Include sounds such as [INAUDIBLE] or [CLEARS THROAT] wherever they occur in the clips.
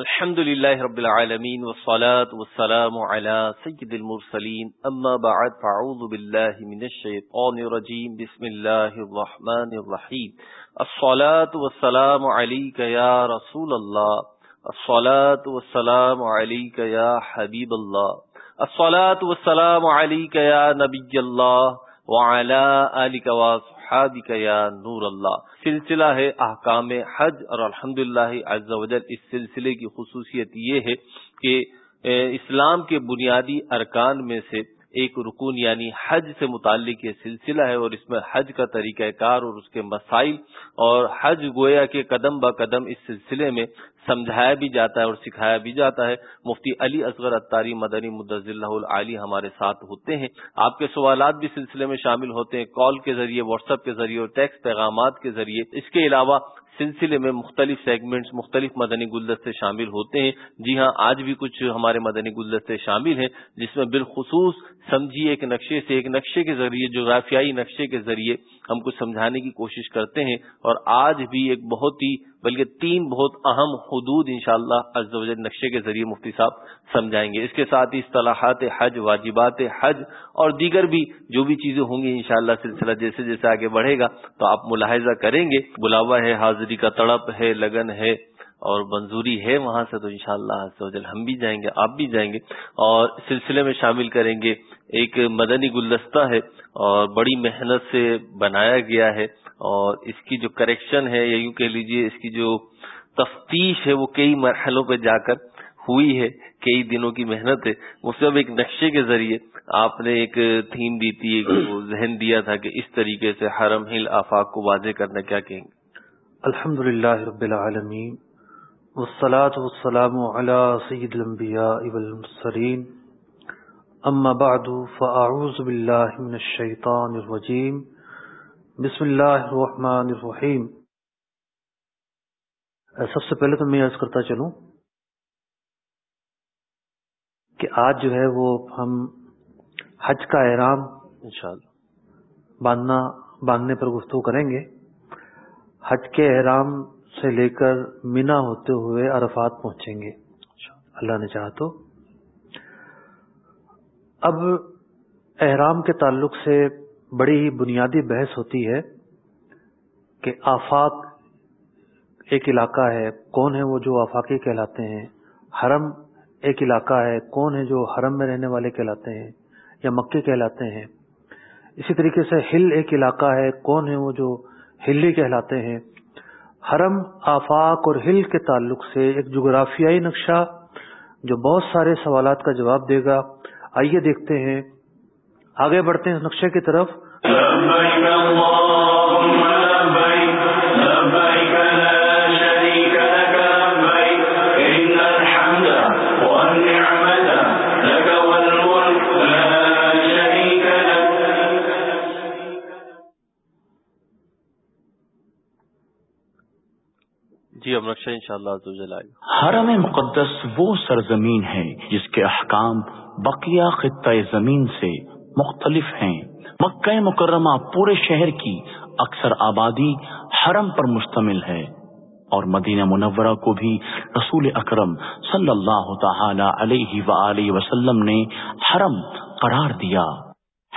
الحمد لله رب العالمين والصلاة والسلام على سيد المرسلين. أما بعد فعوذ بالله من الشيطان الرجيم. بسم الله الرحمن الرحيم. الصلاة والسلام عليك يا رسول الله. الصلاة والسلام عليك يا حبيب الله. الصلاة والسلام عليك يا نبي الله. وعلى آلك وصحبه یا نور اللہ۔ سلسلہ ہے احکام حج اور الحمد للہ اس سلسلے کی خصوصیت یہ ہے کہ اسلام کے بنیادی ارکان میں سے ایک رکون یعنی حج سے متعلق یہ سلسلہ ہے اور اس میں حج کا طریقہ کار اور اس کے مسائل اور حج گویا کے قدم با قدم اس سلسلے میں سمجھایا بھی جاتا ہے اور سکھایا بھی جاتا ہے۔ مفتی علی اصغر اتاری مدنی مدض اللہ علی ہمارے ساتھ ہوتے ہیں۔ آپ کے سوالات بھی سلسلے میں شامل ہوتے ہیں۔ کال کے ذریعے، واٹس ایپ کے ذریعے اور ٹیکس پیغامات کے ذریعے۔ اس کے علاوہ سلسلے میں مختلف سیگمنٹس مختلف مدنی گلدستے شامل ہوتے ہیں۔ جی ہاں آج بھی کچھ ہمارے مدنی گلدستے شامل ہیں، جس میں بالخصوص سمجھیے ایک نقشے سے، ایک نقشے کے ذریعے، جغرافیائی نقشے کے ذریعے ہم کچھ سمجھانے کی کوشش کرتے ہیں اور آج بھی ایک بہت ہی بلکہ تین بہت اہم حدود انشاءاللہ شاء اللہ نقشے کے ذریعے مفتی صاحب سمجھائیں گے۔ اس کے ساتھ ہی اصطلاحات حج، واجبات حج اور دیگر بھی جو بھی چیزیں ہوں گی انشاءاللہ سلسلہ جیسے جیسے آگے بڑھے گا تو آپ ملاحظہ کریں گے۔ بلاوا ہے، حاضری کا تڑپ ہے، لگن ہے اور منظوری ہے وہاں سے، تو انشاءاللہ شاء اللہ ہم بھی جائیں گے، آپ بھی جائیں گے اور سلسلے میں شامل کریں گے۔ ایک مدنی گلدستہ ہے اور بڑی محنت سے بنایا گیا ہے اور اس کی جو کریکشن ہے، یا یوں کہہ لیجیے اس کی جو تفتیش ہے، وہ کئی مرحلوں پہ جا کر ہوئی ہے۔ کئی دنوں کی محنت ہے۔ اب ایک نقشے کے ذریعے آپ نے ایک تھیم دی تھی، ایک ذہن دیا تھا کہ اس طریقے سے حرم ہل آفاق کو واضح کرنا کیا کہیں گے؟ الحمد للہ رب العالمین۔ والصلاة والسلام على سید الانبیاء والمرسلین اما بعد فاعوذ باللہ من الشیطان الرجیم بسم اللہ الرحمن الرحیم سب سے پہلے تو میں عرض کرتا چلوں کہ آج جو ہے وہ ہم حج کا احرام انشاءاللہ باندھنا باندھنے پر گفتگو کریں گے۔ حج کے احرام سے لے کر مینا ہوتے ہوئے عرفات پہنچیں گے۔ اللہ نے چاہ تو۔ اب احرام کے تعلق سے بڑی ہی بنیادی بحث ہوتی ہے کہ آفاق ایک علاقہ ہے۔ کون ہے وہ جو آفاقی کہلاتے ہیں؟ حرم ایک علاقہ ہے۔ کون ہے جو حرم میں رہنے والے کہلاتے ہیں یا مکے کہلاتے ہیں؟ اسی طریقے سے ہل ایک علاقہ ہے۔ کون ہے وہ جو ہلی کہلاتے ہیں؟ حرم، آفاق اور ہل کے تعلق سے ایک جغرافیائی نقشہ جو بہت سارے سوالات کا جواب دے گا۔ آئیے دیکھتے ہیں۔ آگے بڑھتے ہیں اس نقشے کی طرف۔ [CLEARS THROAT] جی اب شاء اللہ حرم مقدس وہ سرزمین ہے جس کے احکام بقیہ خطۂ زمین سے مختلف ہیں۔ مکہ مکرمہ پورے شہر کی اکثر آبادی حرم پر مشتمل ہے۔ اور مدینہ منورہ کو بھی رسول اکرم صلی اللہ تعالی علیہ و وسلم نے حرم قرار دیا۔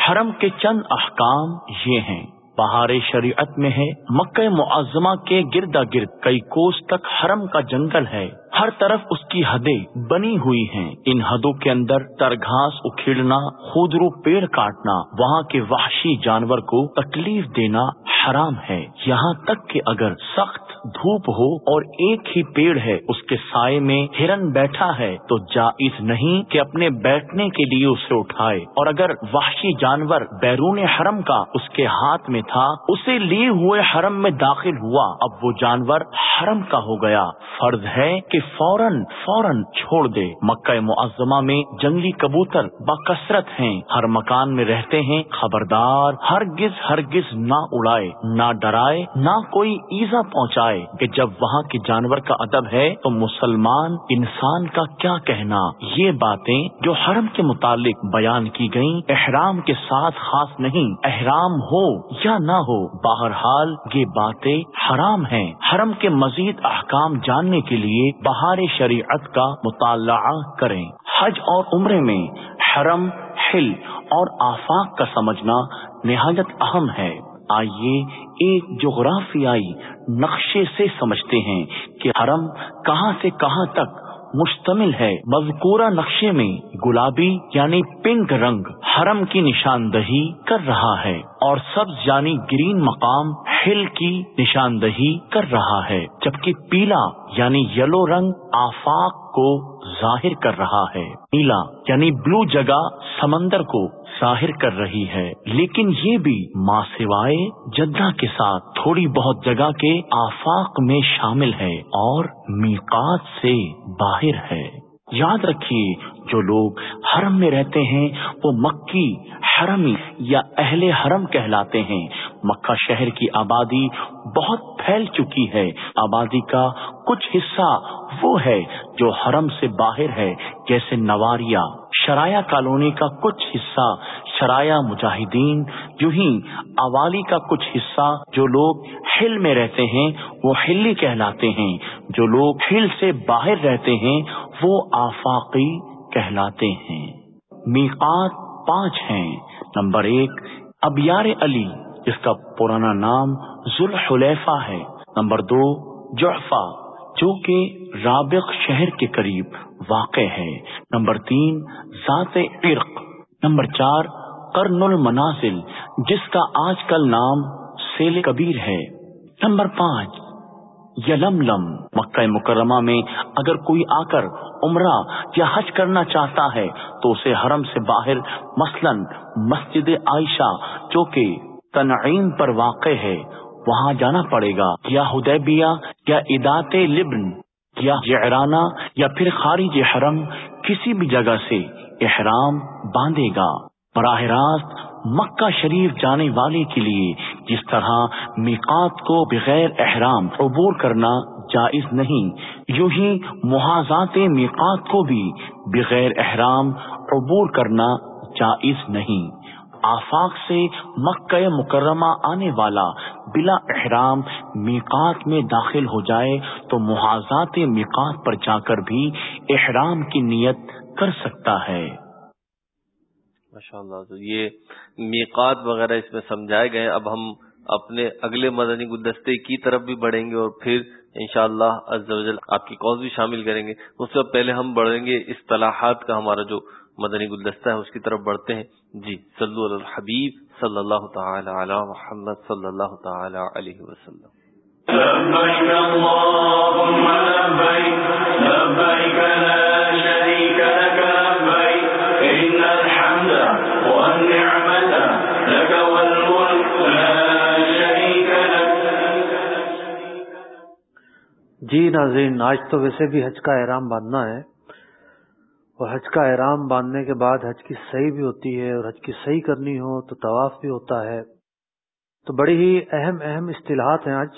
حرم کے چند احکام یہ ہیں۔ بہار شریعت میں ہے۔ مکہ معظمہ کے گردا گرد کئی کوس تک حرم کا جنگل ہے۔ ہر طرف اس کی حدیں بنی ہوئی ہیں۔ ان حدوں کے اندر تر گھاس اکھیڑنا، خودرو پیڑ کاٹنا، وہاں کے وحشی جانور کو تکلیف دینا حرام ہے۔ یہاں تک کہ اگر سخت دھوپ ہو اور ایک ہی پیڑ ہے، اس کے سائے میں ہرن بیٹھا ہے، تو جائز نہیں کہ اپنے بیٹھنے کے لیے اسے اٹھائے۔ اور اگر وحشی جانور بیرون حرم کا اس کے ہاتھ میں تھا، اسے لیے ہوئے حرم میں داخل ہوا۔ اب وہ جانور حرم کا ہو گیا۔ فرض ہے کہ فوراً فوراً چھوڑ دے۔ مکہ معظمہ میں جنگلی کبوتر بکثرت ہیں۔ ہر مکان میں رہتے ہیں۔ خبردار، ہرگز ہرگز نہ اڑائے، نہ ڈرائے، نہ کوئی ایزا پہنچائے۔ جائے کہ جب وہاں کے جانور کا ادب ہے تو مسلمان انسان کا کیا کہنا؟ یہ باتیں جو حرم کے متعلق بیان کی گئیں، احرام کے ساتھ خاص نہیں، احرام ہو یا نہ ہو، بہرحال یہ باتیں حرام ہیں۔ حرم کے مزید احکام جاننے کے لیے بہار شریعت کا مطالعہ کریں۔ حج اور عمرے میں حرم، حل اور آفاق کا سمجھنا نہایت اہم ہے۔ آئیے ایک جغرافیائی نقشے سے سمجھتے ہیں کہ حرم کہاں سے کہاں تک مشتمل ہے۔ مذکورہ نقشے میں گلابی یعنی پنک رنگ حرم کی نشاندہی کر رہا ہے اور سبز یعنی گرین مقام ہل کی نشاندہی کر رہا ہے، جبکہ پیلا یعنی یلو رنگ آفاق کو ظاہر کر رہا ہے۔ نیلا یعنی بلو جگہ سمندر کو ظاہر کر رہی ہے۔ لیکن یہ بھی ماں سوائے جدہ کے ساتھ تھوڑی بہت جگہ کے آفاق میں شامل ہے اور میقات سے باہر ہے۔ یاد رکھیے جو لوگ حرم میں رہتے ہیں، وہ مکی حرمی یا اہل حرم کہلاتے ہیں۔ مکہ شہر کی آبادی بہت پھیل چکی ہے۔ آبادی کا کچھ حصہ وہ ہے جو حرم سے باہر ہے، جیسے نواریا شرایا کالونی کا کچھ حصہ شرایا مجاہدین، جو ہی اوالی کا کچھ حصہ جو لوگ ہل میں رہتے ہیں، وہ ہلی کہلاتے ہیں۔ جو لوگ ہل سے باہر رہتے ہیں، وہ آفاقی کہلاتے ہیں۔ میقات پانچ ہیں۔ نمبر ایک ابیار علی، جس کا پرانا نام ذوالحلیفہ ہے۔ نمبر دو جعفا جو کہ رابق شہر کے قریب واقع ہے۔ نمبر تین، ذات عرق۔ نمبر چار کرن المنازل، جس کا آج کل نام سیل کبیر ہے۔ نمبر پانچ یلم لم مکہ مکرمہ میں اگر کوئی آ کر عمرہ یا حج کرنا چاہتا ہے تو اسے حرم سے باہر مثلا مسجد عائشہ جو کہ تنعیم پر واقع ہے، وہاں جانا پڑے گا۔ یا ہدیبیہ یا ادات لبن، یا جعرانہ، یا پھر خارج حرم کسی بھی جگہ سے احرام باندھے گا۔ براہ راست مکہ شریف جانے والے کے لیے جس طرح میقات کو بغیر احرام عبور کرنا جائز نہیں، یوں ہی محاذات میقات کو بھی بغیر احرام عبور کرنا جائز نہیں۔ آفاق سے مکہ مکرمہ آنے والا بلا احرام میقات میں داخل ہو جائے تو محاذات میقات پر جا کر بھی احرام کی نیت کر سکتا ہے۔ ماشاء اللہ تو یہ میقات وغیرہ اس میں سمجھائے گئے۔ اب ہم اپنے اگلے مدنی گلدستے کی طرف بھی بڑھیں گے اور پھر انشاءاللہ شاء اللہ آپ کی کالز بھی شامل کریں گے۔ اس سے پہلے ہم بڑھیں گے اصطلاحات کا، ہمارا جو مدنی گلدستہ ہے، اس کی طرف بڑھتے ہیں۔ جی صلو علی الحبیب صلی اللہ تعالی علی محمد صلی اللہ تعالی علیہ وسلم۔ لبیک اللہم، لبیک لبیک جی ناظرین، آج تو ویسے بھی حج کا احرام باندھنا ہے اور حج کا احرام باندھنے کے بعد حج کی صحیح بھی ہوتی ہے اور حج کی صحیح کرنی ہو تو طواف بھی ہوتا ہے۔ تو بڑی ہی اہم اہم اصطلاحات ہیں آج۔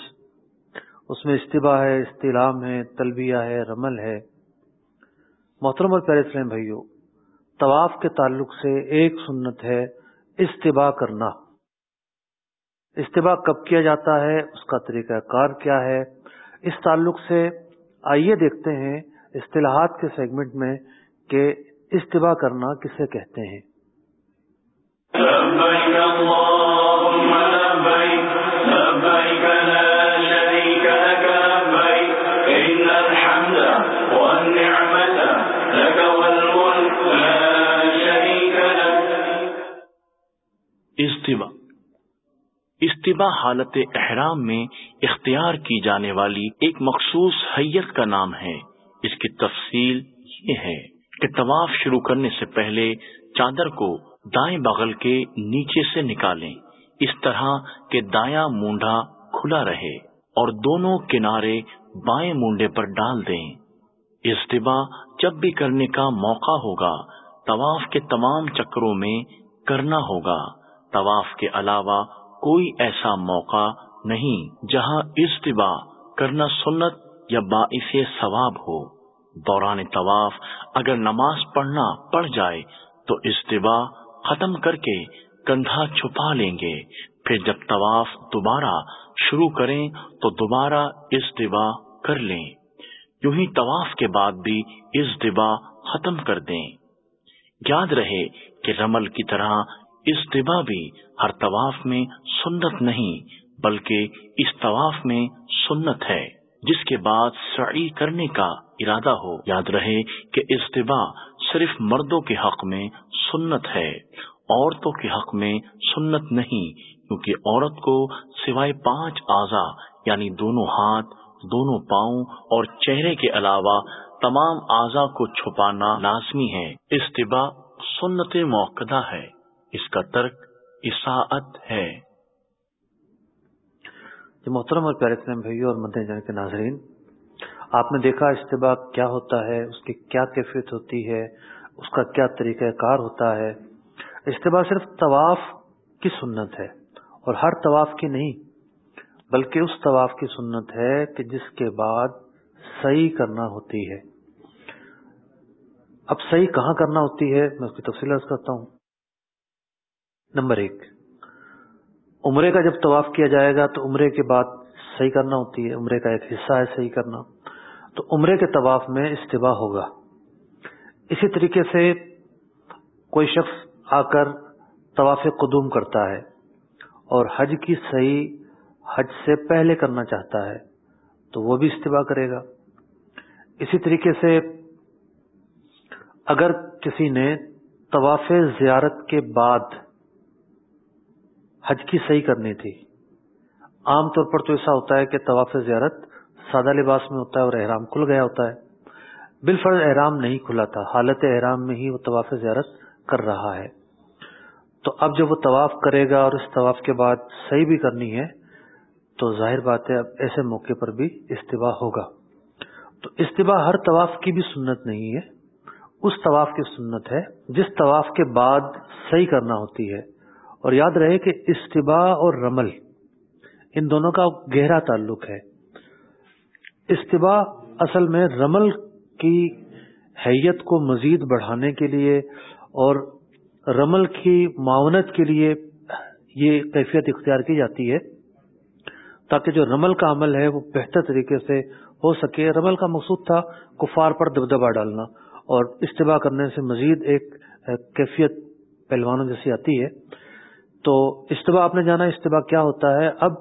اس میں استباع ہے استعلام ہے، تلبیہ ہے، رمل ہے۔ محترم اور پیارے اسلام بھائیو، طواف کے تعلق سے ایک سنت ہے استباع کرنا۔ استباع کب کیا جاتا ہے؟ اس کا طریقہ کار کیا ہے؟ اس تعلق سے آئیے دیکھتے ہیں اصطلاحات کے سیگمنٹ میں کہ استباع کرنا کسے کہتے ہیں۔ استباع۔ استباع حالت احرام میں اختیار کی جانے والی ایک مخصوص حیت کا نام ہے۔ اس کی تفصیل یہ ہے کہ طواف شروع کرنے سے پہلے چادر کو دائیں بغل کے نیچے سے نکالیں۔ اس طرح کہ دایاں مونڈا کھلا رہے اور دونوں کنارے بائیں مونڈے پر ڈال دیں۔ استباع جب بھی کرنے کا موقع ہوگا، طواف کے تمام چکروں میں کرنا ہوگا۔ طواف کے علاوہ کوئی ایسا موقع نہیں جہاں استباع کرنا سنت یا باعث ثواب ہو۔ دوران طواف اگر نماز پڑھنا پڑ جائے تو استباع ختم کر کے کندھا چھپا لیں گے۔ پھر جب طواف دوبارہ شروع کریں تو دوبارہ استباع کر لیں۔ یوں ہی طواف کے بعد بھی استباع ختم کر دیں۔ یاد رہے کہ رمل کی طرح استباع بھی ہر طواف میں سنت نہیں بلکہ اس طواف میں سنت ہے، جس کے بعد سعی کرنے کا ارادہ ہو۔ یاد رہے کہ استباع صرف مردوں کے حق میں سنت ہے، عورتوں کے حق میں سنت نہیں، کیونکہ عورت کو سوائے پانچ اعضا یعنی دونوں ہاتھ، دونوں پاؤں اور چہرے کے علاوہ تمام اعضا کو چھپانا لازمی ہے۔ استباع سنت موقع ہے، اس کا ترک اساعت ہے۔ جو محترم اور پیارے اسلام بھائیوں اور مدن جان کے ناظرین، آپ نے دیکھا اجتباع کیا ہوتا ہے، اس کی کیا کیفیت ہوتی ہے، اس کا کیا طریقہ کار ہوتا ہے۔ اجتباع صرف طواف کی سنت ہے اور ہر طواف کی نہیں، بلکہ اس طواف کی سنت ہے کہ جس کے بعد صحیح کرنا ہوتی ہے۔ اب صحیح کہاں کرنا ہوتی ہے؟ میں اس کی تفصیل کرتا ہوں۔ نمبر ایک۔ عمرے کا جب طواف کیا جائے گا تو عمرے کے بعد صحیح کرنا ہوتی ہے، عمرے کا ایک حصہ ہے صحیح کرنا۔ تو عمرے کے طواف میں استباع ہوگا۔ اسی طریقے سے کوئی شخص آ کر طواف قدوم کرتا ہے اور حج کی صحیح حج سے پہلے کرنا چاہتا ہے تو وہ بھی استباع کرے گا۔ اسی طریقے سے اگر کسی نے طواف زیارت کے بعد حج کی صحیح کرنی تھی۔ عام طور پر تو ایسا ہوتا ہے کہ طواف زیارت سادہ لباس میں ہوتا ہے اور احرام کھل گیا ہوتا ہے۔ بالفرض احرام نہیں کھلا تھا، حالت احرام میں ہی وہ طواف زیارت کر رہا ہے۔ تو اب جب وہ طواف کرے گا اور اس طواف کے بعد صحیح بھی کرنی ہے، تو ظاہر بات ہے اب ایسے موقع پر بھی استباع ہوگا۔ تو استباع ہر طواف کی بھی سنت نہیں ہے۔ اس طواف کی سنت ہے جس طواف کے بعد صحیح کرنا ہوتی ہے۔ اور یاد رہے کہ استباع اور رمل ان دونوں کا گہرا تعلق ہے۔ استباع اصل میں رمل کی حیت کو مزید بڑھانے کے لیے اور رمل کی معاونت کے لیے یہ کیفیت اختیار کی جاتی ہے تاکہ جو رمل کا عمل ہے وہ بہتر طریقے سے ہو سکے۔ رمل کا مقصود تھا کفار پر دبدبا ڈالنا اور استباع کرنے سے مزید ایک کیفیت پہلوانوں جیسی آتی ہے۔ تو استباع آپ نے جانا، استباع کیا ہوتا ہے؟ اب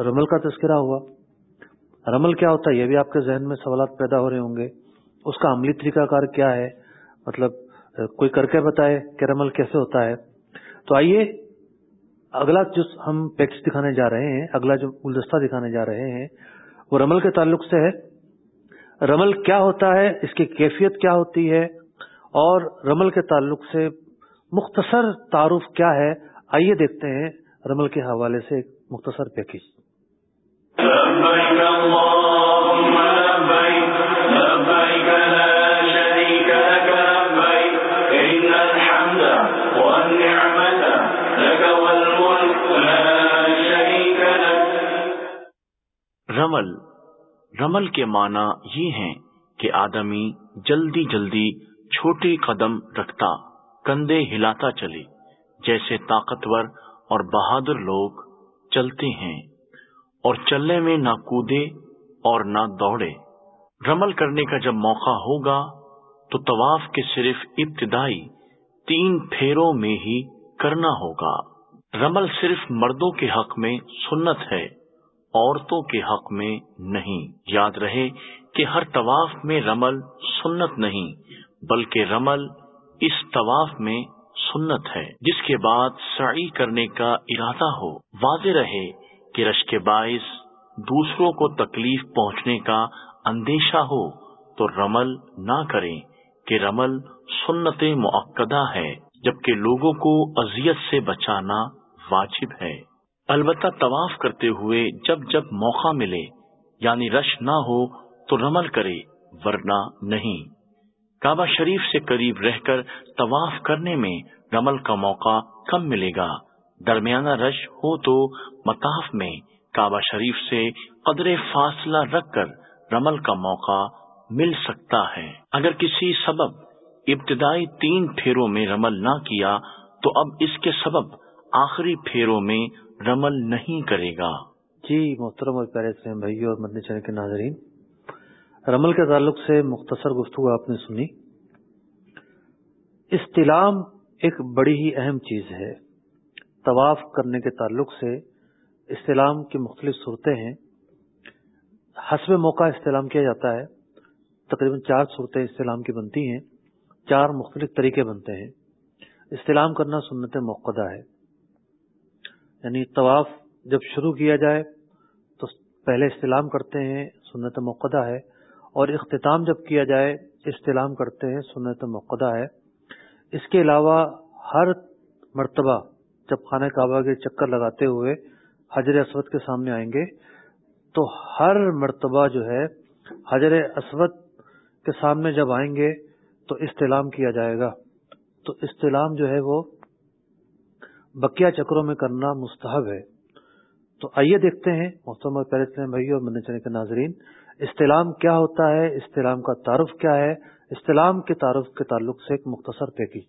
رمل کا تذکرہ ہوا۔ رمل کیا ہوتا ہے؟ یہ بھی آپ کے ذہن میں سوالات پیدا ہو رہے ہوں گے۔ اس کا عملی طریقہ کار کیا ہے؟ مطلب کوئی کر کے بتائے کہ رمل کیسے ہوتا ہے۔ تو آئیے، اگلا جو ہم پیکس دکھانے جا رہے ہیں، اگلا جو گلدستہ دکھانے جا رہے ہیں، وہ رمل کے تعلق سے ہے۔ رمل کیا ہوتا ہے؟ اس کی کیفیت کیا ہوتی ہے؟ اور رمل کے تعلق سے مختصر تعارف کیا ہے؟ آئیے دیکھتے ہیں رمل کے حوالے سے ایک مختصر پیکج رمل رمل کے معنی یہ ہیں کہ آدمی جلدی جلدی چھوٹے قدم رکھتا، کندھے ہلاتا چلے۔ جیسے طاقتور اور بہادر لوگ چلتے ہیں اور چلنے میں نہ کودے اور نہ دوڑے۔ رمل کرنے کا جب موقع ہوگا تو طواف کے صرف ابتدائی تین پھیروں میں ہی کرنا ہوگا۔ رمل صرف مردوں کے حق میں سنت ہے، عورتوں کے حق میں نہیں۔ یاد رہے کہ ہر طواف میں رمل سنت نہیں، بلکہ رمل اس طواف میں سنت ہے، جس کے بعد سعی کرنے کا ارادہ ہو، واضح رہے کہ رش کے باعث دوسروں کو تکلیف پہنچنے کا اندیشہ ہو، تو رمل نہ کریں کہ رمل سنت معقدہ ہے، جبکہ لوگوں کو اذیت سے بچانا واجب ہے۔ البتہ طواف کرتے ہوئے جب جب موقع ملے یعنی رش نہ ہو، تو رمل کرے، ورنہ نہیں۔ کعبہ شریف سے قریب رہ کر طواف کرنے میں رمل کا موقع کم ملے گا۔ درمیانہ رش ہو تو مطاف میں کعبہ شریف سے قدر فاصلہ رکھ کر رمل کا موقع مل سکتا ہے۔ اگر کسی سبب ابتدائی تین پھیروں میں رمل نہ کیا، تو اب اس کے سبب آخری پھیروں میں رمل نہیں کرے گا۔ جی محترم اور پیارے بھائی اور مدنی چینل کے ناظرین رمل کے تعلق سے مختصر گفتگو آپ نے سنی۔ استلام ایک بڑی ہی اہم چیز ہے۔ طواف کرنے کے تعلق سے استلام کی مختلف صورتیں ہیں۔ حسب موقع استعلام کیا جاتا ہے۔ تقریباً چار صورتیں استعلام کی بنتی ہیں۔ چار مختلف طریقے بنتے ہیں۔ استعلام کرنا سنت موقع ہے۔ یعنی طواف جب شروع کیا جائے تو پہلے استعلام کرتے ہیں، سنت موقع ہے۔ اور اختتام جب کیا جائے استعلام کرتے ہیں، سنت موقع ہے۔ اس کے علاوہ ہر مرتبہ جب خانہ کعبہ کے چکر لگاتے ہوئے حجر اسود کے سامنے آئیں گے، تو ہر مرتبہ جو ہے، حجر اسود کے سامنے جب آئیں گے، تو استعلام کیا جائے گا۔ تو استعلام جو ہے وہ بکیا چکروں میں کرنا مستحب ہے۔ تو آئیے دیکھتے ہیں محترم پیرس بھائی اور چنے کے ناظرین استعلام کیا ہوتا ہے؟ استعلام کا تعارف کیا ہے؟ استعلام کے تعارف کے تعلق سے ایک مختصر پیکی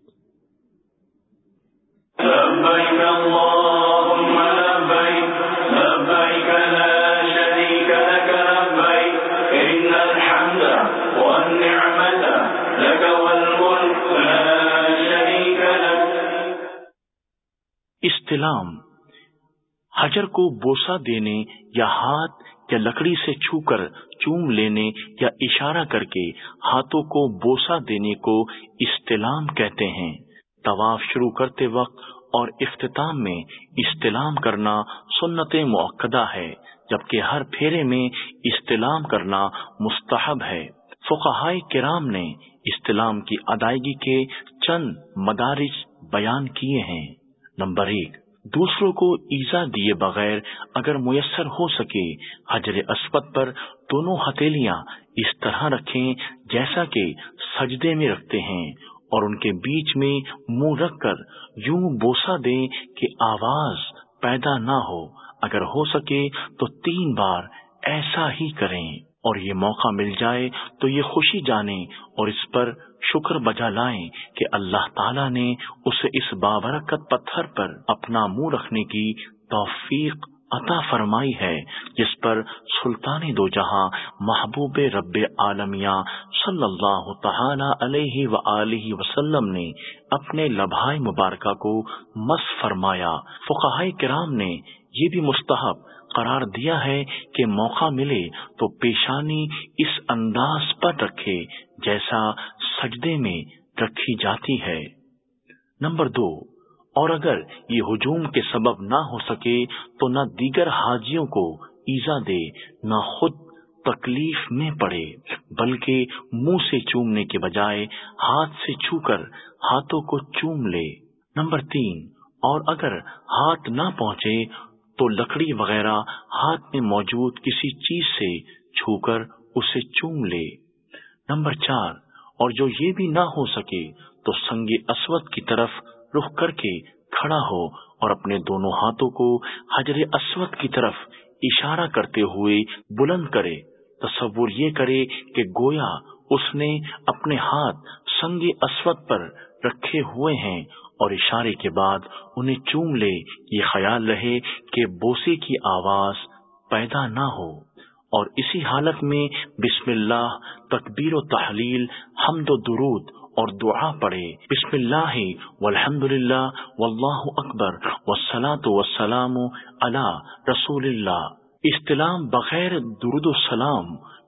استلام حجر کو بوسا دینے یا ہاتھ یا لکڑی سے چھو کر چوم لینے یا اشارہ کر کے ہاتھوں کو بوسا دینے کو استلام کہتے ہیں۔ طواف شروع کرتے وقت اور اختتام میں استلام کرنا سنت موقع ہے، جبکہ ہر پھیرے میں استلام کرنا مستحب ہے۔ فقہائے کرام نے استلام کی ادائیگی کے چند مدارج بیان کیے ہیں۔ نمبر ایک دوسروں کو ایزا دیے بغیر اگر میسر ہو سکے حجر اسپت پر دونوں ہتھیلیاں اس طرح رکھیں جیسا کہ سجدے میں رکھتے ہیں اور ان کے بیچ میں منہ رکھ کر یوں بوسا دیں کہ آواز پیدا نہ ہو۔ اگر ہو سکے تو تین بار ایسا ہی کریں اور یہ موقع مل جائے تو یہ خوشی جانیں اور اس پر شکر بجا لائیں کہ اللہ تعالیٰ نے اسے اس بابرکت پتھر پر اپنا منہ رکھنے کی توفیق عطا فرمائی ہے، جس پر سلطان دو جہاں محبوب رب عالمیہ صلی اللہ تعالی علیہ و وسلم نے اپنے لبھائے مبارکہ کو مس فرمایا۔ فقہ کرام نے یہ بھی مستحب قرار دیا ہے کہ موقع ملے تو پیشانی اس انداز پر رکھے جیسا سجدے میں رکھی جاتی ہے۔ نمبر دو، اور اگر یہ ہجوم کے سبب نہ ہو سکے، تو نہ دیگر حاجیوں کو ایزا دے، نہ خود تکلیف میں پڑے، بلکہ منہ سے چومنے کے بجائے ہاتھ سے چھو کر ہاتھوں کو چوم لے۔ نمبر تین، اور اگر ہاتھ نہ پہنچے، تو لکڑی وغیرہ ہاتھ میں موجود کسی چیز سے چھو کر اسے چوم لے۔ نمبر چار، اور جو یہ بھی نہ ہو سکے تو سنگ اسود کی طرف رخ کر کے کھڑا ہو اور اپنے دونوں ہاتھوں کو حجر اسود کی طرف اشارہ کرتے ہوئے بلند کرے۔ تصور یہ کرے کہ گویا اس نے اپنے ہاتھ سنگ اسود پر رکھے ہوئے ہیں اور اشارے کے بعد انہیں چوم لے۔ یہ خیال رہے کہ بوسے کی آواز پیدا نہ ہو۔ اور اسی حالت میں بسم اللہ، تکبیر و تحلیل، حمد و درود اور دعا پڑھے۔ بسم اللہ، والحمد للہ، واللہ اکبر، والصلاة والسلام علی رسول اللہ۔ استلام بغیر درود و سلام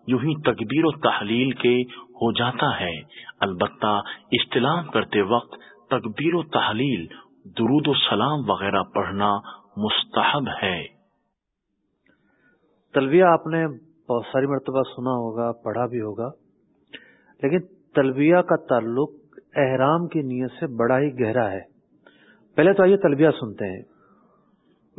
یوں ہی تکبیر و تحلیل کے ہو جاتا ہے۔ البتہ استلام کرتے وقت تکبیر و تحلیل، درود و سلام وغیرہ پڑھنا مستحب ہے۔ تلبیہ آپ نے بہت ساری مرتبہ سنا ہوگا، پڑھا بھی ہوگا، لیکن تلبیہ کا تعلق احرام کی نیت سے بڑا ہی گہرا ہے۔ پہلے تو آئیے تلبیہ سنتے ہیں۔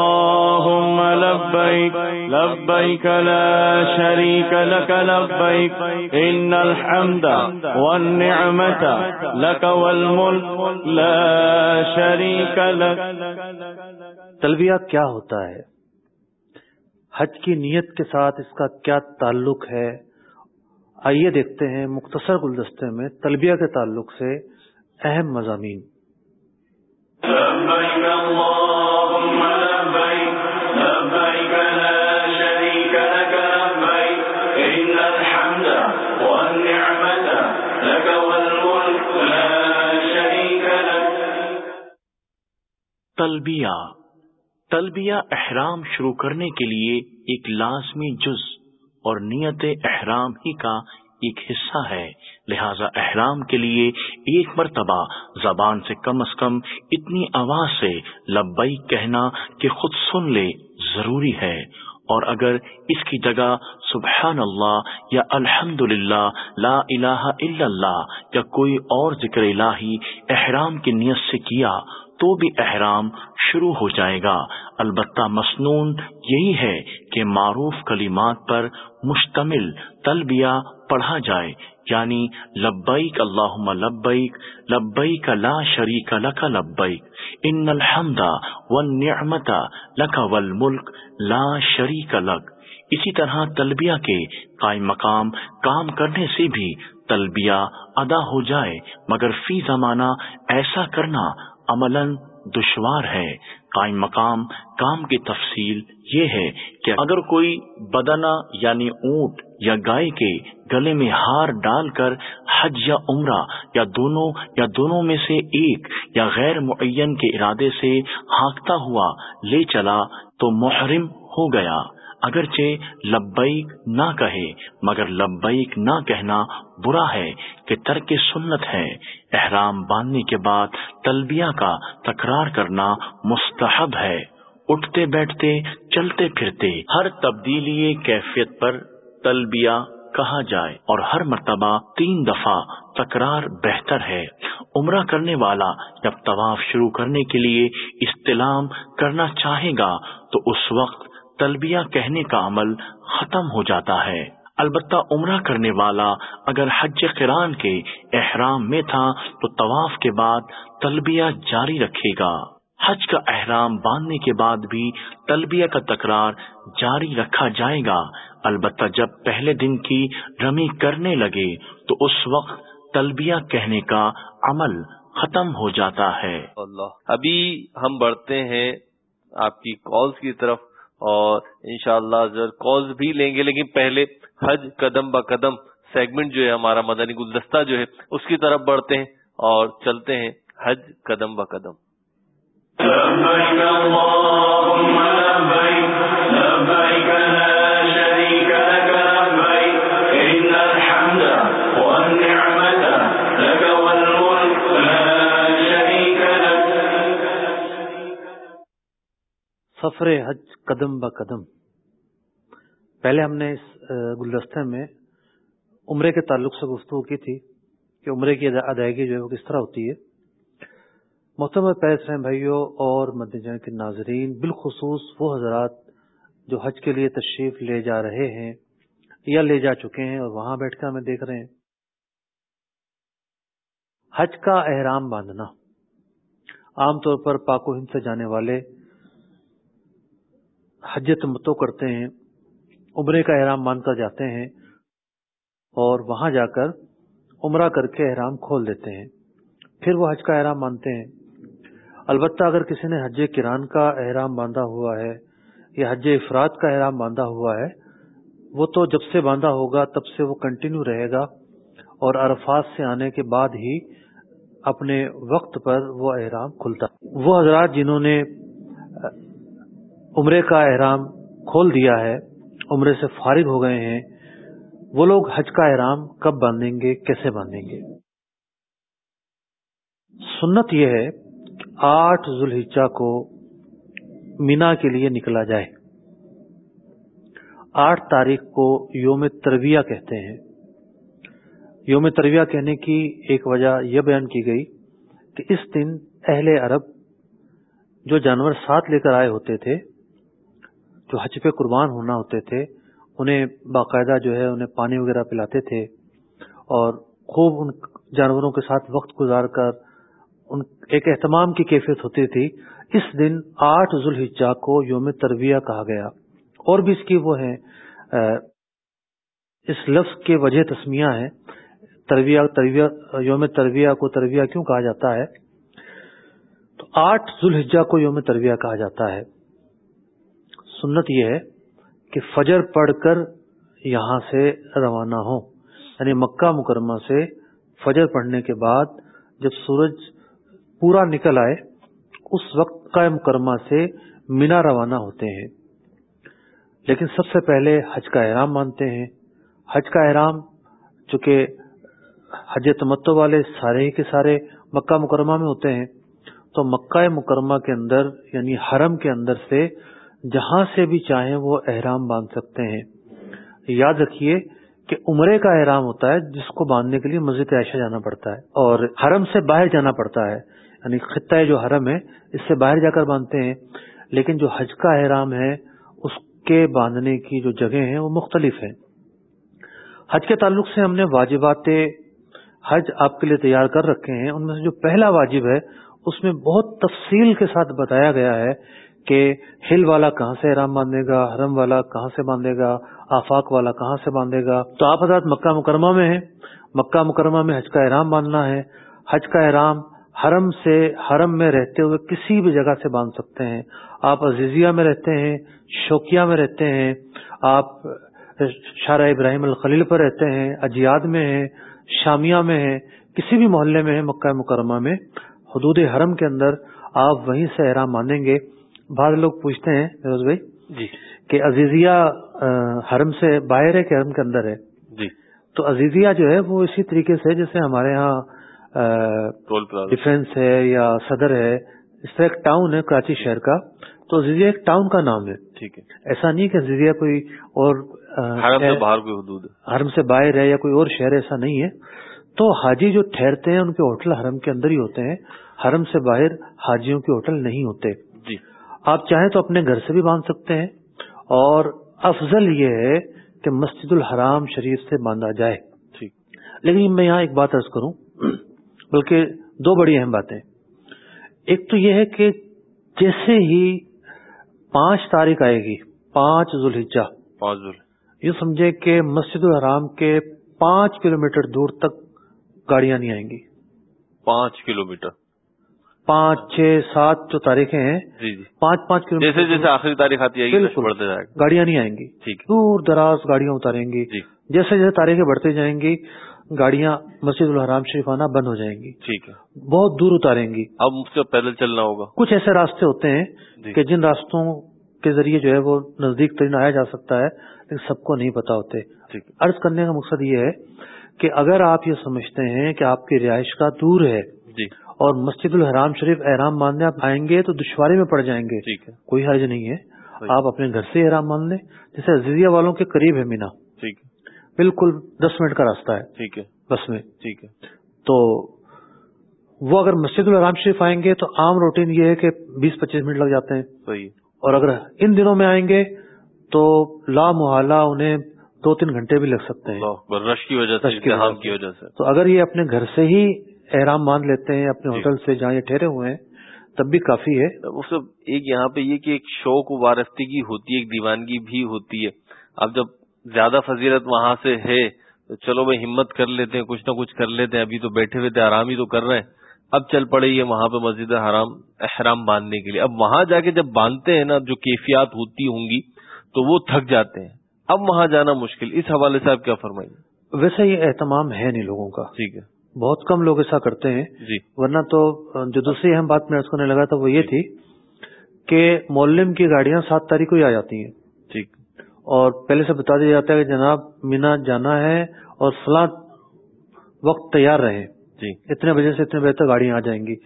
اللهم لبيك لبيك لا شريك لك لبيك. إن الحمد والنعمة لك والملك لا شريك لك. تلبیہ کیا ہوتا ہے؟ حج کی نیت کے ساتھ اس کا کیا تعلق ہے؟ آئیے دیکھتے ہیں مختصر گلدستے میں تلبیہ کے تعلق سے اہم مضامین۔ تلبیہ۔ تلبیہ احرام شروع کرنے کے لیے ایک لازمی جز اور نیت احرام ہی کا ایک حصہ ہے۔ لہذا احرام کے لیے ایک مرتبہ زبان سے کم از کم اتنی آواز سے لبئی کہنا کہ خود سن لے ضروری ہے۔ اور اگر اس کی جگہ سبحان اللہ یا الحمد للہ لا الہ الا اللہ یا کوئی اور ذکر الہی احرام کی نیت سے کیا تو بھی احرام شروع ہو جائے گا۔ البتہ مسنون یہی ہے کہ معروف کلمات پر مشتمل تلبیہ پڑھا جائے یعنی لبیک اللہ لبیک لبیک لا شریک لک لبیک، ان الحمد والنعمت لک والملک لا شریک لک۔ اسی طرح تلبیہ کے قائم مقام کام کرنے سے بھی تلبیہ ادا ہو جائے، مگر فی زمانہ ایسا کرنا عملاً دشوار ہے۔ قائم مقام، کام کی تفصیل یہ ہے کہ اگر کوئی بدنا یعنی اونٹ یا گائے کے گلے میں ہار ڈال کر حج یا عمرہ یا دونوں یا دونوں میں سے ایک یا غیر معین کے ارادے سے ہانکتا ہوا لے چلا تو محرم ہو گیا۔ اگرچہ لبیک نہ کہے، مگر لبیک نہ کہنا برا ہے کہ ترک سنت ہے۔ احرام باندھنے کے بعد تلبیہ کا تکرار کرنا مستحب ہے۔ اٹھتے بیٹھتے، چلتے پھرتے، ہر تبدیلی کیفیت پر تلبیہ کہا جائے اور ہر مرتبہ تین دفعہ تکرار بہتر ہے۔ عمرہ کرنے والا جب طواف شروع کرنے کے لیے استلام کرنا چاہے گا، تو اس وقت تلبیہ کہنے کا عمل ختم ہو جاتا ہے۔ البتہ عمرہ کرنے والا اگر حج قران کے احرام میں تھا تو طواف کے بعد تلبیہ جاری رکھے گا۔ حج کا احرام باندھنے کے بعد بھی تلبیہ کا تکرار جاری رکھا جائے گا۔ البتہ جب پہلے دن کی رمی کرنے لگے تو اس وقت تلبیہ کہنے کا عمل ختم ہو جاتا ہے۔ اللہ، ابھی ہم بڑھتے ہیں آپ کی کالز کی طرف۔ اور انشاءاللہ شاء اللہ کالز بھی لیں گے، لیکن پہلے حج قدم با قدم سیگمنٹ جو ہے، ہمارا مدنی گلدستہ جو ہے، اس کی طرف بڑھتے ہیں اور چلتے ہیں حج قدم با قدم۔ سفر حج قدم با قدم۔ پہلے ہم نے اس گلدستے میں عمرے کے تعلق سے گفتگو کی تھی کہ عمرے کی ادائیگی جو ہے وہ کس طرح ہوتی ہے۔ محتمہ پیس ہیں بھائیوں اور مدنجان کے ناظرین، بالخصوص وہ حضرات جو حج کے لیے تشریف لے جا رہے ہیں یا لے جا چکے ہیں اور وہاں بیٹھ کر ہمیں دیکھ رہے ہیں۔ حج کا احرام باندھنا۔ عام طور پر پاک و ہند سے جانے والے حج تمتو کرتے ہیں، عمرے کا احرام مان کر جاتے ہیں اور وہاں جا کر عمرہ کر کے احرام کھول دیتے ہیں۔ پھر وہ حج کا احرام مانتے ہیں۔ البتہ اگر کسی نے حج کران کا احرام باندھا ہوا ہے یا حج افراد کا احرام باندھا ہوا ہے، وہ تو جب سے باندھا ہوگا تب سے وہ کنٹینیو رہے گا اور عرفات سے آنے کے بعد ہی اپنے وقت پر وہ احرام کھلتا۔ وہ حضرات جنہوں نے عمرے کا احرام کھول دیا ہے، عمرے سے فارغ ہو گئے ہیں۔ وہ لوگ حج کا احرام کب باندھیں گے، کیسے باندھیں گے؟ سنت یہ ہے کہ آٹھ ذوالحجہ کو مینا کے لیے نکلا جائے۔ آٹھ تاریخ کو یوم ترویہ کہتے ہیں۔ یوم ترویہ کہنے کی ایک وجہ یہ بیان کی گئی کہ اس دن اہل عرب جو جانور ساتھ لے کر آئے ہوتے تھے جو حج پہ قربان ہونا ہوتے تھے، انہیں باقاعدہ جو ہے انہیں پانی وغیرہ پلاتے تھے اور خوب ان جانوروں کے ساتھ وقت گزار کر ان ایک اہتمام کی کیفیت ہوتی تھی۔ اس دن آٹھ ذوالحجہ کو یوم ترویہ کہا گیا۔ اور بھی اس کی وہ ہے اس لفظ کے وجہ تسمیہ ہے ترویہ ترویہ، یوم ترویہ کو ترویہ کیوں کہا جاتا ہے؟ تو آٹھ ذوالحجہ کو یوم ترویہ کہا جاتا ہے۔ سنت یہ ہے کہ فجر پڑھ کر یہاں سے روانہ ہو یعنی مکہ مکرمہ سے فجر پڑھنے کے بعد جب سورج پورا نکل آئے، اس وقت کا مکرمہ سے مینا روانہ ہوتے ہیں۔ لیکن سب سے پہلے حج کا احرام مانتے ہیں۔ حج کا احرام چونکہ حج تمتو والے سارے ہی کے سارے مکہ مکرمہ میں ہوتے ہیں، تو مکہ مکرمہ کے اندر یعنی حرم کے اندر سے جہاں سے بھی چاہیں وہ احرام باندھ سکتے ہیں۔ یاد رکھیے کہ عمرے کا احرام ہوتا ہے جس کو باندھنے کے لیے مسجد عائشہ جانا پڑتا ہے اور حرم سے باہر جانا پڑتا ہے۔ یعنی خطہ جو حرم ہے، اس سے باہر جا کر باندھتے ہیں۔ لیکن جو حج کا احرام ہے، اس کے باندھنے کی جو جگہ ہیں، وہ مختلف ہیں۔ حج کے تعلق سے ہم نے واجبات حج آپ کے لیے تیار کر رکھے ہیں۔ ان میں سے جو پہلا واجب ہے، اس میں بہت تفصیل کے ساتھ بتایا گیا ہے کہ ہل والا کہاں سے احرام باندھے گا، حرم والا کہاں سے باندھے گا، آفاق والا کہاں سے باندھے گا؟ تو آپ حضرات مکہ مکرمہ میں ہیں۔ مکہ مکرمہ میں حج کا احرام باندھنا ہے۔ حج کا احرام حرم سے حرم میں رہتے ہوئے کسی بھی جگہ سے باندھ سکتے ہیں۔ آپ عزیزیہ میں رہتے ہیں شوکیا میں رہتے ہیں، آپ شارہ ابراہیم الخلیل پر رہتے ہیں، اجیاد میں ہیں، شامیہ میں ہیں، کسی بھی محلے میں ہیں مکہ مکرمہ میں۔ حدود حرم کے اندر آپ وہیں سے احرام باندھیں گے۔ بعض لوگ پوچھتے ہیں فیروز بھائی جی۔ کہ عزیزیہ حرم سے باہر ہے کہ حرم کے اندر ہے؟ جی۔ تو عزیزیہ جو ہے وہ اسی طریقے سے جیسے ہمارے یہاں ڈیفینس ہے یا صدر ہے اس طرح ایک ٹاؤن ہے کراچی شہر کا۔ تو عزیزیہ ایک ٹاؤن کا نام ہے۔ ٹھیک ہے۔ ایسا نہیں کہ عزیزیہ کوئی اور حرم سے باہر کوئی حدود حرم سے باہر ہے یا کوئی اور شہر ایسا نہیں ہے۔ تو حاجی جو ٹھہرتے ہیں ان کے ہوٹل حرم کے اندر ہی ہوتے ہیں۔ حرم سے باہر حاجیوں کے ہوٹل نہیں ہوتے۔ آپ چاہیں تو اپنے گھر سے بھی باندھ سکتے ہیں۔ اور افضل یہ ہے کہ مسجد الحرام شریف سے باندھا جائے۔ ٹھیک۔ لیکن میں یہاں ایک بات ارض کروں بلکہ دو بڑی اہم باتیں۔ ایک تو یہ ہے کہ جیسے ہی پانچ تاریخ آئے گی پانچ ذوالحجہ پانچ یہ سمجھے کہ مسجد الحرام کے پانچ کلومیٹر دور تک گاڑیاں نہیں آئیں گی۔ پانچ کلومیٹر۔ پانچ چھ سات جو تاریخیں ہیں جی جی۔ پانچ پانچ کلو جیسے جیسے آخری تاریخ آتی ہے بالکل۔ گاڑیاں نہیں آئیں گی۔ دور دراز گاڑیاں اتاریں گی۔ جی۔ جیسے جیسے تاریخیں بڑھتے جائیں گی گاڑیاں مسجد الحرام شریف آنا بند ہو جائیں گی۔ ٹھیک ہے۔ بہت دور اتاریں گی۔ اب مجھ سے پیدل چلنا ہوگا۔ کچھ ایسے راستے ہوتے ہیں جی۔ کہ جن راستوں کے ذریعے جو ہے وہ نزدیک ترین آیا جا سکتا ہے لیکن سب کو نہیں پتا ہوتے۔ عرض کرنے کا مقصد یہ ہے کہ اگر آپ یہ سمجھتے ہیں کہ آپ کی رہائش کا دور ہے جی۔ اور مسجد الحرام شریف احرام باندھنے آپ آئیں گے تو دشواری میں پڑ جائیں گے۔ ٹھیک ہے۔ کوئی حرج نہیں ہے۔ آپ اپنے گھر سے احرام باندھ لیں۔ جیسے عزیزیہ والوں کے قریب ہے مینا۔ ٹھیک ہے۔ بالکل دس منٹ کا راستہ ہے۔ ٹھیک ہے۔ بس میں۔ ٹھیک ہے۔ تو وہ اگر مسجد الحرام شریف آئیں گے تو عام روٹین یہ ہے کہ بیس پچیس منٹ لگ جاتے ہیں۔ صحیح اور اگر ان دنوں میں آئیں گے تو لا محالہ انہیں دو تین گھنٹے بھی لگ سکتے ہیں۔ رش وجہ سے۔ کی وجہ سے۔ تو اگر یہ اپنے گھر سے ہی احرام باندھ لیتے ہیں اپنے جی۔ ہوٹل سے جہاں یہ ٹھہرے ہوئے ہیں تب بھی کافی ہے۔ وہ سب ایک یہاں پہ یہ کہ ایک شوق و وارفتگی ہوتی ہے ایک دیوانگی بھی ہوتی ہے۔ اب جب زیادہ فضیلت وہاں سے ہے تو چلو بھائی ہمت کر لیتے ہیں کچھ نہ کچھ کر لیتے ہیں۔ ابھی تو بیٹھے ہوئے تھے آرام ہی تو کر رہے ہیں۔ اب چل پڑے یہ وہاں پہ مسجد حرام احرام باندھنے کے لیے۔ اب وہاں جا کے جب باندھتے ہیں نا جو کیفیات ہوتی ہوں گی تو وہ تھک جاتے ہیں۔ اب وہاں جانا مشکل۔ اس حوالے سے آپ کیا فرمائیے؟ ویسے یہ اہتمام ہے نہیں لوگوں کا۔ ٹھیک ہے۔ بہت کم لوگ ایسا کرتے ہیں۔ جی۔ ورنہ تو جو دوسری اہم بات میں اس کو لگا تھا وہ یہ تھی کہ مولم کی گاڑیاں سات تاریخ کو ہی آ جاتی ہیں۔ ٹھیک۔ اور پہلے سے بتا دیا جاتا ہے کہ جناب مینا جانا ہے اور فلاں وقت تیار رہے۔ جی۔ اتنے بجے سے اتنے بجے تک گاڑیاں آ جائیں گی۔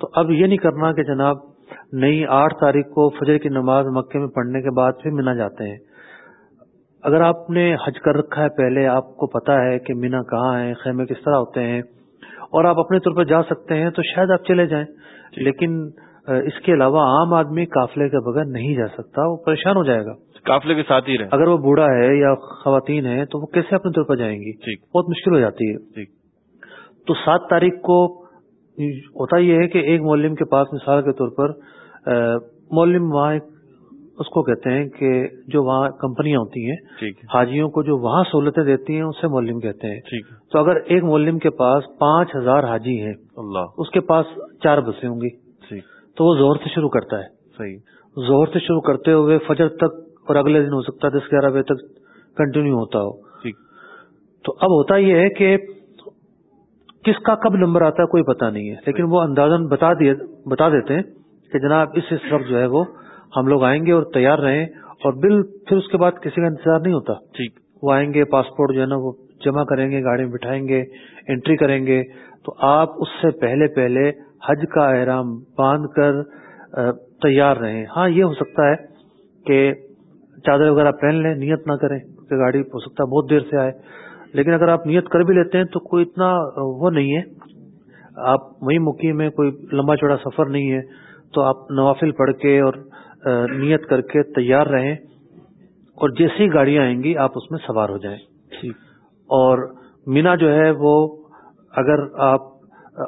تو اب یہ نہیں کرنا کہ جناب نئی آٹھ تاریخ کو فجر کی نماز مکے میں پڑھنے کے بعد پھر مینا جاتے ہیں۔ اگر آپ نے حج کر رکھا ہے پہلے آپ کو پتا ہے کہ مینا کہاں ہے خیمے کس طرح ہوتے ہیں اور آپ اپنے طور پر جا سکتے ہیں تو شاید آپ چلے جائیں لیکن اس کے علاوہ عام آدمی قافلے کے بغیر نہیں جا سکتا وہ پریشان ہو جائے گا۔ قافلے کے ساتھ ہی رہے۔ اگر وہ بوڑھا ہے یا خواتین ہے تو وہ کیسے اپنے طور پر جائیں گی؟ بہت مشکل ہو جاتی ہے۔ تو سات تاریخ کو ہوتا یہ ہے کہ ایک مولم کے پاس مثال کے طور پر مولم وہاں اس کو کہتے ہیں کہ جو وہاں کمپنیاں ہوتی ہیں حاجیوں کو جو وہاں سہولتیں دیتی ہیں اسے مولم کہتے ہیں۔ تو اگر ایک مولم کے پاس پانچ ہزار حاجی ہیں اللہ۔ اس کے پاس چار بسیں ہوں گی۔ تو وہ زہر سے شروع کرتا ہے۔ صحیح۔ زہر سے شروع کرتے ہوئے فجر تک اور اگلے دن ہو سکتا ہے دس گیارہ بجے تک کنٹینیو ہوتا ہو۔ تو اب ہوتا یہ ہے کہ کس کا کب نمبر آتا ہے کوئی پتا نہیں ہے۔ لیکن وہ اندازن بتا بتا دیتے ہیں کہ جناب اس اس وقت جو ہے وہ ہم لوگ آئیں گے اور تیار رہیں اور بل پھر اس کے بعد کسی کا انتظار نہیں ہوتا۔ ٹھیک۔ وہ آئیں گے پاسپورٹ جو ہے نا وہ جمع کریں گے گاڑی میں بٹھائیں گے انٹری کریں گے۔ تو آپ اس سے پہلے پہلے حج کا احرام باندھ کر تیار رہیں۔ ہاں یہ ہو سکتا ہے کہ چادر وغیرہ پہن لیں نیت نہ کریں کہ گاڑی ہو سکتا ہے بہت دیر سے آئے۔ لیکن اگر آپ نیت کر بھی لیتے ہیں تو کوئی اتنا وہ نہیں ہے۔ آپ وہی مقیم میں کوئی لمبا چوڑا سفر نہیں ہے۔ تو آپ نوافل پڑھ کے اور نیت کر کے تیار رہیں اور جیسی گاڑیاں آئیں گی آپ اس میں سوار ہو جائیں۔ اور مینا جو ہے وہ اگر آپ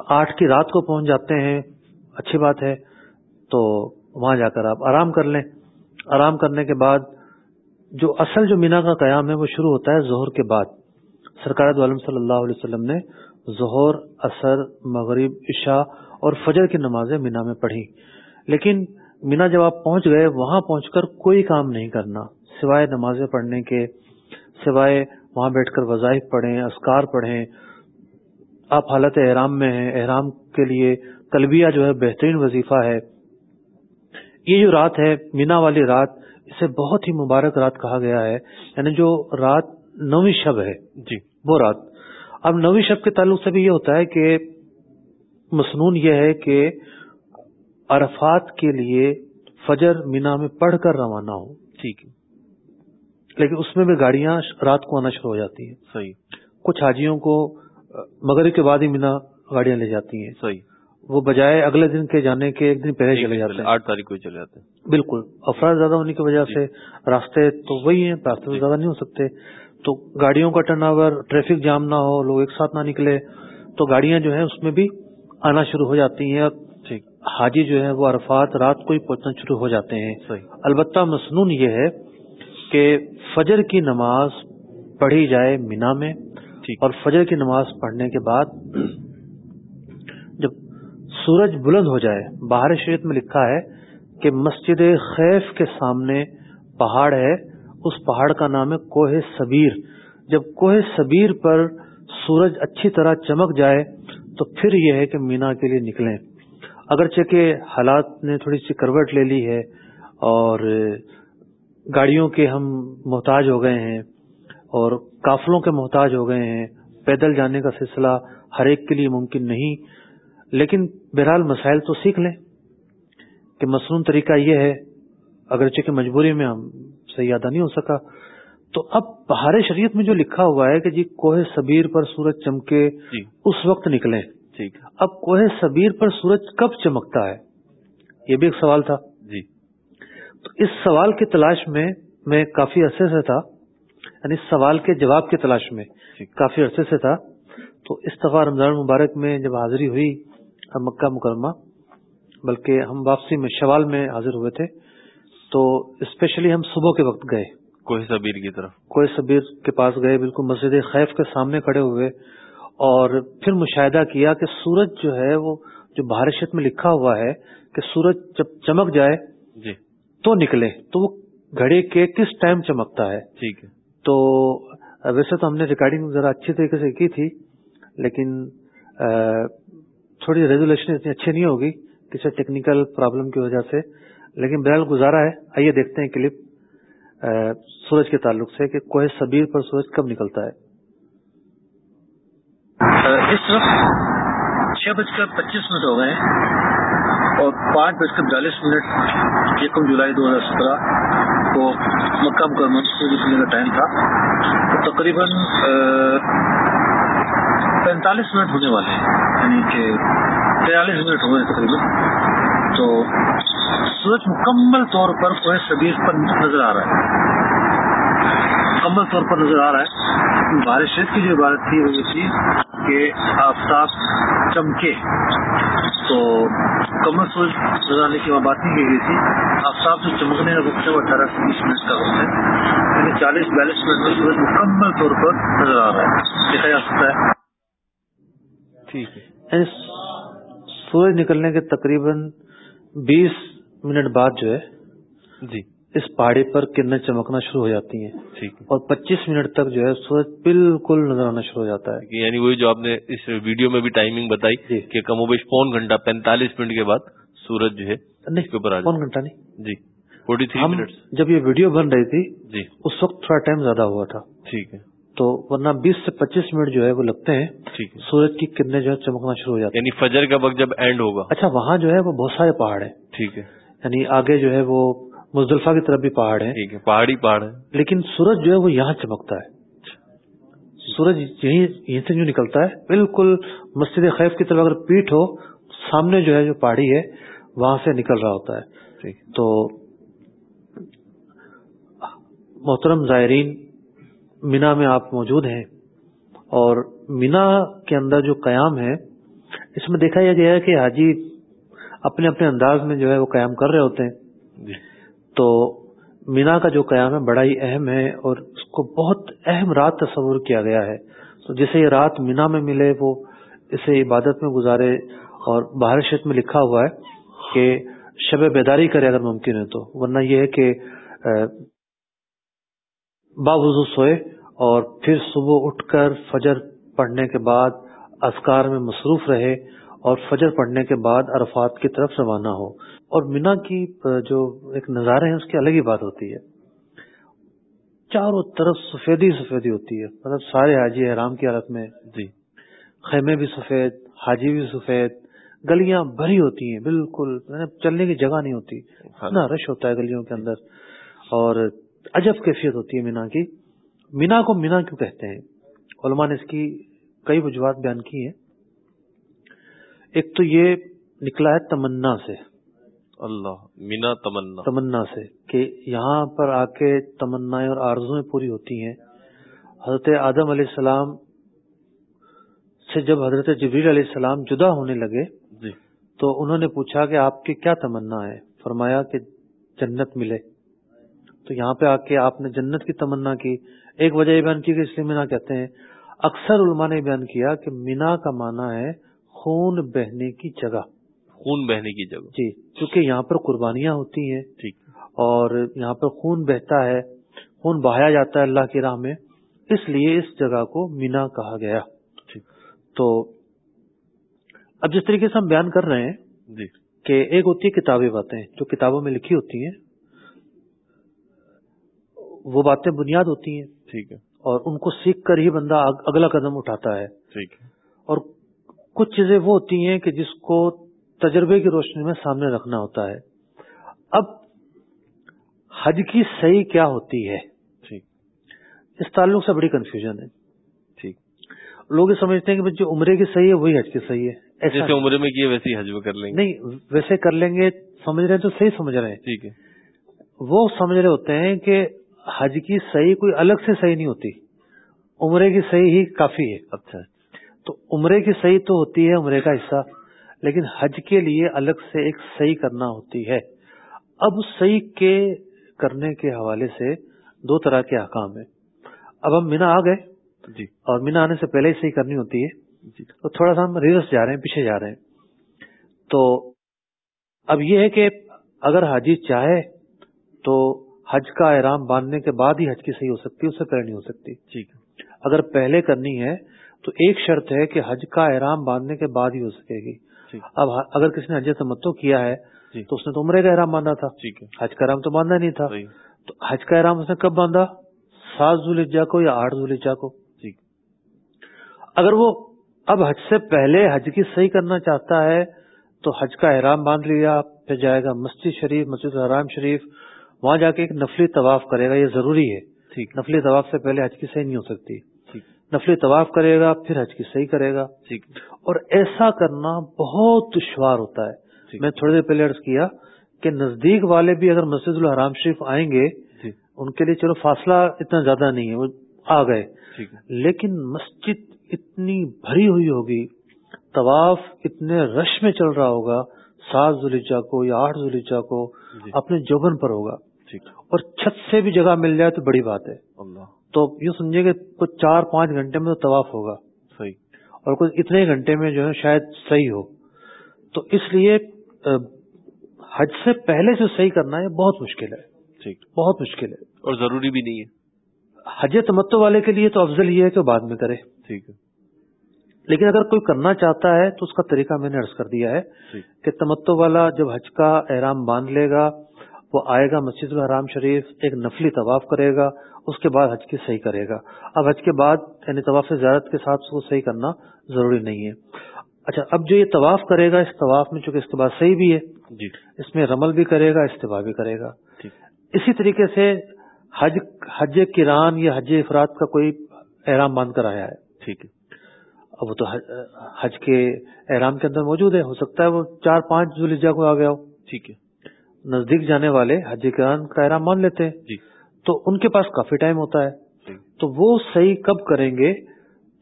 آٹھ کی رات کو پہنچ جاتے ہیں اچھی بات ہے تو وہاں جا کر آپ آرام کر لیں۔ آرام کرنے کے بعد جو اصل جو مینا کا قیام ہے وہ شروع ہوتا ہے ظہر کے بعد۔ سرکار عالم صلی اللہ علیہ وسلم نے ظہر اثر مغرب عشاء اور فجر کی نمازیں مینا میں پڑھی۔ لیکن مینا جب آپ پہنچ گئے، وہاں پہنچ کر کوئی کام نہیں کرنا، سوائے نمازیں پڑھنے کے، سوائے وہاں بیٹھ کر وظائف پڑھیں اسکار پڑھیں۔ آپ حالت احرام میں ہیں، احرام کے لیے تلبیہ جو ہے بہترین وظیفہ ہے۔ یہ جو رات ہے، مینا والی رات، اسے بہت ہی مبارک رات کہا گیا ہے۔ یعنی جو رات نویں شب ہے جی وہ رات۔ اب نویں شب کے تعلق سے بھی یہ ہوتا ہے کہ مصنون یہ ہے کہ عرفات کے لیے فجر مینا میں پڑھ کر روانہ ہو ٹھیک۔ ہے لیکن اس میں بھی گاڑیاں رات کو آنا شروع ہو جاتی ہیں۔ صحیح۔ کچھ حاجیوں کو مغرب کے بعد ہی مینا گاڑیاں لے جاتی ہیں۔ صحیح۔ وہ بجائے اگلے دن کے جانے کے ایک دن پہلے چلے جاتے ہیں۔ آٹھ تاریخ کو چلے جاتے ہیں۔ بالکل۔ افراد زیادہ ہونے کی وجہ جی۔ سے راستے تو وہی ہیں راستے تو زیادہ نہیں ہو سکتے۔ تو گاڑیوں کا ٹرن اوور ٹریفک جام نہ ہو لوگ ایک ساتھ نہ نکلے تو گاڑیاں جو ہیں اس میں بھی آنا شروع ہو جاتی ہیں۔ حاجی جو ہے وہ عرفات رات کو ہی پہنچنا شروع ہو جاتے ہیں۔ البتہ مصنون یہ ہے کہ فجر کی نماز پڑھی جائے مینا میں اور فجر کی نماز پڑھنے کے بعد جب سورج بلند ہو جائے باہر شریعت میں لکھا ہے کہ مسجد خیف کے سامنے پہاڑ ہے اس پہاڑ کا نام ہے کوہ سبیر جب کوہ سبیر پر سورج اچھی طرح چمک جائے تو پھر یہ ہے کہ مینا کے لیے نکلیں۔ اگرچہ کہ حالات نے تھوڑی سی کروٹ لے لی ہے اور گاڑیوں کے ہم محتاج ہو گئے ہیں اور قافلوں کے محتاج ہو گئے ہیں پیدل جانے کا سلسلہ ہر ایک کے لیے ممکن نہیں۔ لیکن بہرحال مسائل تو سیکھ لیں۔ کہ مصنون طریقہ یہ ہے اگرچہ کہ مجبوری میں ہم صحیح ادا نہیں ہو سکا تو اب بہار شریعت میں جو لکھا ہوا ہے کہ جی کوہ سبیر پر سورج چمکے جی۔ اس وقت نکلیں۔ ٹھیک اب کوہ سبیر پر سورج کب چمکتا ہے؟ یہ بھی ایک سوال تھا۔ جی۔ تو اس سوال کی تلاش میں میں کافی عرصے سے تھا یعنی سوال کے جواب کی تلاش میں کافی عرصے سے تھا۔ تو اس دفعہ رمضان مبارک میں جب حاضری ہوئی مکہ مکرمہ بلکہ ہم واپسی میں شوال میں حاضر ہوئے تھے تو اسپیشلی ہم صبح کے وقت گئے۔ کوہ سبیر کی طرف۔ کوہ سبیر کے پاس گئے بالکل مسجد خیف کے سامنے کھڑے ہوئے۔ اور پھر مشاہدہ کیا کہ سورج جو ہے وہ جو بھارشت میں لکھا ہوا ہے کہ سورج جب چمک جائے جی۔ تو نکلے تو وہ گھڑی کے کس ٹائم چمکتا ہے؟ ٹھیک ہے۔ تو ویسے تو ہم نے ریکارڈنگ ذرا اچھی طریقے سے کی تھی لیکن تھوڑی ریزولیشن اتنی اچھی نہیں ہوگی کسی ٹیکنیکل پرابلم کی وجہ سے۔ لیکن بہرحال گزارا ہے۔ آئیے دیکھتے ہیں کلپ سورج کے تعلق سے کہ کوہ سبیر پر سورج کب نکلتا ہے۔ اس وقت چھ بج کر پچیس منٹ ہو گئے ہیں اور پانچ بج کر بیالیس منٹ یکم جولائی دو ہزار سترہ کو مکہ مکرمہ سورج نکلنے کا ٹائم تھا، تو تقریباً پینتالیس منٹ ہونے والے ہیں یعنی کہ تیالیس منٹ ہو گئے تقریباً۔ تو سورج مکمل طور پر کوہ سبیر پر نظر آ رہا ہے۔ مکمل طور پر نظر آ رہا ہے۔ بارش کی جو عبارت تھی وہ یہ تھی کہ آفتاب چمکے۔ تو مکمل سورج نظر آنے کی بات نہیں کی گئی تھی۔ آفتاب جو چمکنے کا وقت ہے وہ اٹھارہ سے بیس منٹ کا وقت ہے۔ یعنی چالیس بیالیس منٹ میں سورج مکمل طور پر نظر آ رہا ہے۔ دیکھا جا سکتا ہے۔ ٹھیک ہے۔ یعنی سورج نکلنے کے تقریباً بیس منٹ بعد جو ہے جی۔ اس پہاڑی پر کرنیں چمکنا شروع ہو جاتی ہیں۔ اور پچیس منٹ تک جو ہے سورج بالکل نظر آنا شروع ہو جاتا ہے۔ ہے یعنی وہی جو آپ نے اس ویڈیو میں بھی ٹائمنگ بتائی جی۔ کہ کم و بیش پون گھنٹہ پینتالیس منٹ کے بعد سورج جو ہے نہیں جائے گھنٹہ نہیں۔ جی فورٹی تھری ہم منٹس جب یہ ویڈیو بن رہی تھی جی۔ اس وقت تھوڑا ٹائم زیادہ ہوا تھا۔ ٹھیک ہے۔ تو ورنہ بیس سے پچیس منٹ جو ہے وہ لگتے ہیں۔ سورج کی کرنیں جو ہے چمکنا شروع ہو جاتی یعنی فجر کا وقت جب اینڈ ہوگا۔ اچھا وہاں جو ہے وہ بہت سارے پہاڑ ہیں۔ ٹھیک ہے۔ یعنی آگے جو ہے وہ مزدلفہ کی طرف بھی پہاڑ ہے پہاڑی پہاڑ ہے لیکن سورج جو ہے وہ یہاں چمکتا ہے۔ سورج یہیں سے جو نکلتا ہے بالکل مسجد خیف کی طرف اگر پیٹ ہو سامنے جو ہے جو پہاڑی ہے وہاں سے نکل رہا ہوتا ہے۔ تو محترم زائرین مینا میں آپ موجود ہیں اور مینا کے اندر جو قیام ہے اس میں دیکھا یہ گیا ہے کہ حاجی اپنے اپنے انداز میں جو ہے وہ قیام کر رہے ہوتے ہیں۔ جی۔ تو مینا کا جو قیام ہے بڑا ہی اہم ہے اور اس کو بہت اہم رات تصور کیا گیا ہے۔ تو جسے یہ رات مینا میں ملے، وہ اسے عبادت میں گزارے اور باہر شریف میں لکھا ہوا ہے کہ شب بیداری کرے اگر ممکن ہے تو۔ ورنہ یہ ہے کہ باوضو سوئے اور پھر صبح اٹھ کر فجر پڑھنے کے بعد اذکار میں مصروف رہے اور فجر پڑھنے کے بعد عرفات کی طرف روانہ ہو۔ اور مینا کی جو ایک نظارے ہیں اس کی الگ ہی بات ہوتی ہے۔ چاروں طرف سفیدی سفیدی ہوتی ہے۔ مطلب سارے حاجی احرام کی حالت میں۔ جی۔ خیمے بھی سفید حاجی بھی سفید گلیاں بھری ہوتی ہیں بالکل چلنے کی جگہ نہیں ہوتی۔ اتنا رش ہوتا ہے گلیوں کے اندر۔ اور عجب کیفیت ہوتی ہے مینا کی۔ مینا کو مینا کیوں کہتے ہیں؟ علماء نے اس کی کئی وجوہات بیان کی ہیں۔ ایک تو یہ نکلا ہے تمنا سے۔ اللہ مینا تمنا۔ تمنا سے کہ یہاں پر آ کے تمنا اور آرزویں پوری ہوتی ہیں۔ حضرت آدم علیہ السلام سے جب حضرت جبریل علیہ السلام جدا ہونے لگے جی۔ تو انہوں نے پوچھا کہ آپ کی کیا تمنا ہے فرمایا کہ جنت ملے۔ تو یہاں پہ آ کے آپ نے جنت کی تمنا کی۔ ایک وجہ یہ بیان کی کہ اس لیے مینا کہتے ہیں۔ اکثر علماء نے بیان کیا کہ مینا کا معنی ہے خون بہنے کی جگہ۔ خون بہنے کی جگہ۔ جی کیونکہ یہاں پر قربانیاں ہوتی ہیں۔ ٹھیک۔ اور یہاں پر خون بہتا ہے خون بہایا جاتا ہے اللہ کی راہ میں۔ اس لیے اس جگہ کو مینا کہا گیا۔ تو اب جس طریقے سے ہم بیان کر رہے ہیں جی۔ کہ ایک ہوتی ہے کتابی باتیں جو کتابوں میں لکھی ہوتی ہیں وہ باتیں بنیاد ہوتی ہیں۔ ٹھیک ہے۔ اور ان کو سیکھ کر ہی بندہ اگ- اگلا قدم اٹھاتا ہے۔ ٹھیک۔ ہے اور کچھ چیزیں وہ ہوتی ہیں کہ جس کو تجربے کی روشنی میں سامنے رکھنا ہوتا ہے۔ اب حج کی صحیح کیا ہوتی ہے؟ ٹھیک۔ اس تعلق سے بڑی کنفیوژن ہے۔ ٹھیک۔ لوگ یہ سمجھتے ہیں کہ جو عمرے کی صحیح ہے وہی حج کی صحیح ہے۔ جیسے عمرے میں کیے ویسے حج میں کر لیں گے۔ نہیں ویسے کر لیں گے سمجھ رہے ہیں تو صحیح سمجھ رہے ہیں۔ ٹھیک ہے۔ وہ سمجھ رہے ہوتے ہیں کہ حج کی صحیح کوئی الگ سے صحیح نہیں ہوتی۔ عمرے کی صحیح ہی کافی ہے۔ اچھا۔ تو عمرے کی صحیح تو ہوتی ہے عمرے کا حصہ لیکن حج کے لیے الگ سے ایک صحیح کرنا ہوتی ہے۔ اب صحیح کے کرنے کے حوالے سے دو طرح کے احکام ہیں۔ اب ہم مینا آ گئے جی۔ اور مینا آنے سے پہلے ہی صحیح کرنی ہوتی ہے۔ جی۔ تو تھوڑا سا ہم ریورس جا رہے ہیں پیچھے جا رہے ہیں۔ تو اب یہ ہے کہ اگر حاجی چاہے تو حج کا احرام باندھنے کے بعد ہی حج کی صحیح ہو سکتی ہے اس سے پہلے نہیں ہو سکتی۔ ٹھیک اگر پہلے کرنی ہے تو ایک شرط ہے کہ حج کا احرام باندھنے کے بعد ہی ہو سکے گی۔ ٹھیک اب اگر کسی نے حج تمتو کیا ہے جی۔ تو اس نے تو عمرے کا احرام باندھا تھا۔ حج کا احرام تو باندھا نہیں تھا۔ تو حج کا احرام اس نے کب باندھا؟ سات ذوالجا کو یا آٹھ ذوالجا کو؟ ٹھیک اگر وہ اب حج سے پہلے حج کی صحیح کرنا چاہتا ہے تو حج کا احرام باندھ لیا پھر جائے گا مسجد شریف مسجد الحرام شریف وہاں جا کے ایک نفلی طواف کرے گا یہ ضروری ہے۔ نفلی طواف سے پہلے حج کی صحیح نہیں ہو سکتی۔ نفلی طواف کرے گا پھر حج کی صحیح کرے گا۔ اور ایسا کرنا بہت دشوار ہوتا ہے۔ میں تھوڑی دیر پہلے عرض کیا کہ نزدیک والے بھی اگر مسجد الحرام شریف آئیں گے جی۔ ان کے لیے چلو فاصلہ اتنا زیادہ نہیں ہے وہ آ گئے۔ لیکن مسجد اتنی بھری ہوئی ہوگی طواف اتنے رش میں چل رہا ہوگا سات زلیجا کو یا آٹھ زلیجا کو جی۔ اپنے جوبن پر ہوگا۔ اور چھت سے بھی جگہ مل جائے تو بڑی بات ہے۔ تو یوں سمجھے کہ کچھ چار پانچ گھنٹے میں تو طواف ہوگا۔ صحیح۔ اور کچھ اتنے گھنٹے میں جو ہے شاید صحیح ہو۔ تو اس لیے حج سے پہلے سے صحیح کرنا ہے بہت مشکل ہے۔ ٹھیک بہت مشکل ہے۔ اور ضروری بھی نہیں ہے۔ حج تمتو والے کے لیے تو افضل یہ ہے کہ بعد میں کرے۔ ٹھیک ہے۔ لیکن اگر کوئی کرنا چاہتا ہے تو اس کا طریقہ میں نے عرض کر دیا ہے کہ تمتو والا جب حج کا احرام باندھ لے گا وہ آئے گا مسجد الحرام شریف ایک نفلی طواف کرے گا اس کے بعد حج کی صحیح کرے گا۔ اب حج کے بعد یعنی طواف زیارت کے ساتھ اس کو صحیح کرنا ضروری نہیں ہے۔ اچھا اب جو یہ طواف کرے گا اس طواف میں چونکہ اس کے بعد صحیح بھی ہے جی۔ اس میں رمل بھی کرے گا استفاع بھی کرے گا۔ اسی طریقے سے حج حج کران یا حج افراد کا کوئی احرام باندھ کر آیا ہے۔ ٹھیک ہے۔ اب وہ تو حج کے احرام کے اندر موجود ہے ہو سکتا ہے وہ چار پانچ ذوالحجہ کو آ گیا ہو۔ ٹھیک ہے۔ نزدیک جانے والے حج کران کا احرام مان لیتے ہیں۔ جی۔ تو ان کے پاس کافی ٹائم ہوتا ہے۔ تو وہ صحیح کب کریں گے؟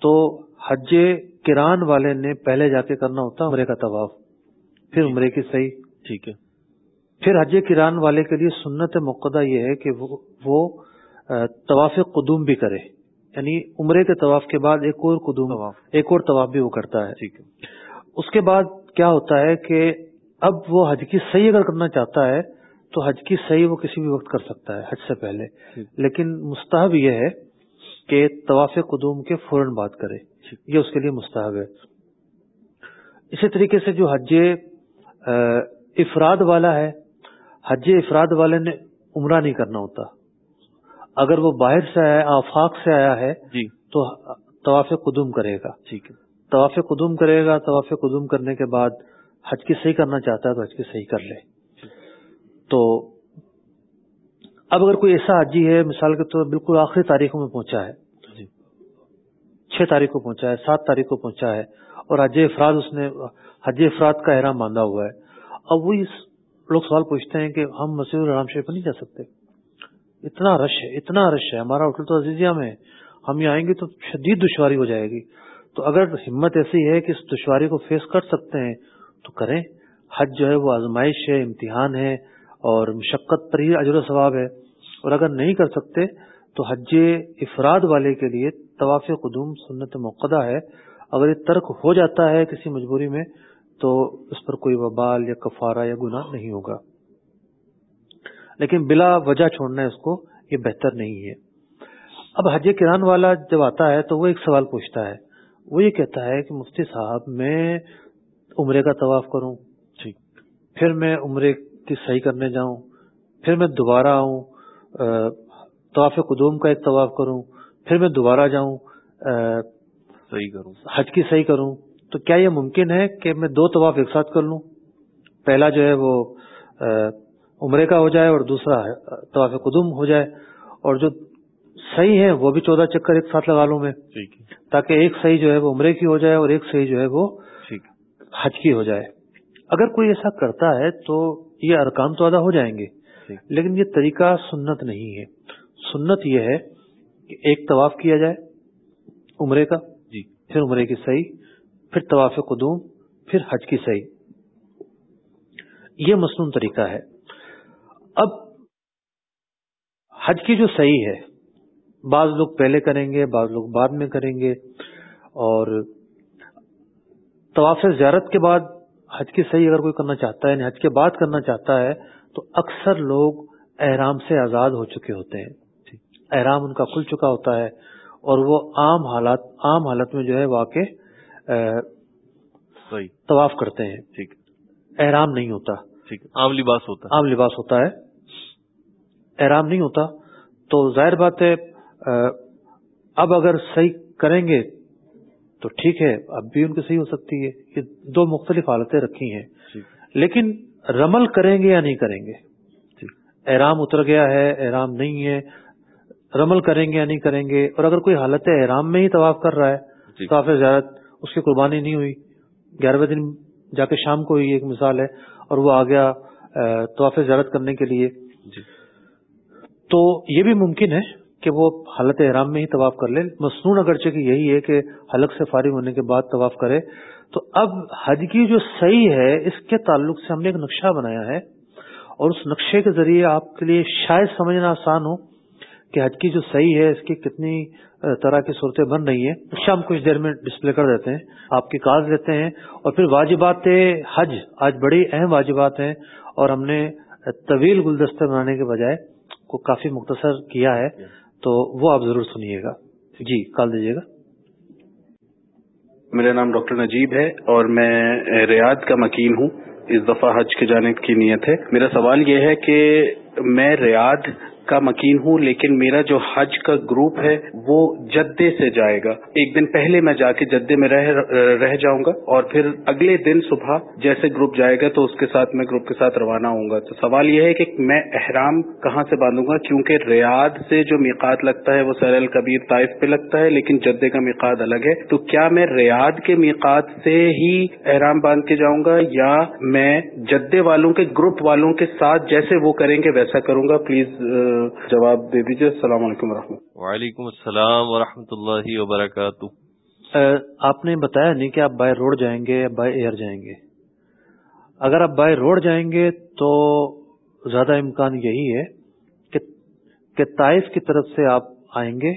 تو حج کران والے نے پہلے جا کے کرنا ہوتا ہے عمرے کا طواف۔ پھر عمرے کی صحیح۔ ٹھیک ہے۔ پھر حج کران والے کے لیے سنت مقدہ یہ ہے کہ وہ طواف قدوم بھی کرے۔ یعنی عمرے کے طواف کے بعد ایک اور قدوم۔ ایک اور طواف بھی وہ کرتا ہے۔ ٹھیک ہے۔ اس کے بعد کیا ہوتا ہے کہ اب وہ حج کی صحیح اگر کرنا چاہتا ہے تو حج کی صحیح وہ کسی بھی وقت کر سکتا ہے حج سے پہلے۔ ٹھیک۔ لیکن مستحب یہ ہے کہ طواف قدوم کے فوراً بات کرے۔ یہ اس کے لیے مستحب ہے۔ اسی طریقے سے جو حج افراد والا ہے حج افراد والے نے عمرہ نہیں کرنا ہوتا۔ اگر وہ باہر سے آیا آفاق سے آیا ہے جی۔ تو طواف قدوم کرے گا۔ ٹھیک ہے۔ طواف قدوم کرے گا طواف قدوم کرنے کے بعد حج کی صحیح کرنا چاہتا ہے تو حج کی صحیح کر لے۔ تو اب اگر کوئی ایسا حجی ہے مثال کے طور بالکل آخری تاریخوں میں پہنچا ہے۔ جی۔ چھ تاریخ کو پہنچا ہے سات تاریخ کو پہنچا ہے اور حج افراد اس نے حج افراد کا احرام باندھا ہوا ہے۔ اب وہ اس لوگ سوال پوچھتے ہیں کہ ہم مسجد الرحام شریف نہیں جا سکتے۔ اتنا رش ہے اتنا رش ہے ہمارا ہوٹل تو عزیزیہ میں ہے۔ ہم یہ آئیں گے تو شدید دشواری ہو جائے گی۔ تو اگر ہمت ایسی ہے کہ اس دشواری کو فیس کر سکتے ہیں تو کریں۔ حج جو ہے وہ آزمائش ہے امتحان ہے۔ اور مشقت پر ہی اجر و ثواب ہے۔ اور اگر نہیں کر سکتے تو حج افراد والے کے لیے طواف قدوم سنت موقع ہے۔ اگر یہ ترک ہو جاتا ہے کسی مجبوری میں تو اس پر کوئی وبال یا کفارہ یا گناہ نہیں ہوگا۔ لیکن بلا وجہ چھوڑنا ہے اس کو یہ بہتر نہیں ہے۔ اب حج کران والا جب آتا ہے تو وہ ایک سوال پوچھتا ہے۔ وہ یہ کہتا ہے کہ مفتی صاحب، میں عمرے کا طواف کروں۔ ٹھیک۔ پھر میں عمرے کی صحیح کرنے جاؤں پھر میں دوبارہ آؤں طواف قدوم کا ایک طواف کروں پھر میں دوبارہ جاؤں صحیح کروں۔ حج کی صحیح کروں۔ تو کیا یہ ممکن ہے کہ میں دو طواف ایک ساتھ کر لوں؟ پہلا جو ہے وہ عمرے کا ہو جائے اور دوسرا طواف قدوم ہو جائے۔ اور جو صحیح ہے وہ بھی چودہ چکر ایک ساتھ لگا لوں میں۔ تاکہ ایک صحیح جو ہے وہ عمرے کی ہو جائے اور ایک صحیح جو ہے وہ حج کی ہو جائے۔ اگر کوئی ایسا کرتا ہے تو یہ ارکان تو ادا ہو جائیں گے۔ لیکن یہ طریقہ سنت نہیں ہے۔ سنت یہ ہے کہ ایک طواف کیا جائے عمرے کا جی۔ پھر عمرے کی صحیح پھر طواف قدوم پھر حج کی صحیح۔ یہ مصنون طریقہ ہے۔ اب حج کی جو صحیح ہے بعض لوگ پہلے کریں گے بعض لوگ بعد میں کریں گے۔ اور طواف زیارت کے بعد حج کی صحیح اگر کوئی کرنا چاہتا ہے یعنی حج کے بعد کرنا چاہتا ہے تو اکثر لوگ احرام سے آزاد ہو چکے ہوتے ہیں۔ احرام ان کا کھل چکا ہوتا ہے اور وہ عام حالات عام حالت میں جو ہے واقع طواف کرتے ہیں۔ ٹھیک۔ احرام نہیں ہوتا۔ ٹھیک۔ عام لباس ہوتا ہے۔ عام لباس ہوتا ہے۔ احرام نہیں ہوتا۔ تو ظاہر بات ہے اب اگر صحیح کریں گے تو ٹھیک ہے اب بھی ان کی صحیح ہو سکتی ہے۔ یہ دو مختلف حالتیں رکھی ہیں۔ لیکن رمل کریں گے یا نہیں کریں گے؟ احرام اتر گیا ہے احرام نہیں ہے۔ رمل کریں گے یا نہیں کریں گے؟ اور اگر کوئی حالت احرام میں ہی طواف کر رہا ہے طواف زیارت اس کی قربانی نہیں ہوئی۔ گیارہویں دن جا کے شام کو ایک مثال ہے اور وہ آ گیا طواف زیارت کرنے کے لیے۔ جی۔ تو یہ بھی ممکن ہے۔ کہ وہ حالت احرام میں ہی طواف کر لے۔ مصنون اگرچہ کہ یہی ہے کہ حلق سے فارغ ہونے کے بعد طواف کرے۔ تو اب حج کی جو صحیح ہے، اس کے تعلق سے ہم نے ایک نقشہ بنایا ہے۔ اور اس نقشے کے ذریعے آپ کے لیے شاید سمجھنا آسان ہو کہ حج کی جو صحیح ہے، اس کی کتنی طرح کی صورتیں بن رہی ہیں۔ نقشہ ہم کچھ دیر میں ڈسپلے کر دیتے ہیں، آپ کی کاغذ لیتے ہیں۔ اور پھر واجبات حج، آج بڑی اہم واجبات ہیں۔ اور ہم نے طویل گلدستے بنانے کے بجائے کو کافی مختصر کیا ہے۔ تو وہ آپ ضرور سنیے گا۔ جی کال دیجیے گا۔ میرا نام ڈاکٹر نجیب ہے اور میں ریاض کا مکین ہوں۔ اس دفعہ حج کے جانے کی نیت ہے۔ میرا سوال یہ ہے کہ میں ریاض کا مکین ہوں، لیکن میرا جو حج کا گروپ ہے، وہ جدے سے جائے گا۔ ایک دن پہلے میں جا کے جدے میں رہ رہ جاؤں گا اور پھر اگلے دن صبح جیسے گروپ جائے گا تو اس کے ساتھ میں گروپ کے ساتھ روانہ ہوں گا۔ تو سوال یہ ہے کہ میں احرام کہاں سے باندھوں گا؟ کیونکہ ریاض سے جو میقات لگتا ہے، وہ سیر القبیر طائف پہ لگتا ہے، لیکن جدے کا میقات الگ ہے۔ تو کیا میں ریاض کے میقات سے ہی احرام باندھ کے جاؤں گا یا میں جدے والوں کے، گروپ والوں کے ساتھ جیسے وہ کریں گے، ویسا کروں گا؟ پلیز جواب دے دیجیے السلام علیکم و وعلیکم السلام و اللہ وبرکاتہ۔ آپ نے بتایا نہیں کہ آپ بائی روڈ جائیں گے یا بائی ایئر جائیں گے۔ اگر آپ بائی روڈ جائیں گے تو زیادہ امکان یہی ہے کہ طائف کی طرف سے آپ آئیں گے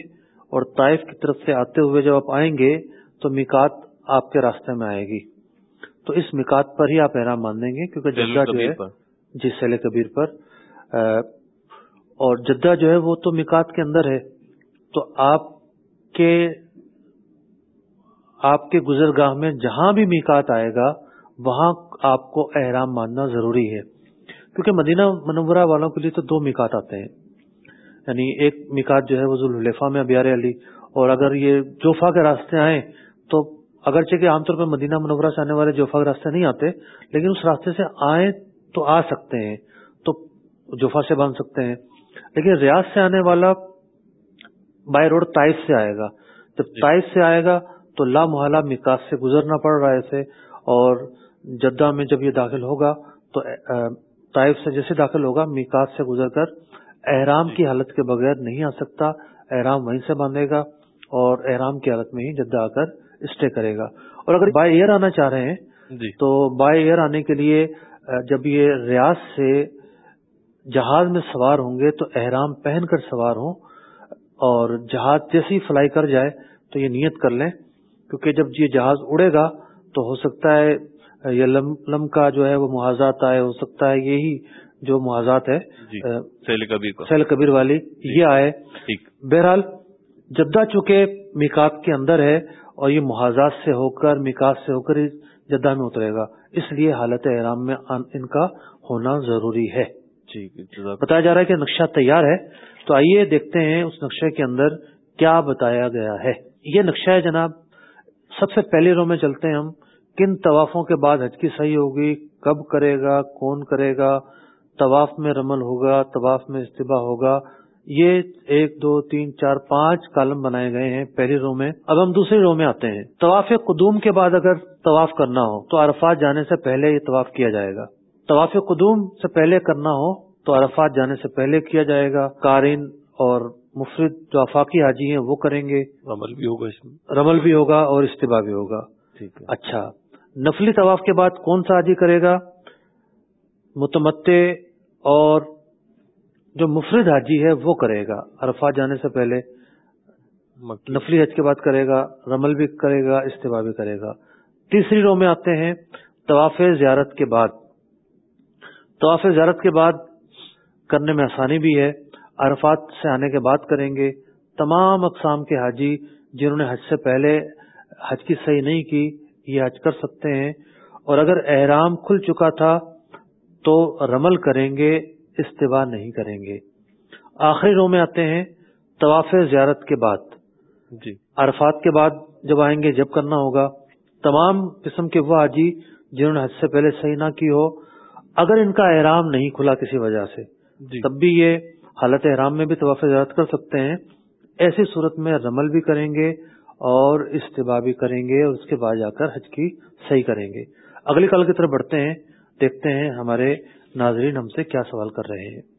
اور طائف کی طرف سے آتے ہوئے جب آپ آئیں گے تو مکات آپ کے راستے میں آئے گی۔ تو اس مکات پر ہی آپ احرام باندھیں گے کیونکہ جگہ جو ہے جی سیل کبیر پر۔ اور جدہ جو ہے وہ تو مکات کے اندر ہے، تو آپ کے آپ کے گزرگاہ میں جہاں بھی میکات آئے گا، وہاں آپ کو احرام ماننا ضروری ہے۔ کیونکہ مدینہ منورہ والوں کے لیے تو دو میکات آتے ہیں۔ یعنی ایک میکات جو ہے وہ ذوالحلیفہ میں ابیار علی، اور اگر یہ جوفا کے راستے آئیں تو اگرچہ کہ عام طور پہ مدینہ منورہ سے آنے والے جوفا کے راستے نہیں آتے، لیکن اس راستے سے آئیں تو آ سکتے ہیں، تو جوفا سے باندھ سکتے ہیں۔ لیکن ریاض سے آنے والا بائی روڈ تائف سے آئے گا۔ جب تائف سے آئے گا تو لا محالہ مکاس سے گزرنا پڑ رہا ہے اسے اور جدہ میں جب یہ داخل ہوگا تو تائف سے جیسے داخل ہوگا میکاس سے گزر کر احرام کی حالت کے بغیر نہیں آ سکتا احرام وہیں سے باندھے گا اور احرام کی حالت میں ہی جدہ آ کر اسٹے کرے گا۔ اور اگر بائی ایئر آنا چاہ رہے ہیں جی۔ تو بائی ایئر آنے کے لیے جب یہ ریاض سے جہاز میں سوار ہوں گے تو احرام پہن کر سوار ہوں اور جہاز جیسی فلائی کر جائے تو یہ نیت کر لیں کیونکہ جب یہ جہاز اڑے گا تو ہو سکتا ہے یہ لم لم کا جو ہے وہ محاذات آئے ہو سکتا ہے یہی جو محاذات ہے جی، سیل کبیر سیل کبیر والی یہ آئے۔ بہرحال جدہ چونکہ مکات کے اندر ہے اور یہ محاذات سے ہو کر مکات سے ہو کر جدہ میں اترے گا اس لیے حالت احرام میں ان کا ہونا ضروری ہے۔ جی، بتایا جا رہا ہے کہ نقشہ تیار ہے۔ تو آئیے دیکھتے ہیں اس نقشے کے اندر کیا بتایا گیا ہے۔ یہ نقشہ ہے جناب، سب سے پہلے رو میں چلتے ہیں ہم۔ کن طوافوں کے بعد حج کی صحیح ہوگی؟ کب کرے گا؟ کون کرے گا؟ طواف میں رمل ہوگا، طواف میں استباع ہوگا۔ یہ ایک، دو، تین، چار، پانچ کالم بنائے گئے ہیں پہلی رو میں۔ اب ہم دوسری رو میں آتے ہیں۔ طواف قدوم کے بعد اگر طواف کرنا ہو، تو عرفات جانے سے پہلے یہ طواف کیا جائے گا۔ طواف قدوم سے پہلے کرنا ہو تو عرفات جانے سے پہلے کیا جائے گا؟ قارین اور مفرد جو افاقی حاجی ہیں وہ کریں گے۔ رمل بھی ہوگا اس میں۔ رمل بھی ہوگا اور استباع بھی ہوگا۔ ٹھیک ہے۔ اچھا۔ نفلی طواف کے بعد کون سا حاجی کرے گا؟ متمتے اور جو مفرد حاجی ہے وہ کرے گا۔ عرفات جانے سے پہلے نفلی حج کے بعد کرے گا رمل بھی کرے گا استباع بھی کرے گا۔ تیسری رو میں آتے ہیں طواف زیارت کے بعد۔ طواف زیارت کے بعد کرنے میں آسانی بھی ہے۔ عرفات سے آنے کے بعد کریں گے۔ تمام اقسام کے حاجی جنہوں نے حج سے پہلے حج کی صحیح نہیں کی یہ حج کر سکتے ہیں۔ اور اگر احرام کھل چکا تھا تو رمل کریں گے استوا نہیں کریں گے۔ آخری رو میں آتے ہیں طواف زیارت کے بعد۔ جی۔ عرفات کے بعد جب آئیں گے جب کرنا ہوگا۔ تمام قسم کے وہ حاجی جنہوں نے حج سے پہلے صحیح نہ کی ہو اگر ان کا احرام نہیں کھلا کسی وجہ سے جی۔ تب بھی یہ حالت احرام میں بھی طواف زیارت کر سکتے ہیں۔ ایسی صورت میں رمل بھی کریں گے اور استباع بھی کریں گے اور اس کے بعد جا کر حج کی صحیح کریں گے۔ اگلی کال کی طرف بڑھتے ہیں، دیکھتے ہیں ہمارے ناظرین ہم سے کیا سوال کر رہے ہیں۔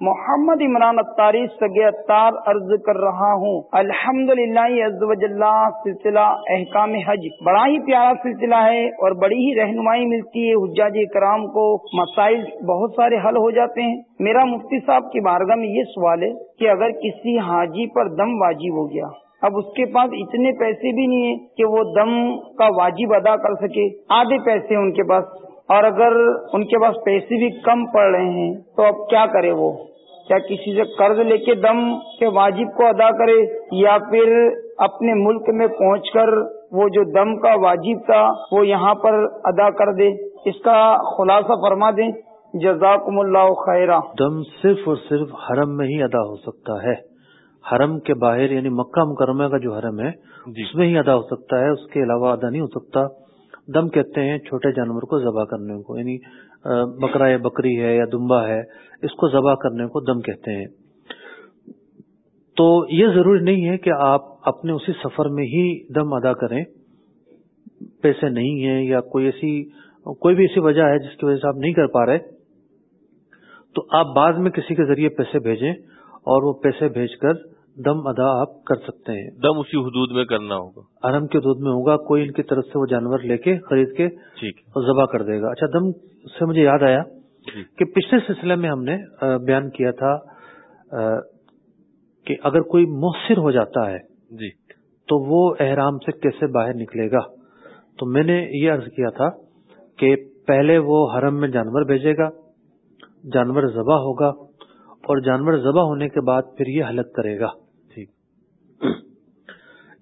محمد عمران اتاری سگے اتار عرض کر رہا ہوں۔ الحمد للہ سلسلہ احکام حج۔ بڑا ہی پیارا سلسلہ ہے اور بڑی ہی رہنمائی ملتی ہے۔ حجاج کرام کو مسائل بہت سارے حل ہو جاتے ہیں۔ میرا مفتی صاحب کی بارگاہ میں یہ سوال ہے کہ اگر کسی حاجی پر دم واجب ہو گیا، اب اس کے پاس اتنے پیسے بھی نہیں ہیں کہ وہ دم کا واجب ادا کر سکے، آدھے پیسے ان کے پاس اور اگر ان کے پاس پیسے بھی کم پڑ رہے ہیں تو اب کیا کرے وہ؟ کیا کسی سے قرض لے کے دم کے واجب کو ادا کرے یا پھر اپنے ملک میں پہنچ کر وہ جو دم کا واجب تھا وہ یہاں پر ادا کر دے؟ اس کا خلاصہ فرما دیں۔ جزاکم اللہ خیرہ دم صرف اور صرف حرم میں ہی ادا ہو سکتا ہے۔ حرم کے باہر یعنی مکہ مکرمہ کا جو حرم ہے جی۔ اس میں ہی ادا ہو سکتا ہے اس کے علاوہ ادا نہیں ہو سکتا۔ دم کہتے ہیں چھوٹے جانور کو ذبح کرنے کو یعنی بکرا یا بکری ہے یا دمبا ہے، اس کو ذبح کرنے کو دم کہتے ہیں۔ تو یہ ضروری نہیں ہے کہ آپ اپنے اسی سفر میں ہی دم ادا کریں۔ پیسے نہیں ہیں یا کوئی ایسی، کوئی بھی ایسی وجہ ہے جس کی وجہ سے آپ نہیں کر پا رہے، تو آپ بعد میں کسی کے ذریعے پیسے بھیجیں اور وہ پیسے بھیج کر دم ادا آپ کر سکتے ہیں۔ دم اسی حدود میں کرنا ہوگا۔ حرم کے دودھ میں ہوگا کوئی ان کی طرف سے وہ جانور لے کے خرید کے اور ذبح کر دے گا۔ اچھا دم سے مجھے یاد آیا جی۔ کہ پچھلے سلسلے میں ہم نے بیان کیا تھا کہ اگر کوئی مؤثر ہو جاتا ہے جی۔ تو وہ احرام سے کیسے باہر نکلے گا؟ تو میں نے یہ عرض کیا تھا کہ پہلے وہ حرم میں جانور بھیجے گا جانور ذبح ہوگا اور جانور ذبح ہونے کے بعد پھر یہ حلق کرے گا۔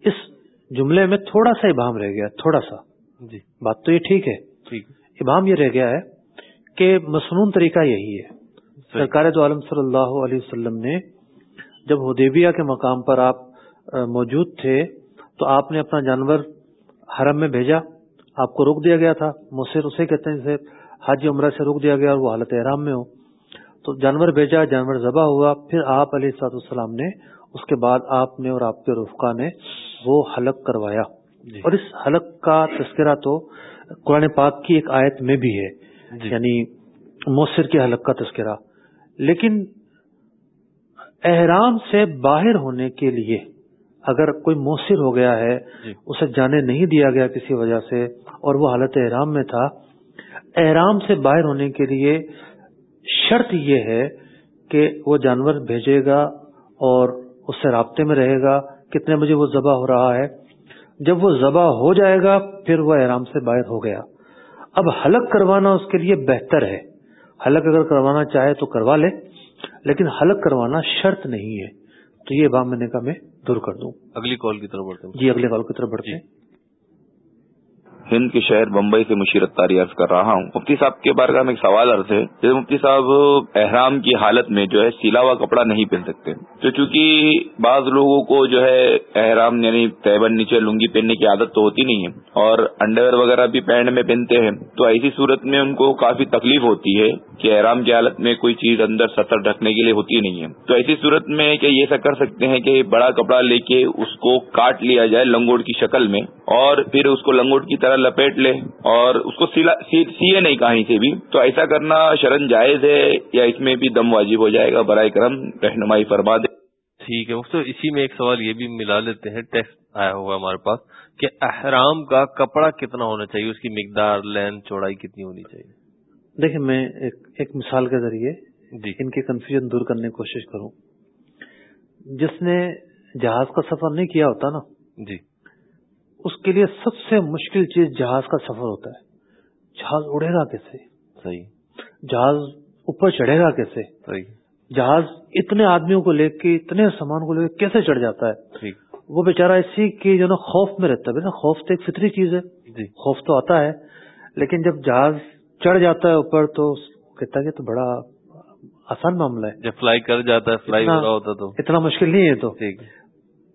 اس جملے میں تھوڑا سا ابہام رہ گیا تھوڑا سا۔ جی بات تو یہ ٹھیک ہے۔ ٹھیک۔ ابہام یہ رہ گیا ہے کہ مصنون طریقہ یہی ہے۔ سرکار دو عالم صلی اللہ علیہ وسلم نے جب حدیبیہ کے مقام پر آپ موجود تھے تو آپ نے اپنا جانور حرم میں بھیجا۔ آپ کو روک دیا گیا تھا۔ مصر اسے کہتے ہیں جسے حاجی عمرہ سے روک دیا گیا اور وہ حالت احرام میں ہو۔ تو جانور بھیجا جانور ذبح ہوا۔ پھر آپ علیہ السلام نے اس کے بعد آپ نے اور آپ کے رفقا نے وہ حلق کروایا۔ جی۔ اور اس حلق کا تذکرہ تو قرآن پاک کی ایک آیت میں بھی ہے۔ جی۔ یعنی مؤثر کے حلق کا تذکرہ۔ لیکن احرام سے باہر ہونے کے لیے اگر کوئی مؤثر ہو گیا ہے جی۔ اسے جانے نہیں دیا گیا کسی وجہ سے اور وہ حالت احرام میں تھا احرام سے باہر ہونے کے لیے شرط یہ ہے کہ وہ جانور بھیجے گا اور اس سے رابطے میں رہے گا کتنے بجے وہ ذبح ہو رہا ہے۔ جب وہ ذبح ہو جائے گا پھر وہ احرام سے باہر ہو گیا۔ اب حلق کروانا اس کے لیے بہتر ہے۔ حلق اگر کروانا چاہے تو کروا لے لیکن حلق کروانا شرط نہیں ہے۔ تو یہ بات میں نے کہا میں دور کر دوں۔ اگلی کال کی طرف بڑھتے ہیں۔ جی اگلے کال کی طرف بڑھتے ہیں۔ ہند کے شہر بمبئی سے مشیرت تاری عرض کر رہا ہوں۔ مفتی صاحب کے بارگاہ میں ایک سوال عرض ہے جیسے مفتی صاحب، احرام کی حالت میں جو ہے سیلا ہوا کپڑا نہیں پہن سکتے۔ تو چونکہ بعض لوگوں کو جو ہے احرام یعنی تیبن نیچے لنگی پہننے کی عادت تو ہوتی نہیں ہے اور انڈر وغیرہ بھی پینٹ میں پہنتے ہیں، تو ایسی صورت میں ان کو کافی تکلیف ہوتی ہے کہ احرام کی حالت میں کوئی چیز اندر سطر ڈھکنے کے لیے ہوتی نہیں ہے۔ تو ایسی صورت میں کہ یہ ایسا کر سکتے ہیں کہ بڑا کپڑا لے کے اس کو کاٹ لیا جائے لنگوٹ کی شکل میں اور پھر اس کو لنگوٹ کی طرح لپیٹ لے اور اس کو سیے نہیں کہیں سے بھی۔ تو ایسا کرنا شرن جائز ہے یا اس میں بھی دم واجب ہو جائے گا؟ برائے کرم رہنمائی فرما دے۔ ٹھیک ہے مفتی اسی میں ایک سوال یہ بھی ملا لیتے ہیں۔ ٹیکسٹ آیا ہوا ہمارے پاس کہ احرام کا کپڑا کتنا ہونا چاہیے؟ اس کی مقدار لین چوڑائی کتنی ہونی چاہیے؟ دیکھیں میں ایک ایک مثال کے ذریعے جی۔ ان کی کنفیوژن دور کرنے کی کوشش کروں۔ جس نے جہاز کا سفر نہیں کیا ہوتا نا جی۔ اس کے لیے سب سے مشکل چیز جہاز کا سفر ہوتا ہے۔ جہاز اڑے گا کیسے؟ صحیح۔ جہاز اوپر چڑھے گا کیسے؟ صحیح۔ جہاز اتنے آدمیوں کو لے کے اتنے سامان کو لے کے کیسے چڑھ جاتا ہے؟ وہ بیچارہ اسی کی جو نا خوف میں رہتا ہے۔ نا خوف تو ایک فطری چیز ہے۔ جی۔ خوف تو آتا ہے۔ لیکن جب جہاز چڑھ جاتا ہے اوپر تو کہتا ہے کہ تو بڑا آسان معاملہ ہے۔ جب فلائی کر جاتا ہے فلائی رہا ہوتا تو۔ اتنا مشکل نہیں ہے تو۔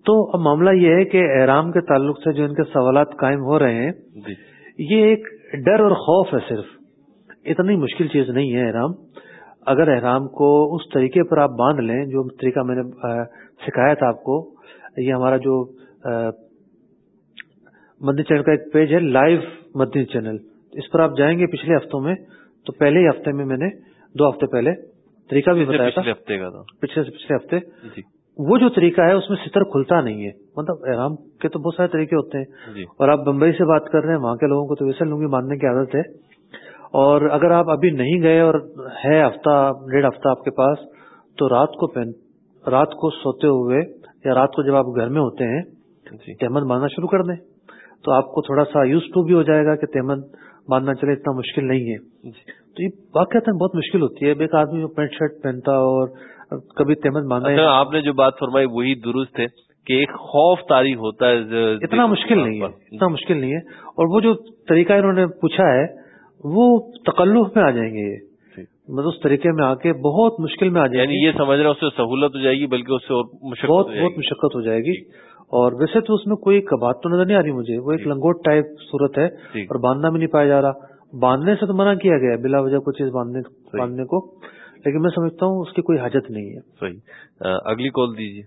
تو اب معاملہ یہ ہے کہ احرام کے تعلق سے جو ان کے سوالات قائم ہو رہے ہیں جی۔ یہ ایک ڈر اور خوف ہے صرف۔ اتنی مشکل چیز نہیں ہے احرام۔ اگر احرام کو اس طریقے پر آپ باندھ لیں جو طریقہ میں نے سکھایا تھا آپ کو یہ ہمارا جو مدنی چینل کا ایک پیج ہے لائیو مدنی چینل۔ اس پر آپ جائیں گے پچھلے ہفتوں میں تو پہلے ہی ہفتے میں میں نے دو ہفتے پہلے طریقہ بھی بتایا تھا۔ پچھلے ہفتے کا پچھلے سے پچھلے ہفتے۔ جی۔ وہ جو طریقہ ہے اس میں ستر کھلتا نہیں ہے۔ مطلب احرام کے تو بہت سارے طریقے ہوتے ہیں۔ جی۔ اور آپ بمبئی سے بات کر رہے ہیں وہاں کے لوگوں کو تو ویسے لنگی باندھنے کی عادت ہے۔ اور اگر آپ ابھی نہیں گئے اور ہے ہفتہ ڈیڑھ ہفتہ آپ کے پاس تو رات کو پہن رات کو سوتے ہوئے یا رات کو جب آپ گھر میں ہوتے ہیں جی۔ تحمد باندھنا شروع کر دیں۔ تو آپ کو تھوڑا سا یوز ٹو بھی ہو جائے گا کہ تحمد باندھنا چلے اتنا مشکل نہیں ہے۔ جی۔ تو یہ واقعات بہت مشکل ہوتی ہے۔ ایک آدمی جو پینٹ شرٹ پہنتا اور کبھی تحمد باندھا اچھا آپ نے جو بات فرمائی وہی درست ہے کہ ایک خوف تاریخ ہوتا ہے اتنا مشکل نہیں ہے اتنا مشکل نہیں ہے۔ اور وہ جو طریقہ انہوں نے پوچھا ہے وہ تکلف میں آ جائیں گے یہ۔ جی۔ مطلب اس طریقے میں آ کے بہت مشکل میں آ جائیں یعنی یہ سمجھ رہا اس سے سہولت ہو جائے گی بلکہ اس سے اور بہت بہت مشقت ہو جائے گی۔ اور ویسے تو اس میں کوئی کبات تو نظر نہیں آ رہی مجھے وہ ایک جی۔ لنگوٹ ٹائپ صورت ہے جی۔ اور باندھنا بھی نہیں پایا جا رہا۔ باندھنے سے تو منع کیا گیا ہے بلا وجہ کوئی چیز باندھنے کو۔ لیکن میں سمجھتا ہوں اس کی کوئی حاجت نہیں ہے۔ صحیح۔ اگلی کال دیجیے۔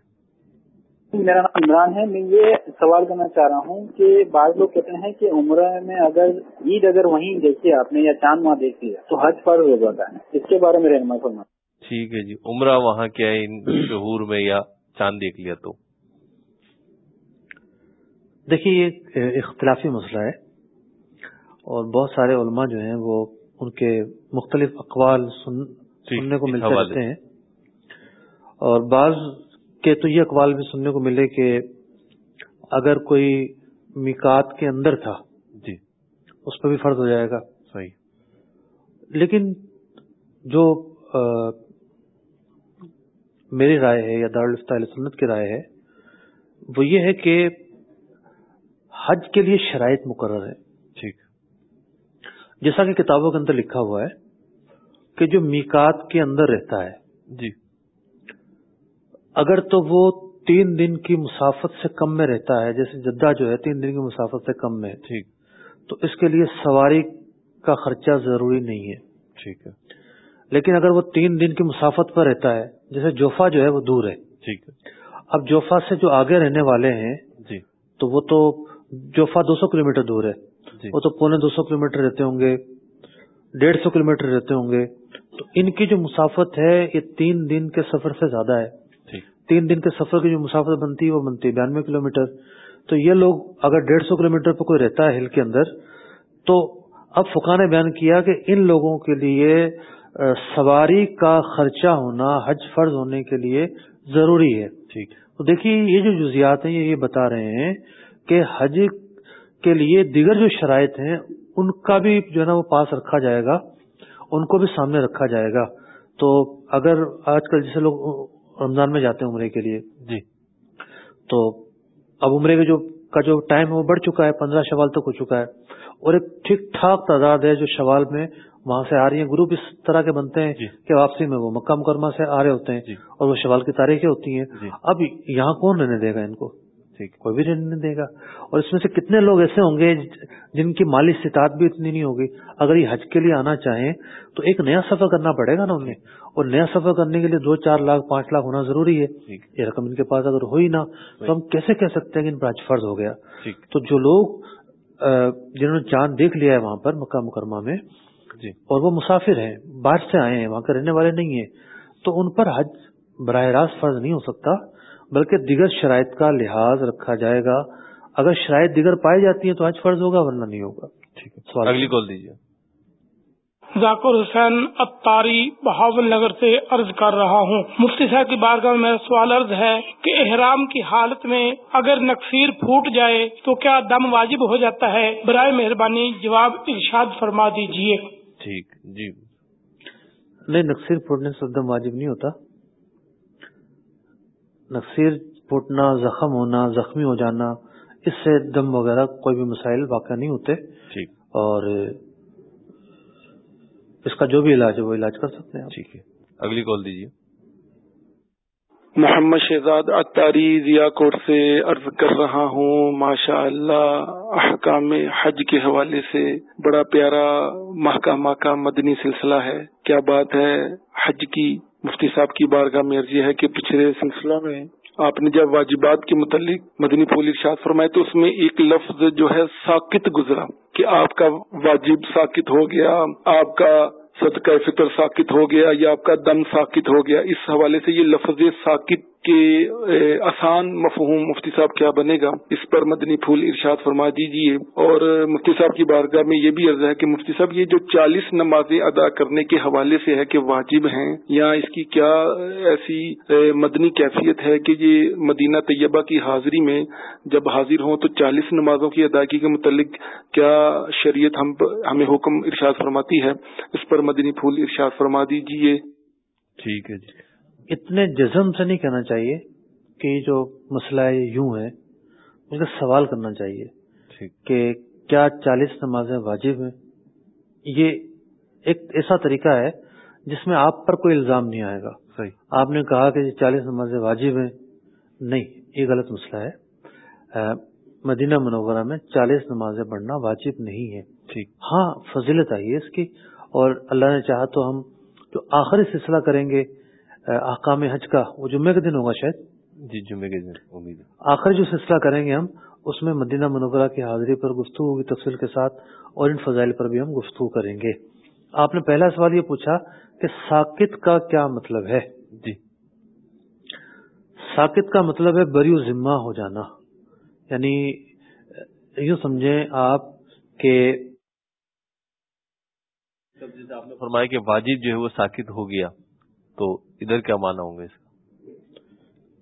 میرا نام عمران ہے۔ میں یہ سوال کرنا چاہ رہا ہوں کہ بعض لوگ کہتے ہیں کہ عمرہ میں اگر عید اگر وہیں دیکھی آپ نے یا چاند وہاں دیکھ لیا تو حج فرض ہو جاتا ہے۔ اس کے بارے میں رہنما فرما ٹھیک ہے جی۔ عمرہ وہاں کیا ہے؟ ان شہور میں یا چاند دیکھ لیا تو؟ دیکھیے یہ اختلافی مسئلہ ہے۔ اور بہت سارے علماء جو ہیں وہ ان کے مختلف اقوال سن سننے کو ملتے رہتے ہیں۔ اور بعض کے تو یہ اقوال بھی سننے کو ملے کہ اگر کوئی میکات کے اندر تھا جی۔ اس پہ بھی فرض ہو جائے گا۔ صحیح۔ لیکن جو میری رائے ہے یا دارالفتہ علیہ سنت کی رائے ہے وہ یہ ہے کہ حج کے لیے شرائط مقرر ہے ٹھیک۔ جیسا کہ کتابوں کے اندر لکھا ہوا ہے کہ جو میکات کے اندر رہتا ہے۔ جی۔ اگر تو وہ تین دن کی مسافت سے کم میں رہتا ہے جیسے جدہ جو ہے تین دن کی مسافت سے کم میں۔ ٹھیک۔ تو اس کے لیے سواری کا خرچہ ضروری نہیں ہے۔ ٹھیک ہے۔ لیکن اگر وہ تین دن کی مسافت پر رہتا ہے جیسے جوفا جو ہے وہ دور ہے۔ ٹھیک ہے۔ اب جوفا سے جو آگے رہنے والے ہیں جی۔ تو وہ تو جوفا دو سو کلو دور ہے۔ جی۔ وہ تو پونے دو سو کلو رہتے ہوں گے۔ ڈیڑھ سو کلو رہتے ہوں گے۔ تو ان کی جو مسافت ہے یہ تین دن کے سفر سے زیادہ ہے۔ تین دن کے سفر کی جو مسافت بنتی ہے وہ بنتی ہے بیانوے کلو تو یہ لوگ اگر ڈیڑھ سو کلو پہ کوئی رہتا ہے ہل کے اندر تو اب فقہ نے بیان کیا کہ ان لوگوں کے لیے سواری کا خرچہ ہونا حج فرض ہونے کے لیے ضروری ہے۔ ٹھیک۔ تو دیکھیے یہ جو جزیات ہیں یہ بتا رہے ہیں کہ حج کے لیے دیگر جو شرائط ہیں ان کا بھی جو ہے نا وہ پاس رکھا جائے گا ان کو بھی سامنے رکھا جائے گا۔ تو اگر آج کل جیسے لوگ رمضان میں جاتے ہیں عمرے کے لیے جی۔ تو اب عمرے کے جو کا جو ٹائم ہے وہ بڑھ چکا ہے پندرہ شوال تک ہو چکا ہے۔ اور ایک ٹھیک ٹھاک تعداد ہے جو شوال میں وہاں سے آ رہی ہیں۔ گروپ اس طرح کے بنتے ہیں جی۔ کہ واپسی میں وہ مکہ مکرمہ سے آ رہے ہوتے ہیں جی۔ اور وہ شوال کی تاریخیں ہوتی ہیں۔ جی۔ اب یہاں کون رہنے دے گا ان کو؟ ٹھیک کوئی بھی رہنے نہیں دے گا۔ اور اس میں سے کتنے لوگ ایسے ہوں گے جن کی مالی استطاعت بھی اتنی نہیں ہوگی؟ اگر یہ حج کے لیے آنا چاہیں تو ایک نیا سفر کرنا پڑے گا نا انہیں۔ اور نیا سفر کرنے کے لیے دو چار لاکھ پانچ لاکھ ہونا ضروری ہے۔ یہ رقم ان کے پاس اگر ہوئی نہ تو ہم کیسے کہہ سکتے ہیں کہ ان پر حج فرض ہو گیا؟ تو جو لوگ جنہوں نے چاند دیکھ لیا ہے وہاں پر مکہ مکرمہ میں جی۔ اور وہ مسافر ہیں باہر سے آئے ہیں وہاں کے رہنے والے نہیں ہیں تو ان پر حج براہ راست فرض نہیں ہو سکتا۔ بلکہ دیگر شرائط کا لحاظ رکھا جائے گا۔ اگر شرائط دیگر پائی جاتی ہیں تو حج فرض ہوگا ورنہ نہیں ہوگا۔ ٹھیک ہے سوال۔ اگلی کال دیجیے۔ ذاکر حسین اتاری بہاول نگر سے عرض کر رہا ہوں۔ مفتی صاحب کی بارگاہ میں میرا سوال عرض ہے کہ احرام کی حالت میں اگر نقصیر پھوٹ جائے تو کیا دم واجب ہو جاتا ہے؟ برائے مہربانی جواب ارشاد فرما دیجیے ٹھیک جی۔ نہیں نقصیر پھوٹنے سے دم واجب نہیں ہوتا۔ نقصیر پھوٹنا زخم ہونا زخمی ہو جانا اس سے دم وغیرہ کوئی بھی مسائل واقع نہیں ہوتے۔ ٹھیک۔ اور اس کا جو بھی علاج ہے وہ علاج کر سکتے ہیں۔ ٹھیک ہے۔ اگلی کال دیجیے۔ محمد شہزاد اتاری ضیا کوٹ سے عرض کر رہا ہوں ماشاء اللہ احکام حج کے حوالے سے بڑا پیارا محکمہ کا مدنی سلسلہ ہے۔ کیا بات ہے؟ حج کی مفتی صاحب کی بارگاہ میں عرضی ہے کہ پچھلے سلسلہ میں آپ نے جب واجبات کے متعلق مدنی پھول ارشاد فرمائے تو اس میں ایک لفظ جو ہے ساکت گزرا کہ آپ کا واجب ساکت ہو گیا، آپ کا صدقہ فطر ساکت ہو گیا یا آپ کا دم ساکت ہو گیا، اس حوالے سے یہ لفظ ساکت کے آسان مفہوم مفتی صاحب کیا بنے گا؟ اس پر مدنی پھول ارشاد فرما دیجیے اور، مفتی صاحب کی بارگاہ میں یہ بھی عرض ہے کہ مفتی صاحب، یہ جو چالیس نمازیں ادا کرنے کے حوالے سے ہے کہ واجب ہیں، یا اس کی کیا ایسی مدنی کیفیت ہے کہ یہ مدینہ طیبہ کی حاضری میں جب حاضر ہوں تو چالیس نمازوں کی ادائیگی کے متعلق کیا شریعت ہم ہمیں حکم ارشاد فرماتی ہے؟ اس پر مدنی پھول ارشاد فرما دیجیے ٹھیک ہے جی۔ اتنے جزم سے نہیں کہنا چاہیے کہ جو مسئلہ ہے یوں ہے اس کا سوال کرنا چاہیے کہ کیا چالیس نمازیں واجب ہیں؟ یہ ایک ایسا طریقہ ہے جس میں آپ پر کوئی الزام نہیں آئے گا۔ آپ نے کہا کہ چالیس نمازیں واجب ہیں۔ نہیں یہ غلط مسئلہ ہے۔ مدینہ منورہ میں چالیس نمازیں پڑھنا واجب نہیں ہے۔ ہاں فضیلت آئی ہے اس کی اور اللہ نے چاہا تو ہم جو آخری سلسلہ کریں گے احکام حج کا وہ جمعے کے دن ہوگا شاید؟ جی جمعے کے دن امید آخر جو سلسلہ کریں گے ہم اس میں مدینہ منورہ کی حاضری پر گفتگو ہوگی تفصیل کے ساتھ اور ان فضائل پر بھی ہم گفتگو کریں گے۔ آپ نے پہلا سوال یہ پوچھا کہ ساکت کا کیا مطلب ہے؟ جی۔ ساکت کا مطلب ہے بری ذمہ ہو جانا۔ یعنی یوں سمجھیں آپ کہ آپ نے فرمایا کہ واجب جو ہے وہ ساکت ہو گیا۔ تو ادھر کیا مانا ہوں گے اس کا؟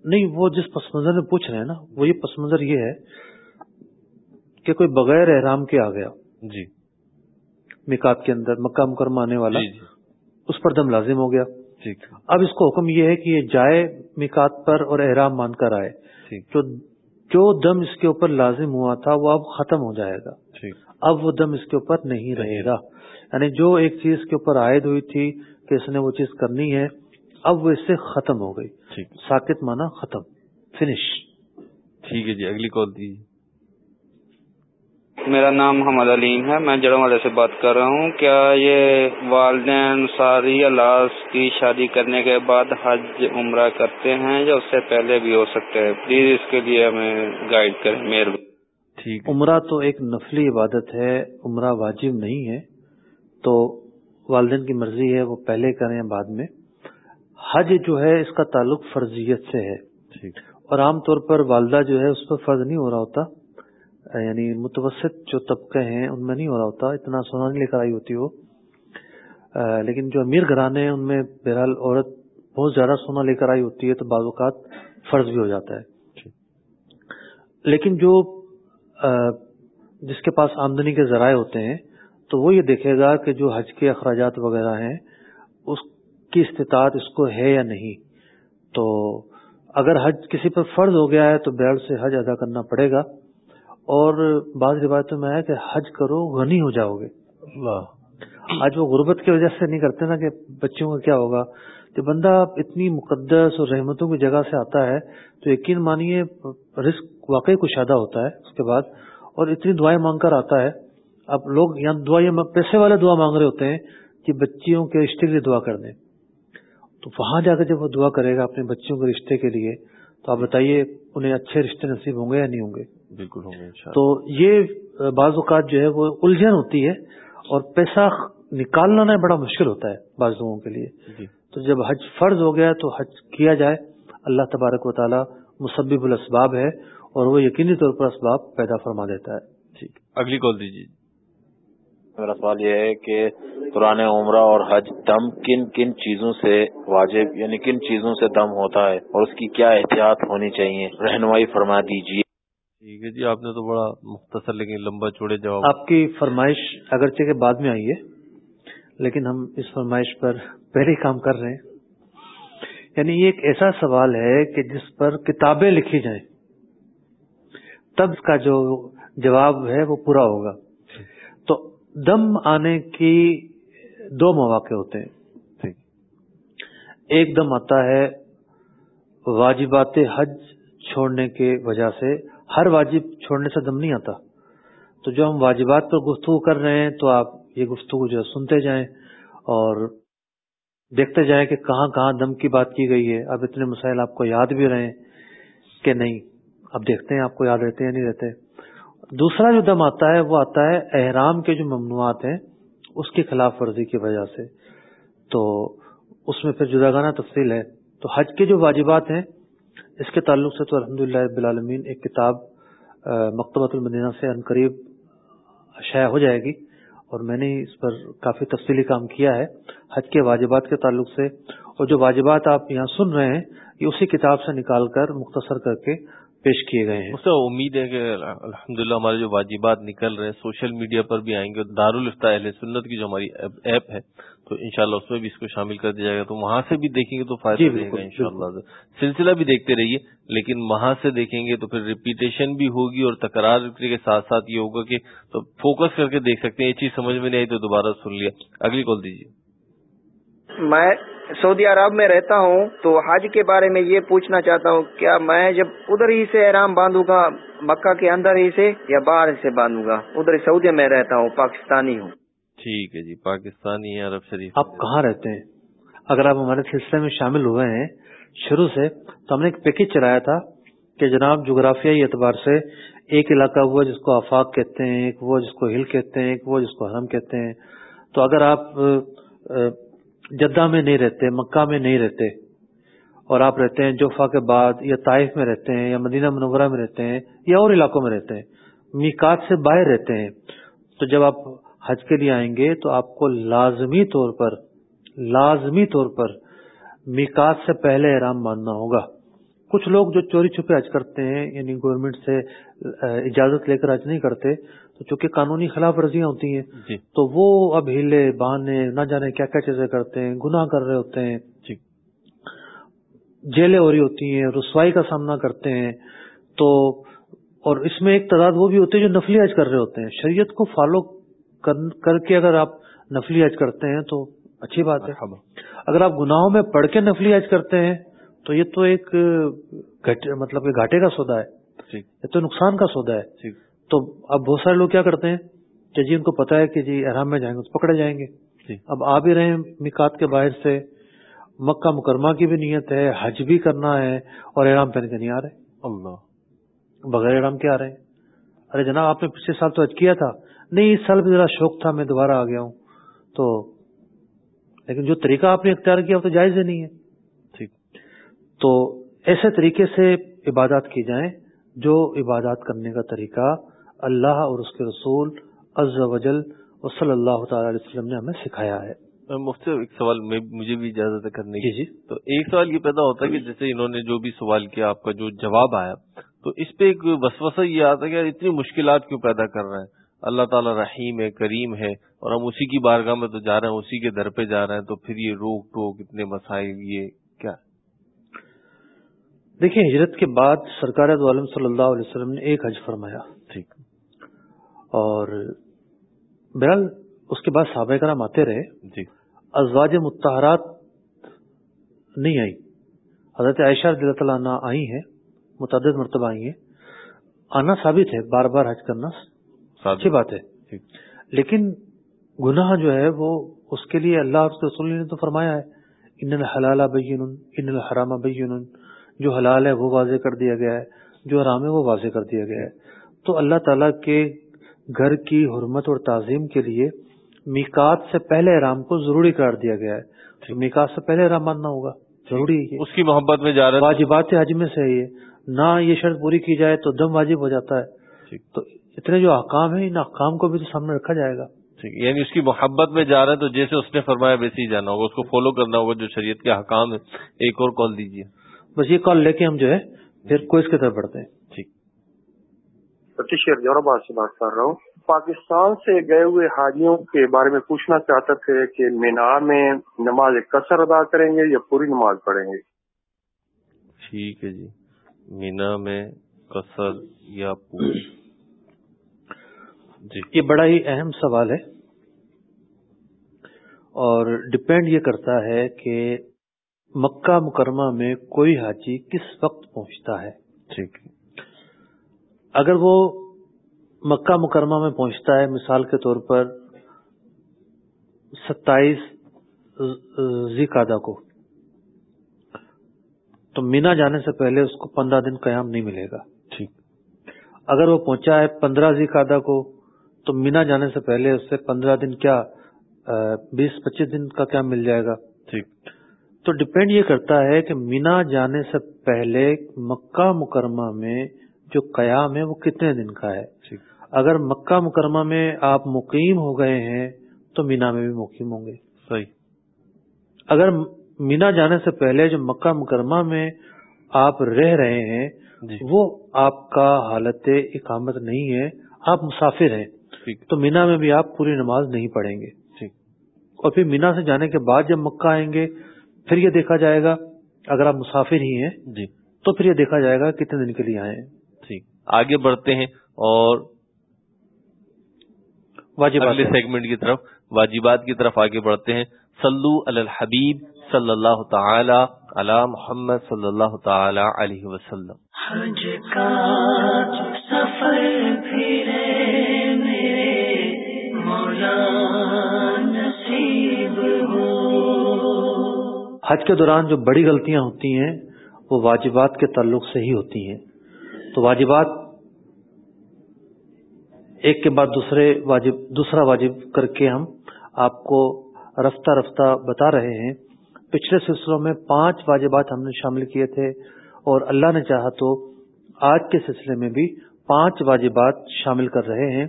نہیں وہ جس پس منظر میں پوچھ رہے ہیں نا وہ یہ پس منظر یہ ہے کہ کوئی بغیر احرام کے آ گیا جی۔ مکات کے اندر مکہ مکرمہ آنے والا جی جی۔ اس پر دم لازم ہو گیا۔ ٹھیک اب اس کو حکم یہ ہے کہ یہ جائے مکات پر اور احرام مان کر آئے۔ جو جو دم اس کے اوپر لازم ہوا تھا وہ اب ختم ہو جائے گا۔ اب وہ دم اس کے اوپر نہیں رہے گا۔ یعنی جو ایک چیز کے اوپر عائد ہوئی تھی کہ اس نے وہ چیز کرنی ہے اب وہ اس سے ختم ہو گئی۔ ساکت مانا ختم۔ فنش۔ ٹھیک ہے جی اگلی کال دیجیے۔ میرا نام محمد علیم ہے میں جڑوں والے سے بات کر رہا ہوں۔ کیا یہ والدین ساری الاس کی شادی کرنے کے بعد حج عمرہ کرتے ہیں یا اس سے پہلے بھی ہو سکتے ہیں؟ پلیز اس کے لیے ہمیں گائیڈ کریں مہربانی۔ ٹھیک۔ عمرہ تو ایک نفلی عبادت ہے عمرہ واجب نہیں ہے۔ تو والدین کی مرضی ہے وہ پہلے کریں بعد میں۔ حج جو ہے اس کا تعلق فرضیت سے ہے۔ اور عام طور پر والدہ جو ہے اس پر فرض نہیں ہو رہا ہوتا۔ یعنی متوسط جو طبقے ہیں ان میں نہیں ہو رہا ہوتا۔ اتنا سونا نہیں لے کر آئی ہوتی وہ لیکن جو امیر گھرانے ہیں ان میں بہرحال عورت بہت زیادہ سونا لے کر آئی ہوتی ہے تو بعض اوقات فرض بھی ہو جاتا ہے۔ لیکن جو جس کے پاس آمدنی کے ذرائع ہوتے ہیں تو وہ یہ دیکھے گا کہ جو حج کے اخراجات وغیرہ ہیں اس کی استطاعت اس کو ہے یا نہیں۔ تو اگر حج کسی پر فرض ہو گیا ہے تو بیڑ سے حج ادا کرنا پڑے گا۔ اور بعض روایتوں میں ہے کہ حج کرو غنی ہو جاؤ گے۔ آج وہ غربت کی وجہ سے نہیں کرتے نا کہ بچوں کا کیا ہوگا۔ جب بندہ اتنی مقدس اور رحمتوں کی جگہ سے آتا ہے تو یقین مانیے رزق واقعی کشادہ ہوتا ہے اس کے بعد اور اتنی دعائیں مانگ کر آتا ہے۔ اب لوگ یہاں دعا پیسے والے دعا مانگ رہے ہوتے ہیں کہ بچیوں کے رشتے کے لیے دعا کر دیں۔ تو وہاں جا کر جب وہ دعا کرے گا اپنے بچیوں کے رشتے کے لیے تو آپ بتائیے انہیں اچھے رشتے نصیب ہوں گے یا نہیں ہوں گے؟ بالکل ہوں گے تو یہ بعض اوقات جو ہے وہ الجھن ہوتی ہے اور پیسہ نکالنا بڑا مشکل ہوتا ہے بعض لوگوں کے لیے۔ جی۔ تو جب حج فرض ہو گیا تو حج کیا جائے؟ اللہ تبارک و تعالی مسبب الاسباب ہے اور وہ یقینی طور پر اسباب پیدا فرما دیتا ہے۔ ٹھیک۔ اگلی کال دیجیے۔ میرا سوال یہ ہے کہ قرآن عمرہ اور حج دم کن کن چیزوں سے واجب یعنی کن چیزوں سے دم ہوتا ہے اور اس کی کیا احتیاط ہونی چاہیے؟ رہنمائی فرما دیجیے ٹھیک ہے جی آپ نے تو بڑا مختصر لیکن لمبا چوڑے جواب۔ آپ کی فرمائش اگرچہ کے بعد میں آئی ہے لیکن ہم اس فرمائش پر پہلے کام کر رہے ہیں۔ یعنی یہ ایک ایسا سوال ہے کہ جس پر کتابیں لکھی جائیں تب کا جو جواب ہے وہ پورا ہوگا۔ دم آنے کی دو مواقع ہوتے ہیں۔ ایک دم آتا ہے واجبات حج چھوڑنے کے وجہ سے۔ ہر واجب چھوڑنے سے دم نہیں آتا۔ تو جو ہم واجبات پر گفتگو کر رہے ہیں تو آپ یہ گفتگو جو سنتے جائیں اور دیکھتے جائیں کہ کہاں کہاں دم کی بات کی گئی ہے۔ اب اتنے مسائل آپ کو یاد بھی رہے کہ نہیں اب دیکھتے ہیں آپ کو یاد رہتے یا نہیں رہتے۔ دوسرا جو دم آتا ہے وہ آتا ہے احرام کے جو ممنوعات ہیں، اس کی خلاف ورزی کی وجہ سے۔ تو اس میں پھر جداگانہ تفصیل ہے۔ تو حج کے جو واجبات ہیں، اس کے تعلق سے تو الحمد للہ بلالمین ایک کتاب مکتبۃ المدینہ سے ان قریب شائع ہو جائے گی۔ اور میں نے اس پر کافی تفصیلی کام کیا ہے۔ حج کے واجبات کے تعلق سے، اور جو واجبات آپ یہاں سن رہے ہیں، یہ اسی کتاب سے نکال کر مختصر کر کے پیش کیے گئے ہیں۔ اس سے امید ہے کہ الحمدللہ ہمارے جو واجبات نکل رہے ہیں سوشل میڈیا پر بھی آئیں گے دارالفتہ اہل سنت کی جو ہماری ایپ ہے تو انشاءاللہ اس میں بھی اس کو شامل کر دیا جائے گا۔ تو وہاں سے بھی دیکھیں گے تو فائدہ جی رہے گا انشاءاللہ۔ سلسلہ بھی دیکھتے رہیے لیکن وہاں سے دیکھیں گے تو پھر ریپیٹیشن بھی ہوگی اور تکرار کے ساتھ ساتھ یہ ہوگا کہ تو فوکس کر کے دیکھ سکتے ہیں۔ یہ چیز سمجھ میں نہیں آئی تو دوبارہ سن لیا۔ اگلی کال دیجیے۔ میں سعودی عرب میں رہتا ہوں تو حج کے بارے میں یہ پوچھنا چاہتا ہوں کیا میں جب ادھر ہی سے احرام باندھوں گا مکہ کے اندر ہی سے یا باہر سے باندھوں گا؟ ادھر سعودی میں رہتا ہوں پاکستانی ہوں۔ ٹھیک ہے جی پاکستانی عرب شریف آپ کہاں رہتے ہیں؟ اگر آپ ہمارے سلسلے میں شامل ہوئے ہیں شروع سے تو ہم نے ایک پیکج چلایا تھا کہ جناب جغرافیائی اعتبار سے ایک علاقہ ہوا جس کو آفاق کہتے ہیں ایک وہ جس کو ہل کہتے ہیں ایک وہ جس کو حرم کہتے ہیں۔ تو اگر آپ جدہ میں نہیں رہتے، مکہ میں نہیں رہتے۔ اور آپ رہتے ہیں جوفا کے بعد یا طائف میں رہتے ہیں یا مدینہ منورہ میں رہتے ہیں یا اور علاقوں میں رہتے ہیں میکات سے باہر رہتے ہیں۔ تو جب آپ حج کے لیے آئیں گے تو آپ کو لازمی طور پر، لازمی طور پر میکات سے پہلے احرام باندھنا ہوگا۔ کچھ لوگ جو چوری چھپے حج کرتے ہیں یعنی گورنمنٹ سے اجازت لے کر حج نہیں کرتے چونکہ قانونی خلاف ورزیاں ہوتی ہیں جی۔ تو وہ اب ہلے بہانے نہ جانے کیا کیا چیزیں کرتے ہیں گناہ کر رہے ہوتے ہیں۔ جی۔ جیلیں ہو رہی ہوتی ہیں رسوائی کا سامنا کرتے ہیں۔ تو اور اس میں ایک تعداد وہ بھی ہوتے ہیں جو نفلی حج کر رہے ہوتے ہیں۔ شریعت کو فالو کر کے اگر آپ نفلی حج کرتے ہیں تو اچھی بات ہے۔ اگر آپ گناہوں میں پڑھ کے نفلی حج کرتے ہیں تو یہ تو ایک مطلب کہ گھاٹے کا سودا ہے۔ یہ تو نقصان کا سودا ہے۔ تو اب بہت سارے لوگ کیا کرتے ہیں؟ کہ جی ان کو پتا ہے کہ جی احرام میں جائیں گے تو پکڑے جائیں گے۔ جی۔ اب آ بھی رہے ہیں مکات کے باہر سے۔ مکہ مکرمہ کی بھی نیت ہے حج بھی کرنا ہے اور احرام پہن کے نہیں آ رہے۔ اللہ۔ بغیر احرام کے آ رہے ہیں۔ ارے جناب آپ نے پچھلے سال تو حج کیا تھا۔ نہیں اس سال بھی ذرا شوق تھا میں دوبارہ آ گیا ہوں۔ تو لیکن جو طریقہ آپ نے اختیار کیا وہ تو جائز ہی نہیں ہے۔ ٹھیک۔ تو ایسے طریقے سے عبادات کی جائیں جو عبادات کرنے کا طریقہ اللہ اور اس کے رسول عز و جل صلی اللہ تعالی علیہ وسلم نے ہمیں سکھایا ہے۔ مفتی ایک سوال میں مجھے بھی اجازت ہے کرنے کی۔ جی جی۔ تو ایک سوال یہ پیدا ہوتا ہے کہ جیسے انہوں نے جو بھی سوال کیا آپ کا جو جواب آیا تو اس پہ ایک وسوسہ یہ آتا ہے کہ اتنی مشکلات کیوں پیدا کر رہے ہیں؟ اللہ تعالیٰ رحیم ہے کریم ہے اور ہم اسی کی بارگاہ میں تو جا رہے ہیں اسی کے در پہ جا رہے ہیں تو پھر یہ روک ٹوک اتنے مسائل یہ کیا؟ دیکھیں ہجرت کے بعد سرکار عالم صلی اللہ علیہ وسلم نے ایک حج فرمایا۔ ٹھیک۔ اور بہرحال اس کے بعد صحابہ کرام آتے رہے۔ جی۔ ازواج متحرات نہیں آئی۔ حضرت عائشہ رضی اللہ تعالیٰ عنہ آئی ہیں متعدد مرتبہ آئی ہیں۔ آنا ثابت ہے بار بار حج کرنا اچھی بات ہے۔ لیکن گناہ جو ہے وہ اس کے لیے اللہ رسول نے تو فرمایا ہے ان الحلال بین ان الحرام بین جو حلال ہے وہ واضح کر دیا گیا ہے جو حرام ہے وہ واضح کر دیا گیا ہے۔ تو اللہ تعالیٰ کے گھر کی حرمت اور تعظیم کے لیے میکات سے پہلے ارام کو ضروری قرار دیا گیا ہے۔ میکات سے پہلے ارام ماننا ہوگا۔ ضروری ہے اس کی محبت میں جا رہا ہے۔ واجبات حج میں سے ہے نہ یہ شرط پوری کی جائے تو دم واجب ہو جاتا ہے۔ تو اتنے جو احکام ہیں ان احکام کو بھی تو سامنے رکھا جائے گا۔ یعنی اس کی محبت میں جا رہے ہیں تو جیسے اس نے فرمایا ویسے ہی جانا ہوگا۔ اس کو فالو کرنا ہوگا جو شریعت کے حکام ہے ایک اور کال دیجیے بس یہ کال لے کے ہم جو ہے پھر کوئز کی طرف بڑھتے ہیں۔ ٹھیک جوراباد سے بات کر رہا ہوں۔ پاکستان سے گئے ہوئے حاجیوں کے بارے میں پوچھنا چاہتے تھے کہ مینار میں نماز قصر ادا کریں گے یا پوری نماز پڑھیں گے؟ ٹھیک ہے جی۔ مینا میں قصر یا پوری۔ جی۔ یہ بڑا ہی اہم سوال ہے۔ اور ڈپینڈ یہ کرتا ہے کہ مکہ مکرمہ میں کوئی حاجی کس وقت پہنچتا ہے۔ ٹھیک اگر وہ مکہ مکرمہ میں پہنچتا ہے مثال کے طور پر ستائیس زیقادہ کو تو مینا جانے سے پہلے اس کو پندرہ دن قیام نہیں ملے گا۔ ٹھیک۔ اگر وہ پہنچا ہے پندرہ زیقادہ کو تو مینا جانے سے پہلے اس سے پندرہ دن کیا بیس پچیس دن کا کیا مل جائے گا۔ ٹھیک۔ تو ڈپینڈ یہ کرتا ہے کہ مینا جانے سے پہلے مکہ مکرمہ میں جو قیام ہے وہ کتنے دن کا ہے؟ اگر مکہ مکرمہ میں آپ مقیم ہو گئے ہیں تو مینا میں بھی مقیم ہوں گے۔ صحیح۔ اگر مینا جانے سے پہلے جو مکہ مکرمہ میں آپ رہ رہے ہیں جی۔ وہ آپ کا حالت اقامت نہیں ہے آپ مسافر ہیں۔ تو مینا میں بھی آپ پوری نماز نہیں پڑھیں گے۔ ٹھیک۔ اور پھر مینا سے جانے کے بعد جب مکہ آئیں گے پھر یہ دیکھا جائے گا اگر آپ مسافر ہی ہیں جی۔ تو پھر یہ دیکھا جائے گا کتنے دن کے لیے آئے ہیں۔ آگے بڑھتے ہیں اور اگلے سیگمنٹ کی طرف واجبات کی طرف آگے بڑھتے ہیں۔ صلو علی الحبیب صلی اللہ تعالی علی محمد صلی اللہ تعالی علیہ وسلم۔ حج کا سفر پھرے میرے مولا نصیب ہو۔ حج کے دوران جو بڑی غلطیاں ہوتی ہیں وہ واجبات کے تعلق سے ہی ہوتی ہیں۔ تو واجبات ایک کے بعد دوسرے واجب، دوسرا واجب کر کے ہم آپ کو رفتہ رفتہ بتا رہے ہیں۔ پچھلے سلسلوں میں پانچ واجبات ہم نے شامل کیے تھے اور اللہ نے چاہا تو آج کے سلسلے میں بھی پانچ واجبات شامل کر رہے ہیں۔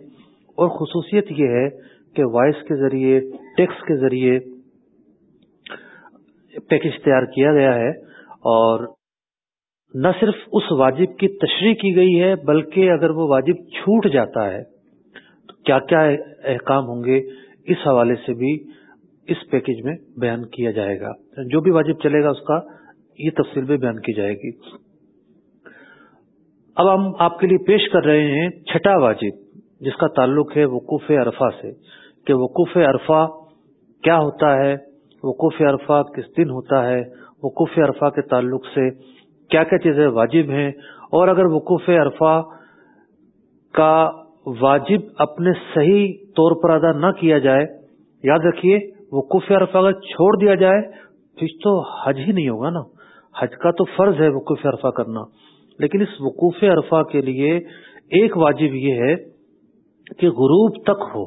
اور خصوصیت یہ ہے کہ وائس کے ذریعے، ٹیکس کے ذریعے پیکج تیار کیا گیا ہے اور نہ صرف اس واجب کی تشریح کی گئی ہے، بلکہ اگر وہ واجب چھوٹ جاتا ہے، تو کیا کیا احکام ہوں گے؟ اس حوالے سے بھی اس پیکج میں بیان کیا جائے گا۔ جو بھی واجب چلے گا، اس کا یہ تفصیل بھی بیان کی جائے گی۔ اب ہم آپ کے لیے پیش کر رہے ہیں چھٹا واجب، جس کا تعلق ہے وقوف عرفہ سے۔ کہ وقوف عرفہ کیا ہوتا ہے؟ وقوف عرفہ کس دن ہوتا ہے؟ وقوف عرفہ کے تعلق سے کیا کیا چیزیں واجب ہیں؟ اور اگر وقوف عرفہ کا واجب اپنے صحیح طور پر ادا نہ کیا جائے، یاد رکھیے، وقوف عرفہ اگر چھوڑ دیا جائے پھر تو حج ہی نہیں ہوگا نا۔ حج کا تو فرض ہے وقوف عرفہ کرنا۔ لیکن اس وقوف عرفہ کے لیے ایک واجب یہ ہے کہ غروب تک ہو۔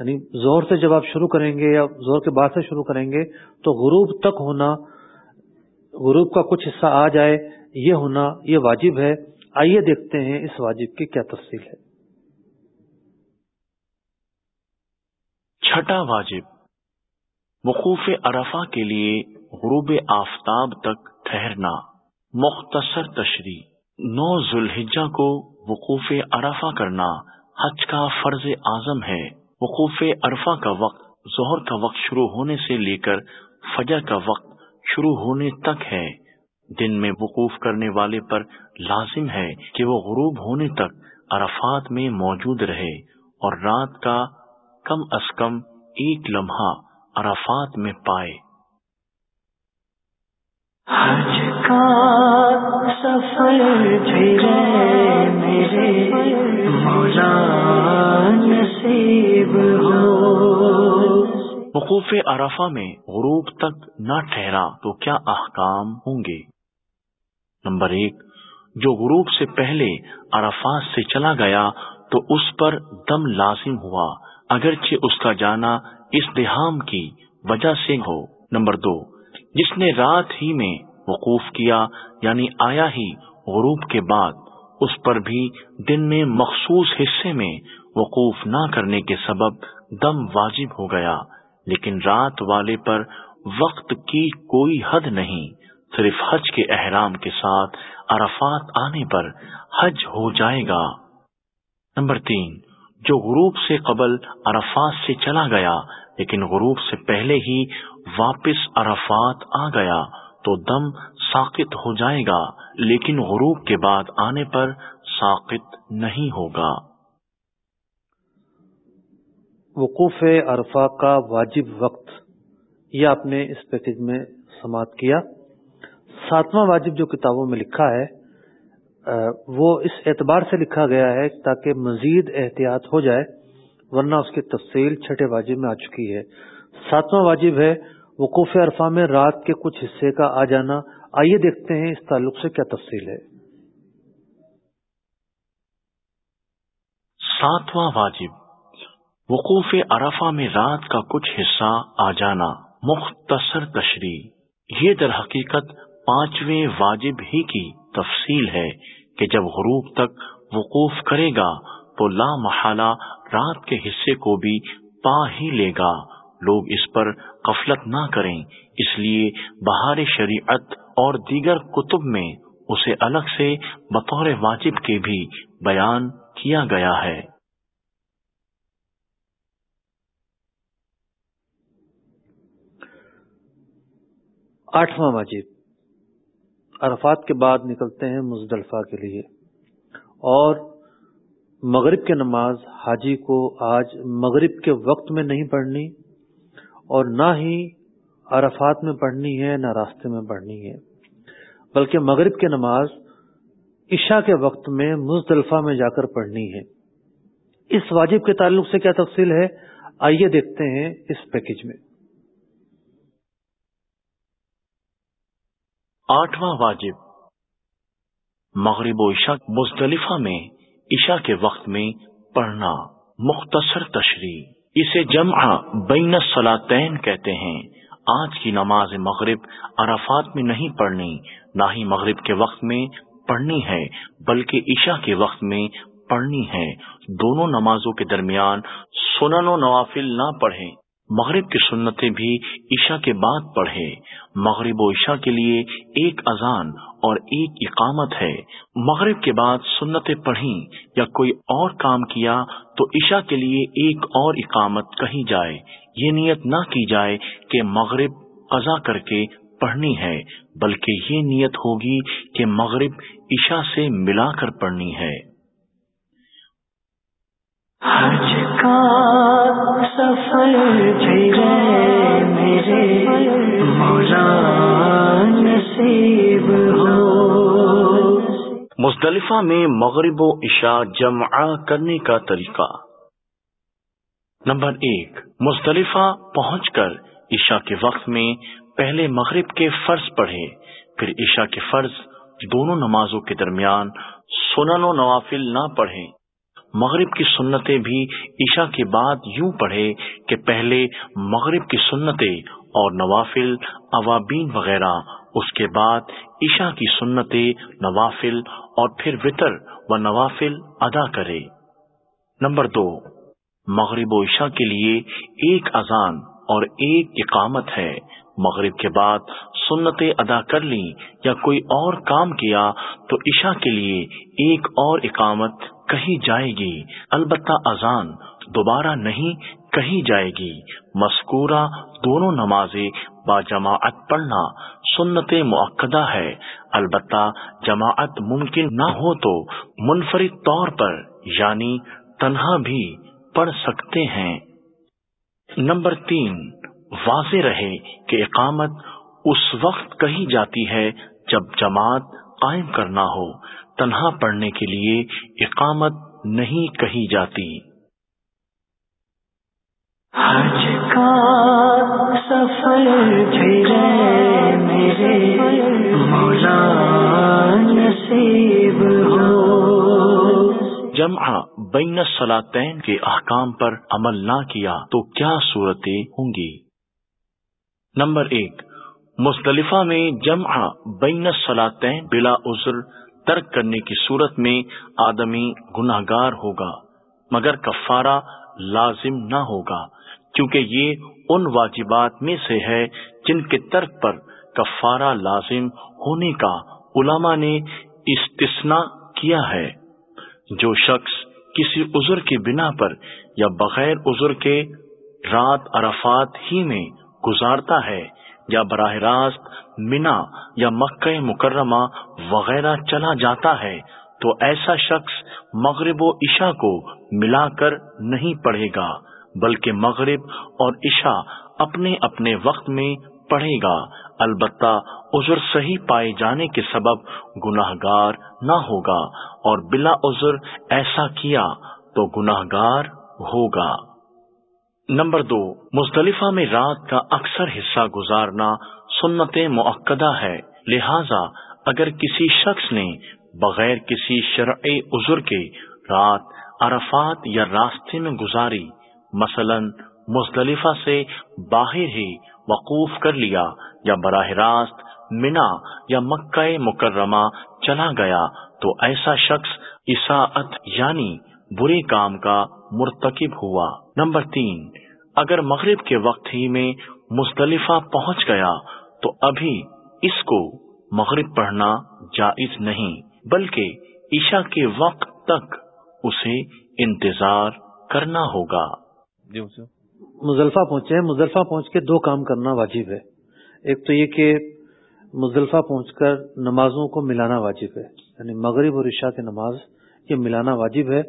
یعنی زور سے جب آپ شروع کریں گے یا زور کے بعد سے شروع کریں گے، تو غروب تک ہونا غروب کا کچھ حصہ آ جائے، یہ ہونا، یہ واجب ہے۔ آئیے دیکھتے ہیں اس واجب کی کیا تفصیل ہے۔ چھٹا واجب۔ وقوف عرفہ کے لیے غروب آفتاب تک ٹھہرنا۔ مختصر تشریح۔ نو ذوالحجہ کو وقوف عرفہ کرنا حج کا فرض اعظم ہے۔ وقوف عرفہ کا وقت، ظہر کا وقت شروع ہونے سے لے کر فجر کا وقت شروع ہونے تک ہے دن میں وقوف کرنے والے پر لازم ہے کہ وہ غروب ہونے تک عرفات میں موجود رہے اور رات کا کم از کم ایک لمحہ عرفات میں پائے۔ حج کا سفر میرے مولا نصیب ہو۔ وقوف عرفہ میں غروب تک نہ ٹھہرا تو کیا احکام ہوں گے؟ نمبر ایک، جو غروب سے پہلے عرفات سے چلا گیا تو اس پر دم لازم ہوا، اگرچہ اس کا جانا اس دہام کی وجہ سے ہو۔ نمبر دو، جس نے رات ہی میں وقوف کیا یعنی آیا ہی غروب کے بعد، اس پر بھی دن میں مخصوص حصے میں وقوف نہ کرنے کے سبب دم واجب ہو گیا۔ لیکن رات والے پر وقت کی کوئی حد نہیں، صرف حج کے احرام کے ساتھ عرفات آنے پر حج ہو جائے گا۔ نمبر تین، جو غروب سے قبل عرفات سے چلا گیا، لیکن غروب سے پہلے ہی واپس عرفات آ گیا، تو دم ساقت ہو جائے گا، لیکن غروب کے بعد آنے پر ساقت نہیں ہوگا۔ وقوف عرفہ کا واجب وقت یہ آپ نے اس پیکج میں سماعت کیا۔ ساتواں واجب جو کتابوں میں لکھا ہے وہ اس اعتبار سے لکھا گیا ہے تاکہ مزید احتیاط ہو جائے، ورنہ اس کی تفصیل چھٹے واجب میں آ چکی ہے۔ ساتواں واجب ہے وقوف عرفہ میں رات کے کچھ حصے کا آ جانا۔ آئیے دیکھتے ہیں اس تعلق سے کیا تفصیل ہے۔ ساتواں واجب وقوف عرفہ میں رات کا کچھ حصہ آ جانا مختصر تشریح۔ یہ در حقیقت پانچویں واجب ہی کی تفصیل ہے کہ جب غروب تک وقوف کرے گا تو لا محالہ رات کے حصے کو بھی پا ہی لے گا۔ لوگ اس پر قفلت نہ کریں۔ اس لیے بہار شریعت اور دیگر کتب میں اسے الگ سے بطور واجب کے بھی بیان کیا گیا ہے۔ آٹھواں واجب۔ عرفات کے بعد نکلتے ہیں مزدلفہ کے لیے۔ اور مغرب کی نماز حاجی کو آج مغرب کے وقت میں نہیں پڑھنی اور نہ ہی عرفات میں پڑھنی ہے، نہ راستے میں پڑھنی ہے۔ بلکہ مغرب کی نماز عشاء کے وقت میں مزدلفہ میں جا کر پڑھنی ہے۔ اس واجب کے تعلق سے کیا تفصیل ہے؟ آئیے دیکھتے ہیں اس پیکج میں۔ آٹھواں واجب۔ مغرب و عشاء مزدلفہ میں عشاء کے وقت میں پڑھنا مختصر تشریح۔ اسے جمع بین الصلاتین کہتے ہیں۔ آج کی نماز مغرب عرفات میں نہیں پڑھنی، نہ ہی مغرب کے وقت میں پڑھنی ہے، بلکہ عشاء کے وقت میں پڑھنی ہے۔ دونوں نمازوں کے درمیان سنن و نوافل نہ پڑھیں۔ مغرب کی سنتیں بھی عشاء کے بعد پڑھے مغرب و عشاء کے لیے ایک اذان اور ایک اقامت ہے۔ مغرب کے بعد سنتیں پڑھی یا کوئی اور کام کیا تو عشاء کے لیے ایک اور اقامت کہیں جائے۔ یہ نیت نہ کی جائے کہ مغرب قضا کر کے پڑھنی ہے، بلکہ یہ نیت ہوگی کہ مغرب عشاء سے ملا کر پڑھنی ہے۔ حج کا سفر میرے مولا نصیب ہو میں مغرب و عشاء جمع کرنے کا طریقہ۔ نمبر ایک، مزدلفہ پہنچ کر عشاء کے وقت میں پہلے مغرب کے فرض پڑھے پھر عشاء کے فرض دونوں نمازوں کے درمیان سنن و نوافل نہ پڑھیں۔ مغرب کی سنتیں بھی عشاء کے بعد یوں پڑھے کہ پہلے مغرب کی سنتیں اور نوافل، اوابین وغیرہ، اس کے بعد عشاء کی سنتیں، نوافل اور پھر وطر و نوافل ادا کرے۔ نمبر دو، مغرب و عشاء کے لیے ایک اذان اور ایک اقامت ہے۔ مغرب کے بعد سنتیں ادا کر لی یا کوئی اور کام کیا تو عشاء کے لیے ایک اور اقامت کہی جائے گی۔ البتہ اذان دوبارہ نہیں کہی جائے گی۔ مذکورہ دونوں نمازیں با جماعت پڑھنا سنت معقدہ ہے۔ البتہ جماعت ممکن نہ ہو تو منفرد طور پر یعنی تنہا بھی پڑھ سکتے ہیں۔ نمبر تین واضح رہے کہ اقامت اس وقت کہی جاتی ہے جب جماعت قائم کرنا ہو۔ تنہا پڑھنے کے لیے اقامت نہیں کہی جاتی۔ حج کا سفر میرے مولا نصیب ہو۔ جمع بین سلاطین کے احکام پر عمل نہ کیا تو کیا صورتیں ہوں گی؟ نمبر ایک مصطلفہ میں جمع بین سلاطین بلا عذر ترک کرنے کی صورت میں آدمی گناہ گار ہوگا، مگر کفارہ لازم نہ ہوگا کیونکہ یہ ان واجبات میں سے ہے جن کے ترک پر کفارہ لازم ہونے کا علماء نے استثنا کیا ہے۔ جو شخص کسی عذر کی بنا پر یا بغیر عذر کے رات عرفات ہی میں گزارتا ہے یا براہ راست مینا یا مکہ مکرمہ وغیرہ چلا جاتا ہے، تو ایسا شخص مغرب و عشاء کو ملا کر نہیں پڑھے گا، بلکہ مغرب اور عشاء اپنے اپنے وقت میں پڑھے گا۔ البتہ عذر صحیح پائے جانے کے سبب گناہ گار نہ ہوگا، اور بلا عذر ایسا کیا تو گناہ گار ہوگا۔ نمبر دو، مزدلفہ میں رات کا اکثر حصہ گزارنا سنت معقدہ ہے۔ لہذا اگر کسی شخص نے بغیر کسی شرع عذر کے رات عرفات یا راستے میں گزاری، مثلا مزدلفہ سے باہر ہی وقوف کر لیا یا براہ راست منا یا مکہ مکرمہ چلا گیا، تو ایسا شخص اساعت یعنی برے کام کا مرتکب ہوا۔ نمبر تین اگر مغرب کے وقت ہی میں مستلفہ پہنچ گیا تو ابھی اس کو مغرب پڑھنا جائز نہیں بلکہ عشاء کے وقت تک اسے انتظار کرنا ہوگا۔ جی مزلفہ پہنچے مزلفہ پہنچ کے دو کام کرنا واجب ہے۔ ایک تو یہ کہ مزدلفہ پہنچ کر نمازوں کو ملانا واجب ہے یعنی مغرب اور عشاء کی نماز یہ ملانا واجب ہے۔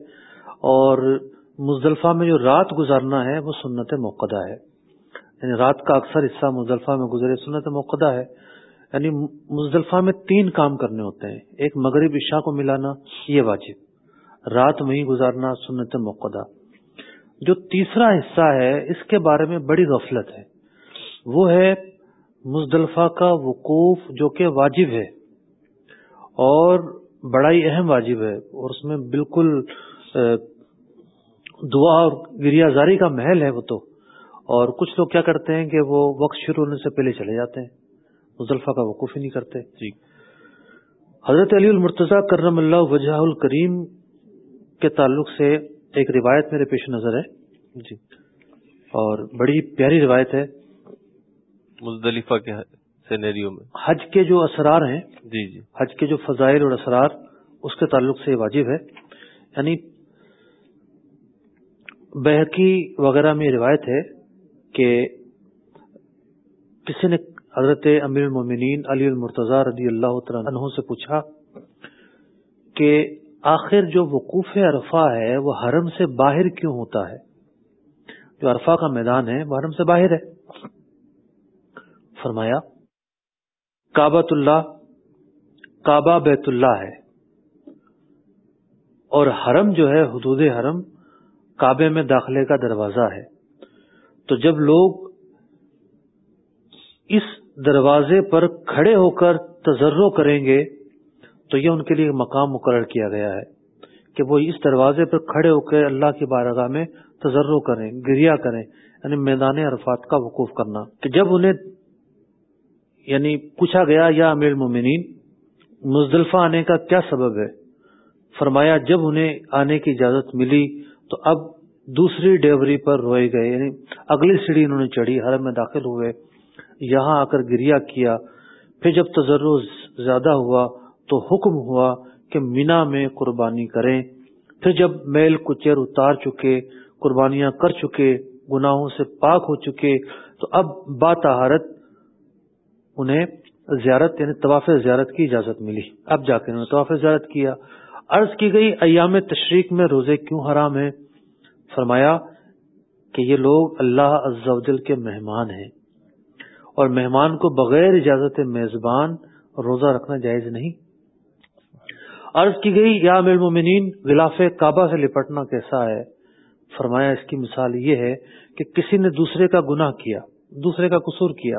اور مزدلفہ میں جو رات گزارنا ہے وہ سنت موقع ہے۔ یعنی رات کا اکثر حصہ مزدلفہ میں گزرے سنت موقع ہے۔ یعنی مزدلفہ میں تین کام کرنے ہوتے ہیں۔ ایک مغرب عشاء کو ملانا، یہ واجب۔ رات وہیں گزارنا سنت موقع جو تیسرا حصہ ہے، اس کے بارے میں بڑی غفلت ہے۔ وہ ہے مزدلفہ کا وقوف جو کہ واجب ہے۔ اور بڑا ہی اہم واجب ہے۔ اور اس میں بالکل دعا اور گریا زاری کا محل ہے وہ تو۔ اور کچھ لوگ کیا کرتے ہیں کہ وہ وقت شروع ہونے سے پہلے چلے جاتے ہیں۔ مزدلفہ کا وقوف ہی نہیں کرتے۔ جی۔ حضرت علی المرتضی کرم اللہ وجہ الکریم کے تعلق سے ایک روایت میرے پیش نظر ہے۔ جی۔ اور بڑی پیاری روایت ہے۔ مزدلفہ کے سینیریو میں۔ حج کے جو اسرار ہیں جی جی۔ حج کے جو فضائل اور اسرار اس کے تعلق سے واجب ہے۔ یعنی بحقی وغیرہ میں روایت ہے کہ کسی نے حضرت امیر المومنین علی المرتضی رضی اللہ عنہ سے پوچھا کہ آخر جو وقوف عرفہ ہے وہ حرم سے باہر کیوں ہوتا ہے؟ جو عرفہ کا میدان ہے وہ حرم سے باہر ہے۔ فرمایا کابت اللہ کعبہ بیت اللہ ہے اور حرم جو ہے حدود حرم کعبے میں داخلے کا دروازہ ہے۔ تو جب لوگ اس دروازے پر کھڑے ہو کر تجرو کریں گے، تو یہ ان کے لیے مقام مقرر کیا گیا ہے کہ وہ اس دروازے پر کھڑے ہو کے اللہ کی بارگاہ میں تجرو کریں، گریا کریں یعنی میدان عرفات کا وقوف کرنا۔ کہ جب انہیں یعنی پوچھا گیا، یا امیر مومنین مزدلفہ آنے کا کیا سبب ہے؟ فرمایا، جب انہیں آنے کی اجازت ملی تو اب دوسری ڈیوری پر روئے گئے یعنی اگلی سیڑھی انہوں نے چڑھی، حرم میں داخل ہوئے، یہاں آ کر گریا کیا۔ پھر جب تجرب زیادہ ہوا تو حکم ہوا کہ مینا میں قربانی کریں۔ پھر جب میل کچیر اتار چکے، قربانیاں کر چکے، گناہوں سے پاک ہو چکے، تو اب باتہارت، انہیں زیارت یعنی طواف زیارت کی اجازت ملی۔ اب جا کے انہوں نے طواف زیارت کیا۔ عرض کی گئی، ایام تشریق میں روزے کیوں حرام ہیں؟ فرمایا کہ یہ لوگ اللہ عز و جل کے مہمان ہیں اور مہمان کو بغیر اجازت میزبان روزہ رکھنا جائز نہیں۔ عرض کی گئی، یا المومنین، غلاف کعبہ سے لپٹنا کیسا ہے؟ فرمایا اس کی مثال یہ ہے کہ کسی نے دوسرے کا گناہ کیا، دوسرے کا قصور کیا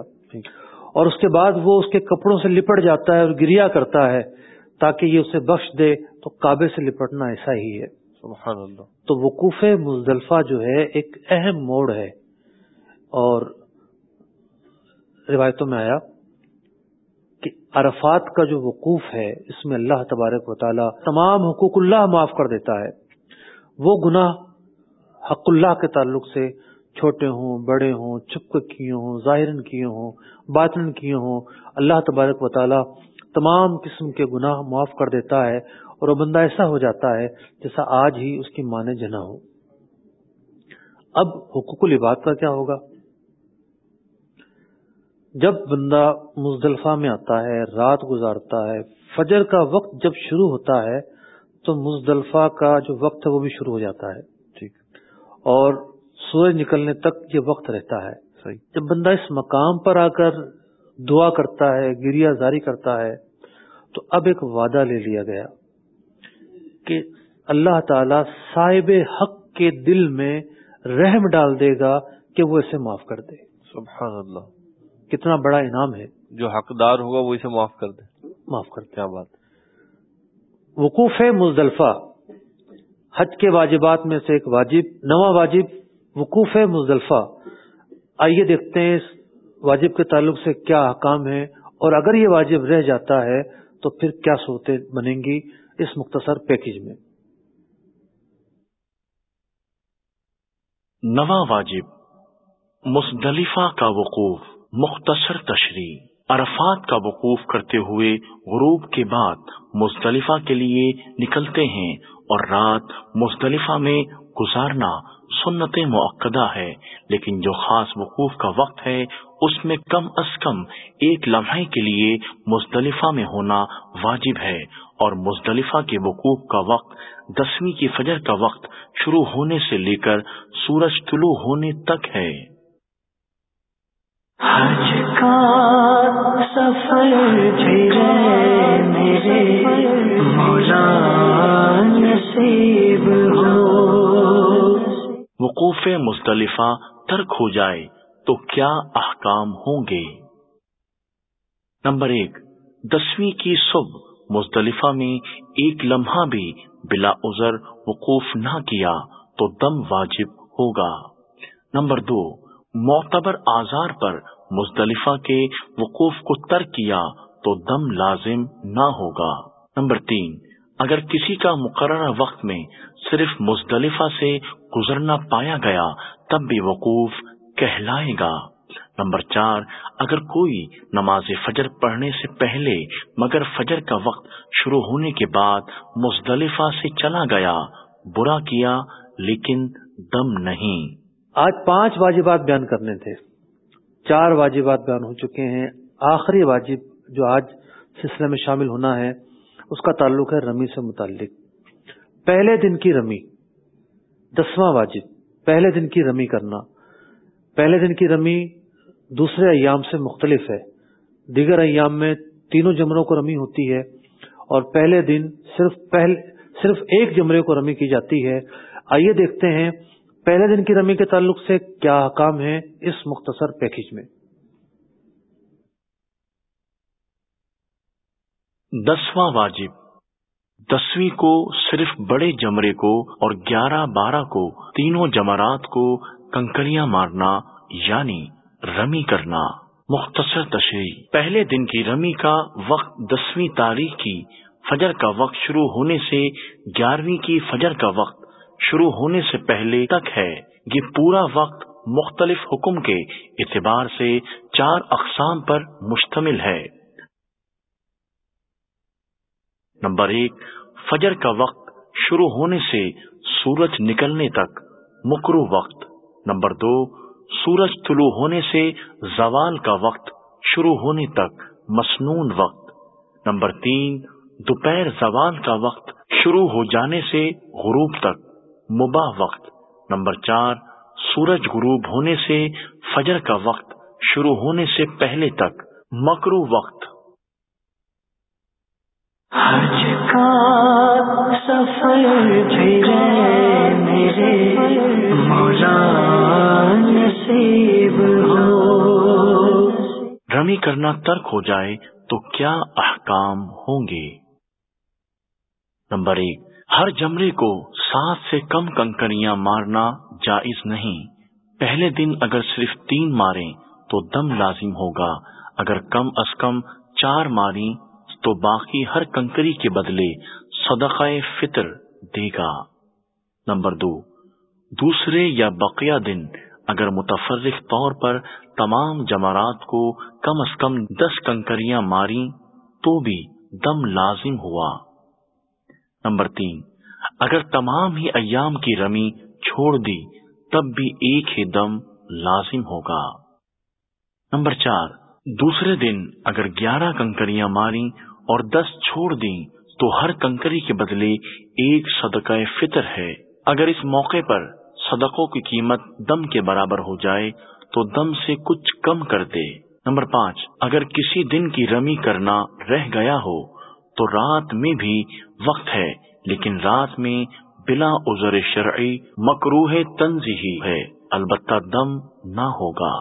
اور اس کے بعد وہ اس کے کپڑوں سے لپٹ جاتا ہے اور گریا کرتا ہے۔ تاکہ یہ اسے بخش دے تو کعبے سے لپٹنا ایسا ہی ہے۔ سبحان اللہ۔ تو وقوف مزدلفہ جو ہے ایک اہم موڑ ہے۔ اور روایتوں میں آیا کہ عرفات کا جو وقوف ہے اس میں اللہ تبارک و تعالی تمام حقوق اللہ معاف کر دیتا ہے۔ وہ گناہ حق اللہ کے تعلق سے چھوٹے ہوں بڑے ہوں چھپ کیے ہوں ظاہر کیے ہوں باطن کیے ہوں اللہ تبارک و تعالی تمام قسم کے گناہ معاف کر دیتا ہے اور وہ بندہ ایسا ہو جاتا ہے جیسا آج ہی اس کی ماں نے جنا ہو۔ اب حقوق العباد کا کیا ہوگا؟ جب بندہ مزدلفہ میں آتا ہے رات گزارتا ہے فجر کا وقت جب شروع ہوتا ہے تو مزدلفہ کا جو وقت ہے وہ بھی شروع ہو جاتا ہے۔ ٹھیک۔ اور سورج نکلنے تک یہ وقت رہتا ہے۔ جب بندہ اس مقام پر آ کر دعا کرتا ہے گریا زاری کرتا ہے تو اب ایک وعدہ لے لیا گیا کہ اللہ تعالی صاحب حق کے دل میں رحم ڈال دے گا کہ وہ اسے معاف کر دے۔ سبحان اللہ۔ کتنا بڑا انعام ہے۔ جو حقدار ہوگا وہ اسے معاف کر دے۔ معاف کر دے۔ کیا بات۔ وقوف مزدلفہ حج کے واجبات میں سے ایک واجب نواں واجب وقوف مزدلفہ۔ آئیے دیکھتے ہیں اس واجب کے تعلق سے کیا حکام ہے اور اگر یہ واجب رہ جاتا ہے تو پھر کیا صورتیں بنیں گی اس مختصر پیکج میں؟ نواں واجب مزدلفہ کا وقوف، مختصر تشریح، عرفات کا وقوف کرتے ہوئے غروب کے بعد مزدلفہ کے لیے نکلتے ہیں اور رات مزدلفہ میں گزارنا سنت معقدہ ہے، لیکن جو خاص وقوف کا وقت ہے اس میں کم از کم ایک لمحے کے لیے مزدلفہ میں ہونا واجب ہے اور مزدلفہ کے وقوف کا وقت دسویں کی فجر کا وقت شروع ہونے سے لے کر سورج طلوع ہونے تک ہے۔ حج کا سفر میرے مولا نصیب ہو۔ وقوف مزدلفہ ترک ہو جائے۔ تو کیا احکام ہوں گے؟ نمبر ایک، دسویں کی صبح مزدلفہ میں ایک لمحہ بھی بلا عذر وقوف نہ کیا تو دم واجب ہوگا۔ نمبر دو، معتبر آزار پر مزدلفہ کے وقوف کو ترک کیا تو دم لازم نہ ہوگا۔ نمبر تین، اگر کسی کا مقررہ وقت میں صرف مزدلفہ سے گزرنا پایا گیا، تب بھی وقوف کہلائے گا۔ نمبر چار، اگر کوئی نماز فجر پڑھنے سے پہلے، مگر فجر کا وقت شروع ہونے کے بعد مزدلفہ سے چلا گیا، برا کیا، لیکن دم نہیں۔ آج پانچ واجبات بیان کرنے تھے۔ چار واجبات بیان ہو چکے ہیں۔ آخری واجب جو آج سلسلے میں شامل ہونا ہے، اس کا تعلق ہے رمی سے متعلق۔ پہلے دن کی رمی، دسواں واجب، پہلے دن کی رمی کرنا۔ پہلے دن کی رمی دوسرے ایام سے مختلف ہے۔ دیگر ایام میں تینوں جمروں کو رمی ہوتی ہے اور پہلے دن صرف پہل، صرف ایک جمرے کو رمی کی جاتی ہے۔ آئیے دیکھتے ہیں پہلے دن کی رمی کے تعلق سے کیا حکام ہے اس مختصر پیکج میں۔ دسواں واجب۔ دسویں کو صرف بڑے جمرے کو اور گیارہ بارہ کو تینوں جمرات کو کنکریاں مارنا یعنی رمی کرنا۔ مختصر تشریح۔ پہلے دن کی رمی کا وقت دسویں تاریخ کی۔ فجر کا وقت شروع ہونے سے گیارہویں کی فجر کا وقت شروع ہونے سے پہلے تک ہے۔ یہ پورا وقت مختلف حکم کے اعتبار سے چار اقسام پر مشتمل ہے۔ نمبر ایک، فجر کا وقت شروع ہونے سے سورج نکلنے تک مکرو وقت۔ نمبر دو، سورج طلوع ہونے سے زوال کا وقت شروع ہونے تک مسنون وقت۔ نمبر تین، دوپہر زوال کا وقت شروع ہو جانے سے غروب تک مباح وقت۔ نمبر چار، سورج غروب ہونے سے فجر کا وقت شروع ہونے سے پہلے تک مکرو وقت۔ کا سفر میرے مولا نصیب ہو۔ رمی کرنا ترک ہو جائے تو کیا احکام ہوں گے؟ نمبر ایک، ہر جمرے کو سات سے کم کنکریاں مارنا جائز نہیں۔ پہلے دن اگر صرف تین ماریں تو دم لازم ہوگا۔ اگر کم از کم چار ماری تو باقی ہر کنکری کے بدلے صدقہ فطر دے گا۔ نمبر دو، دوسرے یا بقیہ دن اگر متفرق طور پر تمام جمارات کو کم از کم دس کنکریاں ماری تو بھی دم لازم ہوا۔ نمبر تین، اگر تمام ہی ایام کی رمی چھوڑ دی تب بھی ایک ہی دم لازم ہوگا۔ نمبر چار، دوسرے دن اگر گیارہ کنکریاں ماری اور دس چھوڑ دیں تو ہر کنکری کے بدلے ایک صدقہ فطر ہے۔ اگر اس موقع پر صدقوں کی قیمت دم کے برابر ہو جائے تو دم سے کچھ کم کر دے۔ نمبر پانچ، اگر کسی دن کی رمی کرنا رہ گیا ہو تو رات میں بھی وقت ہے، لیکن رات میں بلا عذر شرعی مکروح تنظیحی ہے۔ البتہ دم نہ ہوگا۔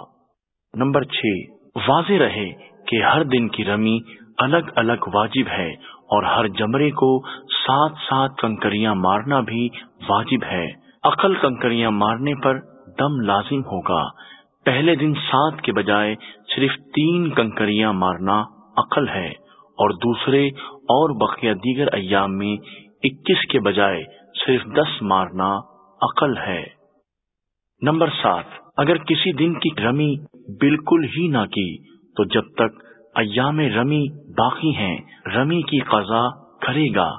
نمبر چھ، واضح رہے کہ ہر دن کی رمی الگ الگ واجب ہے اور ہر جمرے کو سات سات کنکریاں مارنا بھی واجب ہے۔ عقل کنکریاں مارنے پر دم لازم ہوگا۔ پہلے دن سات کے بجائے صرف تین کنکریاں مارنا عقل ہے اور دوسرے اور بقیہ دیگر ایام میں اکیس کے بجائے صرف دس مارنا عقل ہے۔ نمبر سات، اگر کسی دن کی رمی بالکل ہی نہ کی تو جب تک ایام رمی باقی ہیں۔ رمی کی قضا کرے گا۔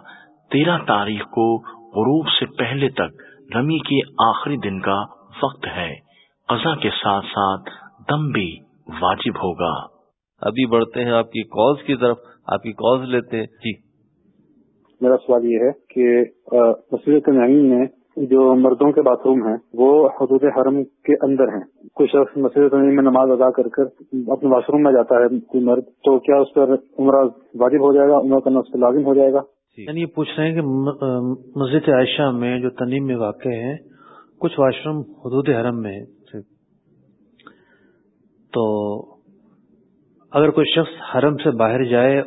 تیرہ تاریخ کو غروب سے پہلے تک رمی کے آخری دن کا وقت ہے۔ قضا کے ساتھ ساتھ دم بھی واجب ہوگا۔ ابھی بڑھتے ہیں آپ کی کالز کی طرف۔ آپ کی کالز لیتے ہیں۔ جی۔ میرا سوال یہ ہے کہ مسجد میں جو مردوں کے باتھ روم ہیں، وہ حدود حرم کے اندر ہیں۔ کوئی شخص مسجد میں نماز ادا کر کر اپنے واش روم میں جاتا ہے، کوئی مرد، تو کیا اس پر عمرہ واجب ہو جائے گا؟ عمرہ کرنا اس پر لازم ہو جائے گا؟ جی۔ یعنی یہ پوچھ رہے ہیں کہ مسجد عائشہ میں جو تنیم میں واقع ہیں، کچھ واش روم حدود حرم میں جی۔ تو اگر کوئی شخص حرم سے باہر جائے،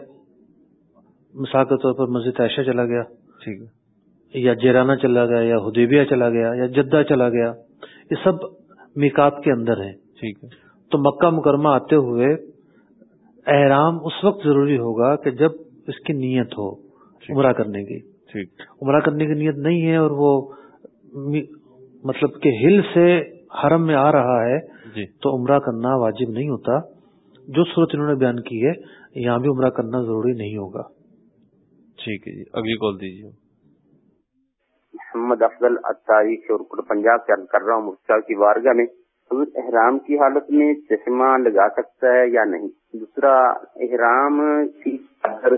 مثال کے طور پر مسجد عائشہ چلا گیا۔ ٹھیک ہے۔ یا جیرانہ چلا گیا یا ہدیبیہ چلا گیا یا جدہ چلا گیا یہ سب میکات کے اندر ہیں۔ ٹھیک ہے۔ تو مکہ مکرمہ آتے ہوئے احرام اس وقت ضروری ہوگا کہ جب اس کی نیت ہو عمرہ کرنے کی۔ عمرہ کرنے کی نیت نہیں ہے اور وہ مطلب کہ ہل سے حرم میں آ رہا ہے جی۔ تو عمرہ کرنا واجب نہیں ہوتا۔ جو صورت انہوں نے بیان کی ہے یہاں بھی عمرہ کرنا ضروری نہیں ہوگا۔ ٹھیک ہے جی۔ اگلی کال دیجیے۔ محمد افضل اتاری شور پنجاب سے کر رہا ہوں مختار کی وارگاہ میں احرام کی حالت میں چشمہ لگا سکتا ہے یا نہیں؟ دوسرا، احرام کی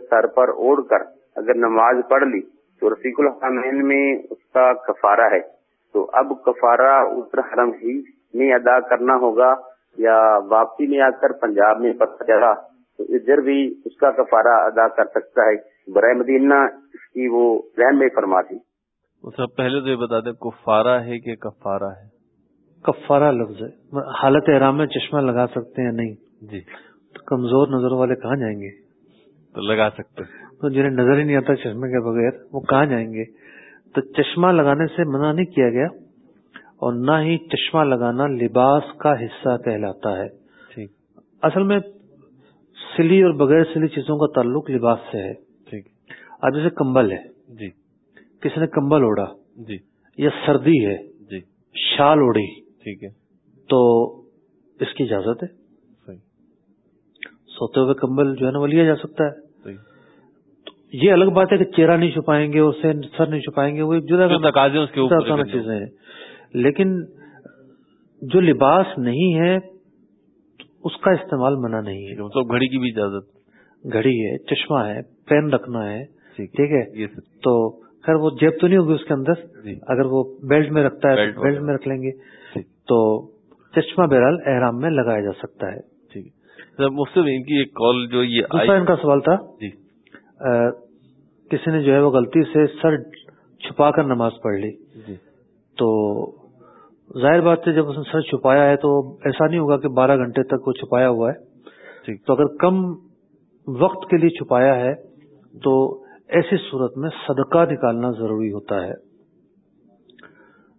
سر پر اوڑھ کر اگر نماز پڑھ لی تو رفیق الحمین میں اس کا کفارہ ہے۔ تو اب کفارہ اتر حرم ہی میں ادا کرنا ہوگا یا واپسی میں آ کر پنجاب میں پتہ چلا تو ادھر بھی اس کا کفارہ ادا کر سکتا ہے۔ برائے مدینہ اس کی وہ رحم میں فرماتی۔ سب پہلے تو یہ بتا دیں کفارہ ہے کہ کفارہ ہے؟ کفارہ لفظ ہے۔ حالت احرام میں چشمہ لگا سکتے ہیں نہیں؟ جی۔ تو کمزور نظر والے کہاں جائیں گے؟ تو لگا سکتے تو جنہیں نظر ہی نہیں آتا چشمے کے بغیر وہ کہاں جائیں گے؟ تو چشمہ لگانے سے منع نہیں کیا گیا اور نہ ہی چشمہ لگانا لباس کا حصہ کہلاتا ہے۔ اصل میں سلی اور بغیر سلی چیزوں کا تعلق لباس سے ہے۔ ٹھیک۔ اب جیسے کمبل ہے۔ جی۔ کسی نے کمبل اوڑا جی۔ یا سردی ہے۔ جی۔ شال اوڑی ٹھیک ہے۔ تو اس کی اجازت ہے۔ سوتے ہوئے کمبل جو ہے نا وہ لیا جا سکتا ہے۔ یہ الگ بات ہے کہ چہرہ نہیں چھپائیں گے اسے سر نہیں چھپائیں گے وہ ایک جدا چیزیں ہیں۔ لیکن جو لباس نہیں ہے اس کا استعمال منع نہیں ہے۔ مطلب گھڑی کی بھی اجازت۔ گھڑی ہے چشمہ ہے پین رکھنا ہے۔ ٹھیک ہے۔ تو خیر وہ جیب تو نہیں ہوگی اس کے اندر؟ اگر وہ بیلٹ میں رکھتا ہے بیلٹ میں رکھ لیں گے۔ تو چشمہ بہرحال احرام میں لگایا جا سکتا ہے۔ مختلف ان کی ایک کال جو یہ ان کا سوال تھا۔ جی۔ کسی نے جو ہے وہ غلطی سے سر چھپا کر نماز پڑھ لی۔ جی۔ تو ظاہر بات ہے جب اس نے سر چھپایا ہے تو ایسا نہیں ہوگا کہ بارہ گھنٹے تک وہ چھپایا ہوا ہے۔ تو اگر کم وقت کے لیے چھپایا ہے تو ایسی صورت میں صدقہ نکالنا ضروری ہوتا ہے۔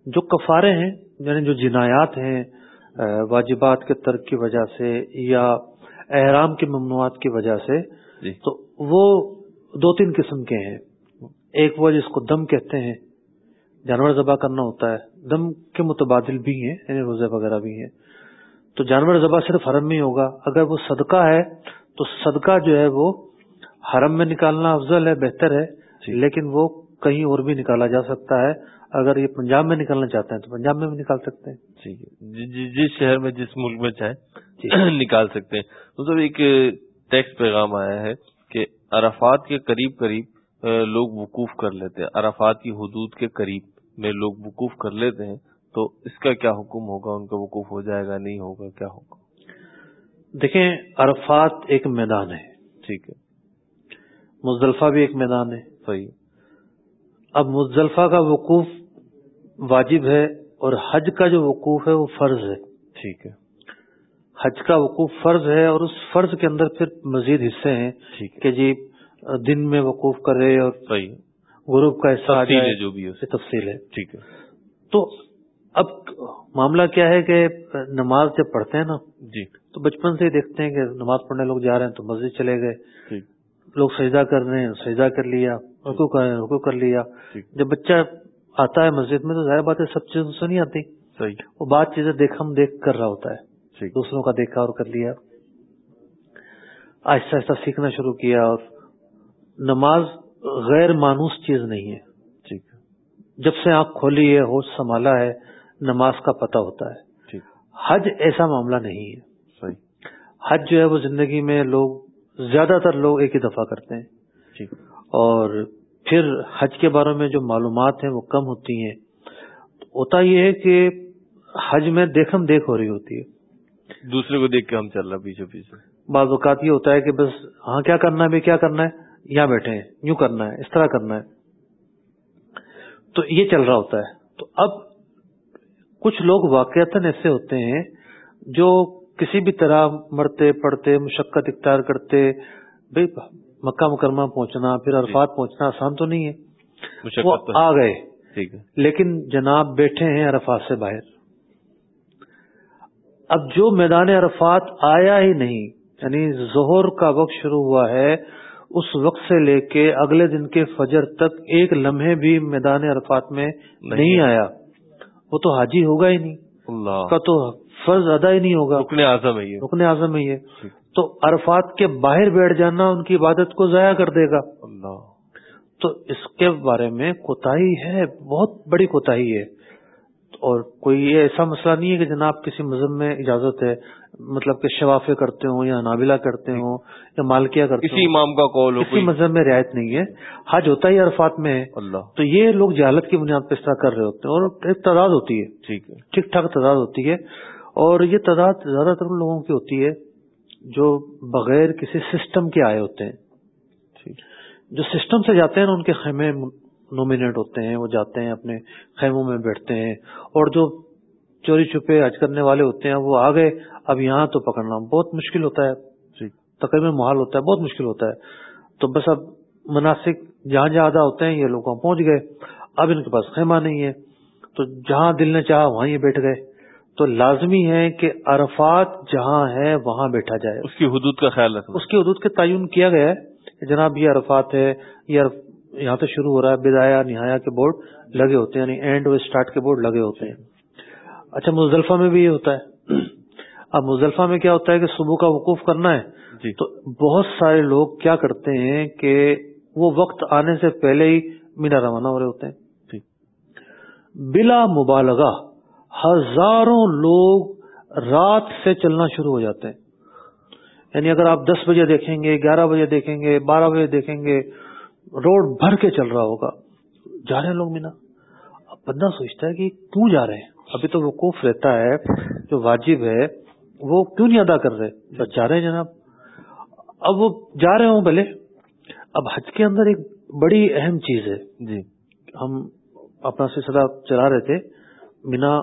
جو کفارے ہیں یعنی جو جنایات ہیں واجبات کے ترک کی وجہ سے یا احرام کی ممنوعات کی وجہ سے جی۔ تو وہ دو تین قسم کے ہیں۔ ایک وہ جس کو دم کہتے ہیں جانور ذبح کرنا ہوتا ہے۔ دم کے متبادل بھی ہیں یعنی روزے وغیرہ بھی ہیں۔ تو جانور ذبح صرف حرم میں ہوگا۔ اگر وہ صدقہ ہے تو صدقہ جو ہے وہ حرم میں نکالنا افضل ہے بہتر ہے لیکن وہ کہیں اور بھی نکالا جا سکتا ہے۔ اگر یہ پنجاب میں نکالنا چاہتے ہیں تو پنجاب میں بھی نکال سکتے ہیں۔ ٹھیک ہے جس شہر میں جس ملک میں چاہے [CLEARS THROAT] نکال سکتے ہیں۔ مطلب ایک ٹیکس پیغام آیا ہے کہ عرفات کے قریب قریب لوگ وقوف کر لیتے ہیں۔ عرفات کی حدود کے قریب میں لوگ وقوف کر لیتے ہیں۔ تو اس کا کیا حکم ہوگا؟ ان کا وقوف ہو جائے گا نہیں ہوگا کیا ہوگا؟ دیکھیں عرفات ایک میدان ہے۔ ٹھیک ہے۔ مزدلفہ بھی ایک میدان ہے صحیح۔ اب مزدلفہ کا وقوف واجب ہے اور حج کا جو وقوف ہے وہ فرض ہے۔ ٹھیک ہے۔ حج کا وقوف فرض ہے اور اس فرض کے اندر پھر مزید حصے ہیں کہ جی دن میں وقوف کرے اور صحیح۔ غروب کا حصہ جو بھی تفصیل ہے۔ ٹھیک ہے۔ تو اب معاملہ کیا ہے کہ نماز جب پڑھتے ہیں نا جی۔ تو بچپن سے ہی دیکھتے ہیں کہ نماز پڑھنے لوگ جا رہے ہیں تو مسجد چلے گئے۔ لوگ سجدہ کر رہے ہیں سجدہ کر لیا رکو کر رہے ہیں رکو کر لیا۔ جب بچہ آتا ہے مسجد میں تو ظاہر بات ہے سب چیزوں سے نہیں آتی۔ وہ بات چیزیں دیکھ ہم دیکھ کر رہا ہوتا ہے۔ دوسروں کا دیکھا اور کر لیا۔ آہستہ آہستہ سیکھنا شروع کیا اور نماز غیر مانوس چیز نہیں ہے۔ ٹھیک جب سے آنکھ کھولی ہے ہوش سنبھالا ہے نماز کا پتہ ہوتا ہے۔ حج ایسا معاملہ نہیں ہے۔ حج جو ہے وہ زندگی میں لوگ زیادہ تر لوگ ایک ہی دفعہ کرتے ہیں۔ اور پھر حج کے بارے میں جو معلومات ہیں وہ کم ہوتی ہیں۔ ہوتا یہ ہے کہ حج میں دیکھم دیکھ ہو رہی ہوتی ہے۔ دوسرے کو دیکھ کے ہم چل رہا پیچھے پیچھے۔ بعض اوقات یہ ہوتا ہے کہ بس ہاں کیا کرنا ہے کیا کرنا ہے؟ یہاں بیٹھے ہیں یوں کرنا ہے اس طرح کرنا ہے۔ تو یہ چل رہا ہوتا ہے۔ تو اب کچھ لوگ واقعات ایسے ہوتے ہیں جو کسی بھی طرح مرتے پڑتے مشقت اختیار کرتے بھائی مکہ مکرمہ پہنچنا پھر عرفات پہنچنا آسان تو نہیں ہے۔ وہ آ گئے۔ لیکن جناب بیٹھے ہیں عرفات سے باہر۔ اب جو میدان عرفات آیا ہی نہیں یعنی ظہر کا وقت شروع ہوا ہے اس وقت سے لے کے اگلے دن کے فجر تک ایک لمحے بھی میدان عرفات میں نہیں آیا۔ وہ تو حاجی ہوگا ہی نہیں۔ اللہ۔ کا تو فرض ادا ہی نہیں ہوگا۔ رکن اعظم ہے یہ۔ رکن اعظم ہے یہ۔ تو عرفات کے باہر بیٹھ جانا ان کی عبادت کو ضائع کر دے گا۔ اللہ۔ تو اس کے بارے میں کوتاہی ہے بہت بڑی کوتاہی ہے۔ اور کوئی یہ ایسا مسئلہ نہیں ہے کہ جناب کسی مذہب میں اجازت ہے مطلب کہ شفافے کرتے ہوں یا نابلا کرتے ہوں یا مالکیا کرتے کسی امام کا کال ہو کسی مذہب میں رعایت نہیں ہے۔ حج ہوتا ہی عرفات میں ہے۔ اللہ۔ تو یہ لوگ جہالت کی بنیاد پہ اس طرح کر رہے ہوتے ہیں اور ایک تعداد ہوتی ہے۔ ٹھیک ہے۔ ٹھیک ٹھاک تعداد ہوتی ہے۔ اور یہ تعداد زیادہ تر لوگوں کی ہوتی ہے جو بغیر کسی سسٹم کے آئے ہوتے ہیں۔ جو سسٹم سے جاتے ہیں نا ان کے خیمے نومینیٹ ہوتے ہیں وہ جاتے ہیں اپنے خیموں میں بیٹھتے ہیں۔ اور جو چوری چھپے حج کرنے والے ہوتے ہیں وہ آ گئے اب یہاں تو پکڑنا بہت مشکل ہوتا ہے۔ تقریباً محال ہوتا ہے بہت مشکل ہوتا ہے۔ تو بس اب مناسب جہاں جہاں آدھا ہوتے ہیں یہ لوگ پہنچ گئے۔ اب ان کے پاس خیمہ نہیں ہے۔ تو جہاں دل نے چاہا وہاں یہ بیٹھ گئے۔ تو لازمی ہے کہ عرفات جہاں ہے وہاں بیٹھا جائے۔ اس کی حدود کا خیال رکھنا۔ اس کی حدود کے تعین کیا گیا ہے؟ کہ جناب یہ عرفات ہے یہ یہاں سے شروع ہو رہا ہے بدایا نہایا کے بورڈ لگے ہوتے ہیں یعنی اینڈ اور اسٹارٹ کے بورڈ لگے ہوتے ہیں۔ اچھا مزدلفہ میں بھی یہ ہوتا ہے۔ اب مزدلفہ میں کیا ہوتا ہے کہ صبح کا وقوف کرنا ہے۔ جی۔ تو بہت سارے لوگ کیا کرتے ہیں کہ وہ وقت آنے سے پہلے ہی مینا روانہ ہو رہے ہوتے ہیں۔ بلا مبالغہ ہزاروں لوگ رات سے چلنا شروع ہو جاتے ہیں۔ یعنی اگر آپ دس بجے دیکھیں گے گیارہ بجے دیکھیں گے بارہ بجے دیکھیں گے روڈ بھر کے چل رہا ہوگا۔ جا رہے ہیں لوگ مینا۔ اب بندہ سوچتا ہے کہ کیوں جا رہے ہیں؟ ابھی تو وقوف رہتا ہے جو واجب ہے وہ کیوں نہیں ادا کر رہے؟ بس جا رہے ہیں جناب۔ اب وہ جا رہے ہوں بھلے اب حج کے اندر ایک بڑی اہم چیز ہے۔ جی۔ ہم اپنا سلسلہ چلا رہے تھے۔ مینا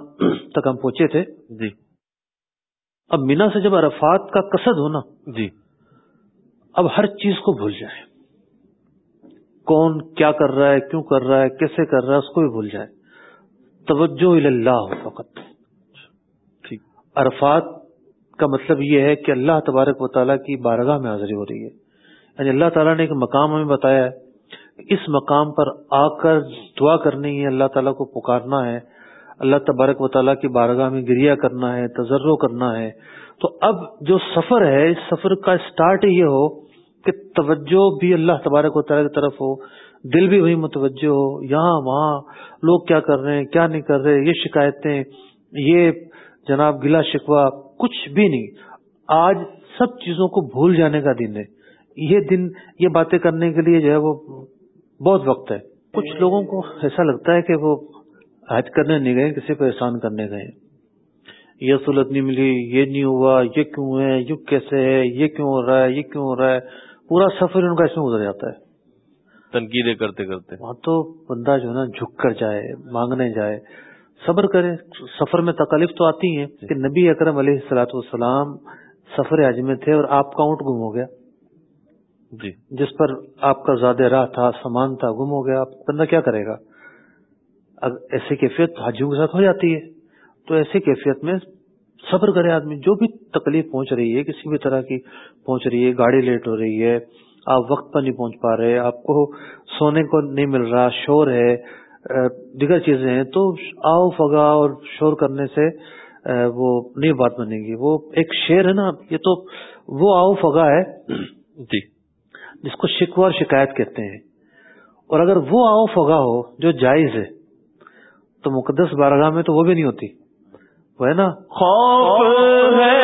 تک ہم پہنچے تھے۔ جی۔ اب مینا سے جب عرفات کا قصد ہو نا جی۔ اب ہر چیز کو بھول جائے۔ کون کیا کر رہا ہے کیوں کر رہا ہے کیسے کر رہا ہے اس کو بھی بھول جائے۔ توجہ اللہ فقط۔ ٹھیک۔ عرفات کا مطلب یہ ہے کہ اللہ تبارک و تعالیٰ کی بارگاہ میں حاضری ہو رہی ہے۔ یعنی اللہ تعالیٰ نے ایک مقام ہمیں بتایا ہے۔ اس مقام پر آ کر دعا کرنی ہے اللہ تعالیٰ کو پکارنا ہے۔ اللہ تبارک و تعالیٰ کی بارگاہ میں گریا کرنا ہے تجرب کرنا ہے۔ تو اب جو سفر ہے، اس سفر کا اسٹارٹ یہ ہو کہ توجہ بھی اللہ تبارک و تعالیٰ کی طرف ہو، دل بھی وہی متوجہ ہو، یہاں وہاں لوگ کیا کر رہے ہیں، کیا نہیں کر رہے، یہ شکایتیں، یہ جناب گلا شکوا کچھ بھی نہیں۔ آج سب چیزوں کو بھول جانے کا دن ہے۔ یہ دن، یہ باتیں کرنے کے لیے جو ہے وہ بہت وقت ہے۔ کچھ لوگوں کو ایسا لگتا ہے کہ وہ حج کرنے نہیں گئے کسی کو احسان کرنے گئے۔ یہ سہولت نہیں ملی یہ نہیں ہوا یہ کیوں ہے یہ کیسے ہے یہ کیوں ہو رہا ہے یہ کیوں ہو رہا ہے۔ پورا سفر ان کا اس میں گزر جاتا ہے۔ تنقیدیں کرتے کرتے۔ وہاں تو بندہ جو ہے نا جھک کر جائے مانگنے جائے۔ صبر کرے سفر میں تکلیف تو آتی ہیں کہ نبی اکرم علیہ السلاۃ والسلام سفر حج میں تھے اور آپ کا اونٹ گم ہو گیا۔ جی۔ جس پر آپ کا زیادہ راہ تھا سامان تھا گم ہو گیا۔ بندہ کیا کرے گا؟ ایسی کیفیت حاجیوں کے ساتھ ہو جاتی ہے۔ تو ایسی کیفیت میں صبر کرے آدمی جو بھی تکلیف پہنچ رہی ہے کسی بھی طرح کی پہنچ رہی ہے گاڑی لیٹ ہو رہی ہے آپ وقت پر نہیں پہنچ پا رہے آپ کو سونے کو نہیں مل رہا شور ہے دیگر چیزیں ہیں تو آؤ فگا اور شور کرنے سے وہ نہیں بات بنے گی۔ وہ ایک شیر ہے نا یہ تو وہ آؤ فگا ہے۔ [CLEARS THROAT] جی۔ جس کو شکوہ اور شکایت کہتے ہیں۔ اور اگر وہ آؤ فگا ہو جو جائز ہے تو مقدس بارگاہ میں تو وہ بھی نہیں ہوتی وہ ہے نا خوف ہے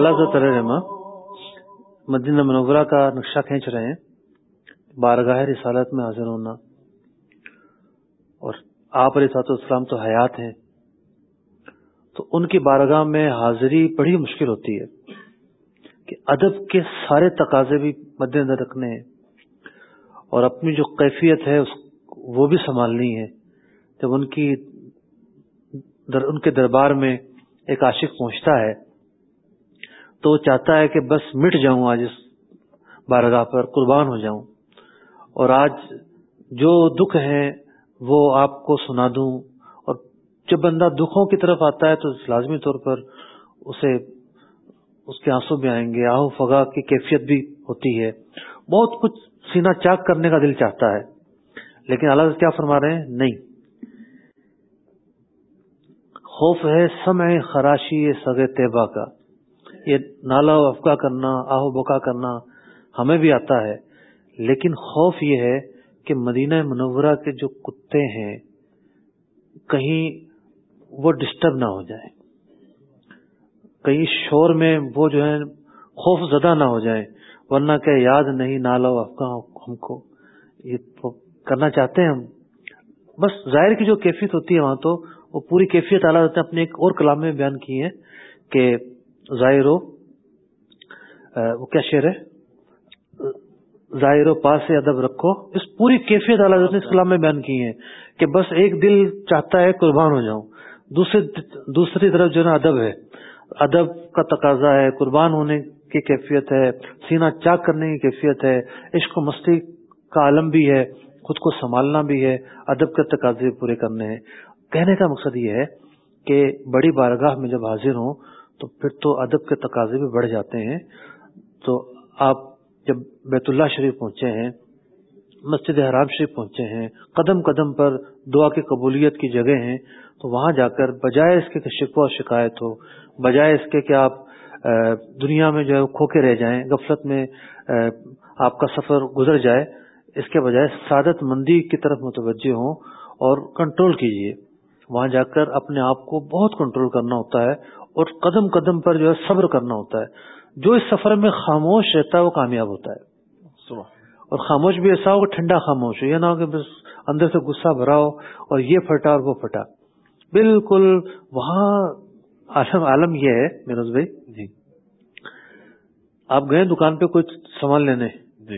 رحمہ مدینہ منورہ کا نقشہ کھینچ رہے ہیں۔ بارگاہ رسالت میں حاضر ہونا۔ اور آپ علیہ سات اسلام تو حیات ہیں۔ تو ان کی بارگاہ میں حاضری بڑی مشکل ہوتی ہے کہ ادب کے سارے تقاضے بھی مد نظر رکھنے ہیں۔ اور اپنی جو کیفیت ہے، اس وہ بھی سنبھالنی ہے۔ جب ان کی در، ان کے دربار میں ایک عاشق پہنچتا ہے تو چاہتا ہے کہ بس مٹ جاؤں آج اس بارگاہ پر، قربان ہو جاؤں۔ اور آج جو دکھ ہیں وہ آپ کو سنا دوں۔ اور جب بندہ دکھوں کی طرف آتا ہے تو لازمی طور پر اسے اس کے آنسو بھی آئیں گے آہو فگا کی کیفیت بھی ہوتی ہے۔ بہت کچھ سینا چاک کرنے کا دل چاہتا ہے، لیکن اللہ کیا فرما رہے ہیں؟ نہیں۔ خوف ہے سمع خراشی سگے طیبہ کا۔ یہ نالا و افقا کرنا، آہو بکا کرنا ہمیں بھی آتا ہے۔ لیکن خوف یہ ہے کہ مدینہ منورہ کے جو کتے ہیں، کہیں وہ ڈسٹرب نہ ہو جائے کہیں شور میں وہ جو ہے خوف زدہ نہ ہو جائے ورنہ کہ یاد نہیں نالا و افقا ہم کو۔ یہ کرنا چاہتے ہیں ہم۔ بس ظاہر کی جو کیفیت ہوتی ہے وہاں تو، وہ پوری کیفیت اعلیٰ اپنے ایک اور کلام میں بیان کی ہے کہ ظاہرو وہ کیا شعر ہے؟ ظاہر و پاس ادب رکھو۔ اس پوری کیفیت حضرت نے اسلام میں بیان کی ہے کہ بس ایک دل چاہتا ہے قربان ہو جاؤں۔ دوسری دوسری طرف جو نا ادب ہے۔ ادب کا تقاضا ہے، قربان ہونے کی کیفیت ہے، سینہ چاک کرنے کی کیفیت ہے۔ عشق و مستی کا عالم بھی ہے، خود کو سنبھالنا بھی ہے۔ ادب کے تقاضے پورے کرنے ہیں۔ کہنے کا مقصد یہ ہے کہ بڑی بارگاہ میں جب حاضر ہوں تو پھر تو ادب کے تقاضے بھی بڑھ جاتے ہیں۔ تو آپ جب بیت اللہ شریف پہنچے ہیں، مسجد حرام شریف پہنچے ہیں، قدم قدم پر دعا کی قبولیت کی جگہ ہیں، تو وہاں جا کر بجائے اس کے شکوہ اور شکایت ہو، بجائے اس کے کہ آپ دنیا میں جو ہے کھوکے رہ جائیں، غفلت میں آپ کا سفر گزر جائے، اس کے بجائے سعادت مندی کی طرف متوجہ ہوں اور کنٹرول کیجیے۔ وہاں جا کر اپنے آپ کو بہت کنٹرول کرنا ہوتا ہے اور قدم قدم پر جو ہے صبر کرنا ہوتا ہے۔ جو اس سفر میں خاموش رہتا ہے وہ کامیاب ہوتا ہے۔ اور خاموش بھی ایسا ہو کہ ٹھنڈا خاموش ہو یہ نہ ہو کہ بس اندر سے غصہ بھرا ہو اور یہ پھٹا اور وہ پھٹا۔ بالکل وہاں عالم عالم یہ ہے میروز بھائی۔ جی۔ آپ گئے دکان پہ کوئی سامان لینے؟ جی۔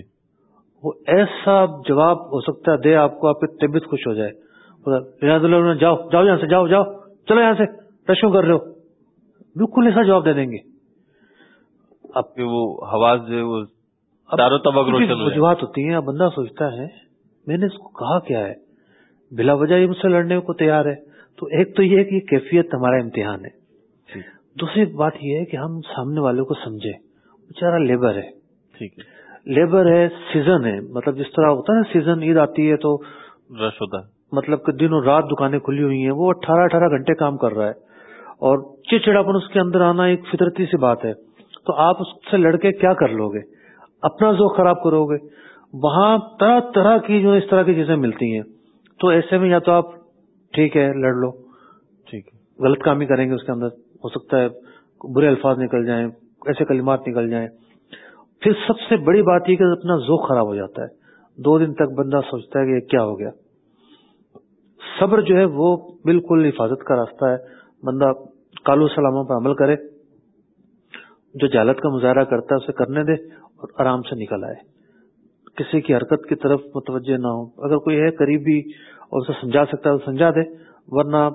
وہ ایسا جواب ہو سکتا ہے دے آپ کو آپ کی طبیعت خوش ہو جائے۔ جاؤ جاؤ یہاں سے جاؤ جاؤ۔ چلو یہاں سے رشو کر رہے ہو؟ بالکل ایسا جواب دے دیں گے۔ آپ کی وہ حواس جو ہے وہ وجوہات ہوتی ہیں بندہ سوچتا ہے میں نے اس کو کہا کیا ہے؟ بلا وجہ یہ مجھ سے لڑنے کو تیار ہے۔ تو ایک تو یہ ہے کہ کیفیت ہمارا امتحان ہے۔ جی۔ دوسری بات یہ ہے کہ ہم سامنے والوں کو سمجھے بےچارا لیبر ہے۔ لیبر ہے سیزن ہے۔ مطلب جس طرح ہوتا ہے نا سیزن عید آتی ہے تو رش ہوتا ہے۔ مطلب کہ دن اور رات دکانیں کھلی ہوئی ہیں۔ وہ اٹھارہ اٹھارہ گھنٹے کام کر رہا ہے۔ اور چڑچڑاپن اس کے اندر آنا ایک فطرتی سی بات ہے۔ تو آپ اس سے لڑکے کیا کر لو گے؟ اپنا ذوق خراب کرو گے۔ وہاں طرح طرح کی جو اس طرح کی چیزیں ملتی ہیں۔ تو ایسے میں یا تو آپ ٹھیک ہے، لڑ لو۔ ٹھیک ہے۔ غلط کام ہی کریں گے اس کے اندر۔ ہو سکتا ہے برے الفاظ نکل جائیں، ایسے کلمات نکل جائیں۔ پھر سب سے بڑی بات یہ کہ اپنا ذوق خراب ہو جاتا ہے۔ دو دن تک بندہ سوچتا ہے کہ کیا ہو گیا۔ صبر جو ہے وہ بالکل حفاظت کا راستہ ہے۔ بندہ کالو سلاموں پر عمل کرے جو جالت کا مظاہرہ کرتا ہے اسے کرنے دے اور آرام سے نکل آئے۔ کسی کی حرکت کی طرف متوجہ نہ ہو۔ اگر کوئی ہے قریبی اور اسے سمجھا سکتا ہے تو سمجھا دے ورنہ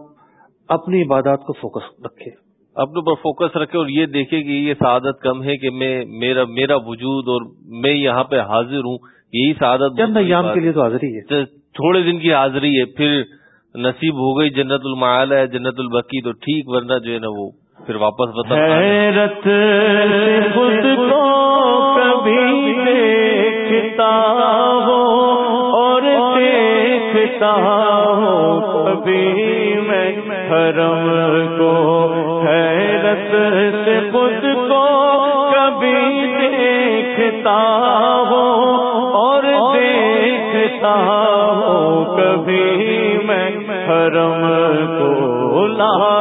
اپنی عبادات کو فوکس رکھے۔ اپنے اوپر فوکس رکھے اور یہ دیکھے کہ یہ سعادت کم ہے کہ میں میرا میرا وجود اور میں یہاں پہ حاضر ہوں یہی سعادت چند ایام کے لیے تو حاضری ہے۔ تھوڑے دن کی حاضری ہے پھر نصیب ہو گئی جنت المعال ہے جنت البقی، تو ٹھیک، ورنہ جو ہے نا وہ پھر واپس بتا حیرت خود کو کبھی دیکھتا ہو اور دیکھتا ہو کبھی میں حرم کو۔ حیرت سے خود کو کبھی دیکھتا ہو اور دیکھتا ہو کبھی کرم کو لایا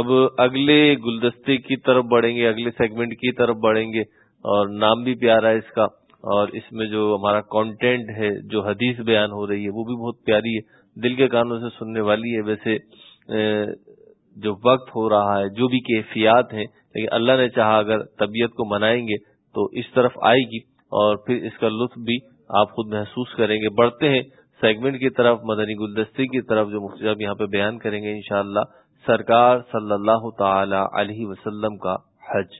اب اگلے گلدستے کی طرف بڑھیں گے، اگلے سیگمنٹ کی طرف بڑھیں گے، اور نام بھی پیارا ہے اس کا، اور اس میں جو ہمارا کانٹینٹ ہے، جو حدیث بیان ہو رہی ہے، وہ بھی بہت پیاری ہے، دل کے کانوں سے سننے والی ہے۔ ویسے جو وقت ہو رہا ہے، جو بھی کیفیات ہیں، لیکن اللہ نے چاہا اگر طبیعت کو منائیں گے تو اس طرف آئے گی، اور پھر اس کا لطف بھی آپ خود محسوس کریں گے۔ بڑھتے ہیں سیگمنٹ کی طرف، مدنی گلدستی کی طرف جو مفتی صاحب یہاں پہ بیان کریں گے انشاءاللہ۔ سرکار صلی اللہ تعالی علیہ وسلم کا حج۔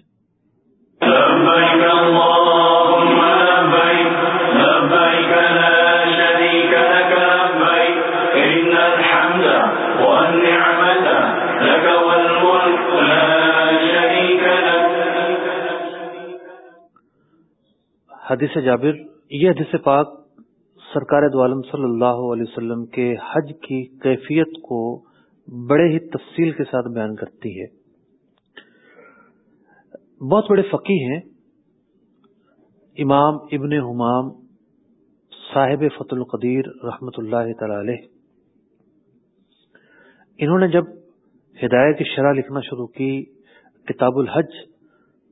حدیث جابر یہ حدیث پاک سرکار دو عالم صلی اللہ علیہ وسلم کے حج کی کیفیت کو بڑے ہی تفصیل کے ساتھ بیان کرتی ہے۔ بہت بڑے فقی ہیں۔ امام ابن حمام، صاحب فت القدیر رحمت اللہ تعالی علیہ۔ انہوں نے جب ہدایت کی شرح لکھنا شروع کی کتاب الحج،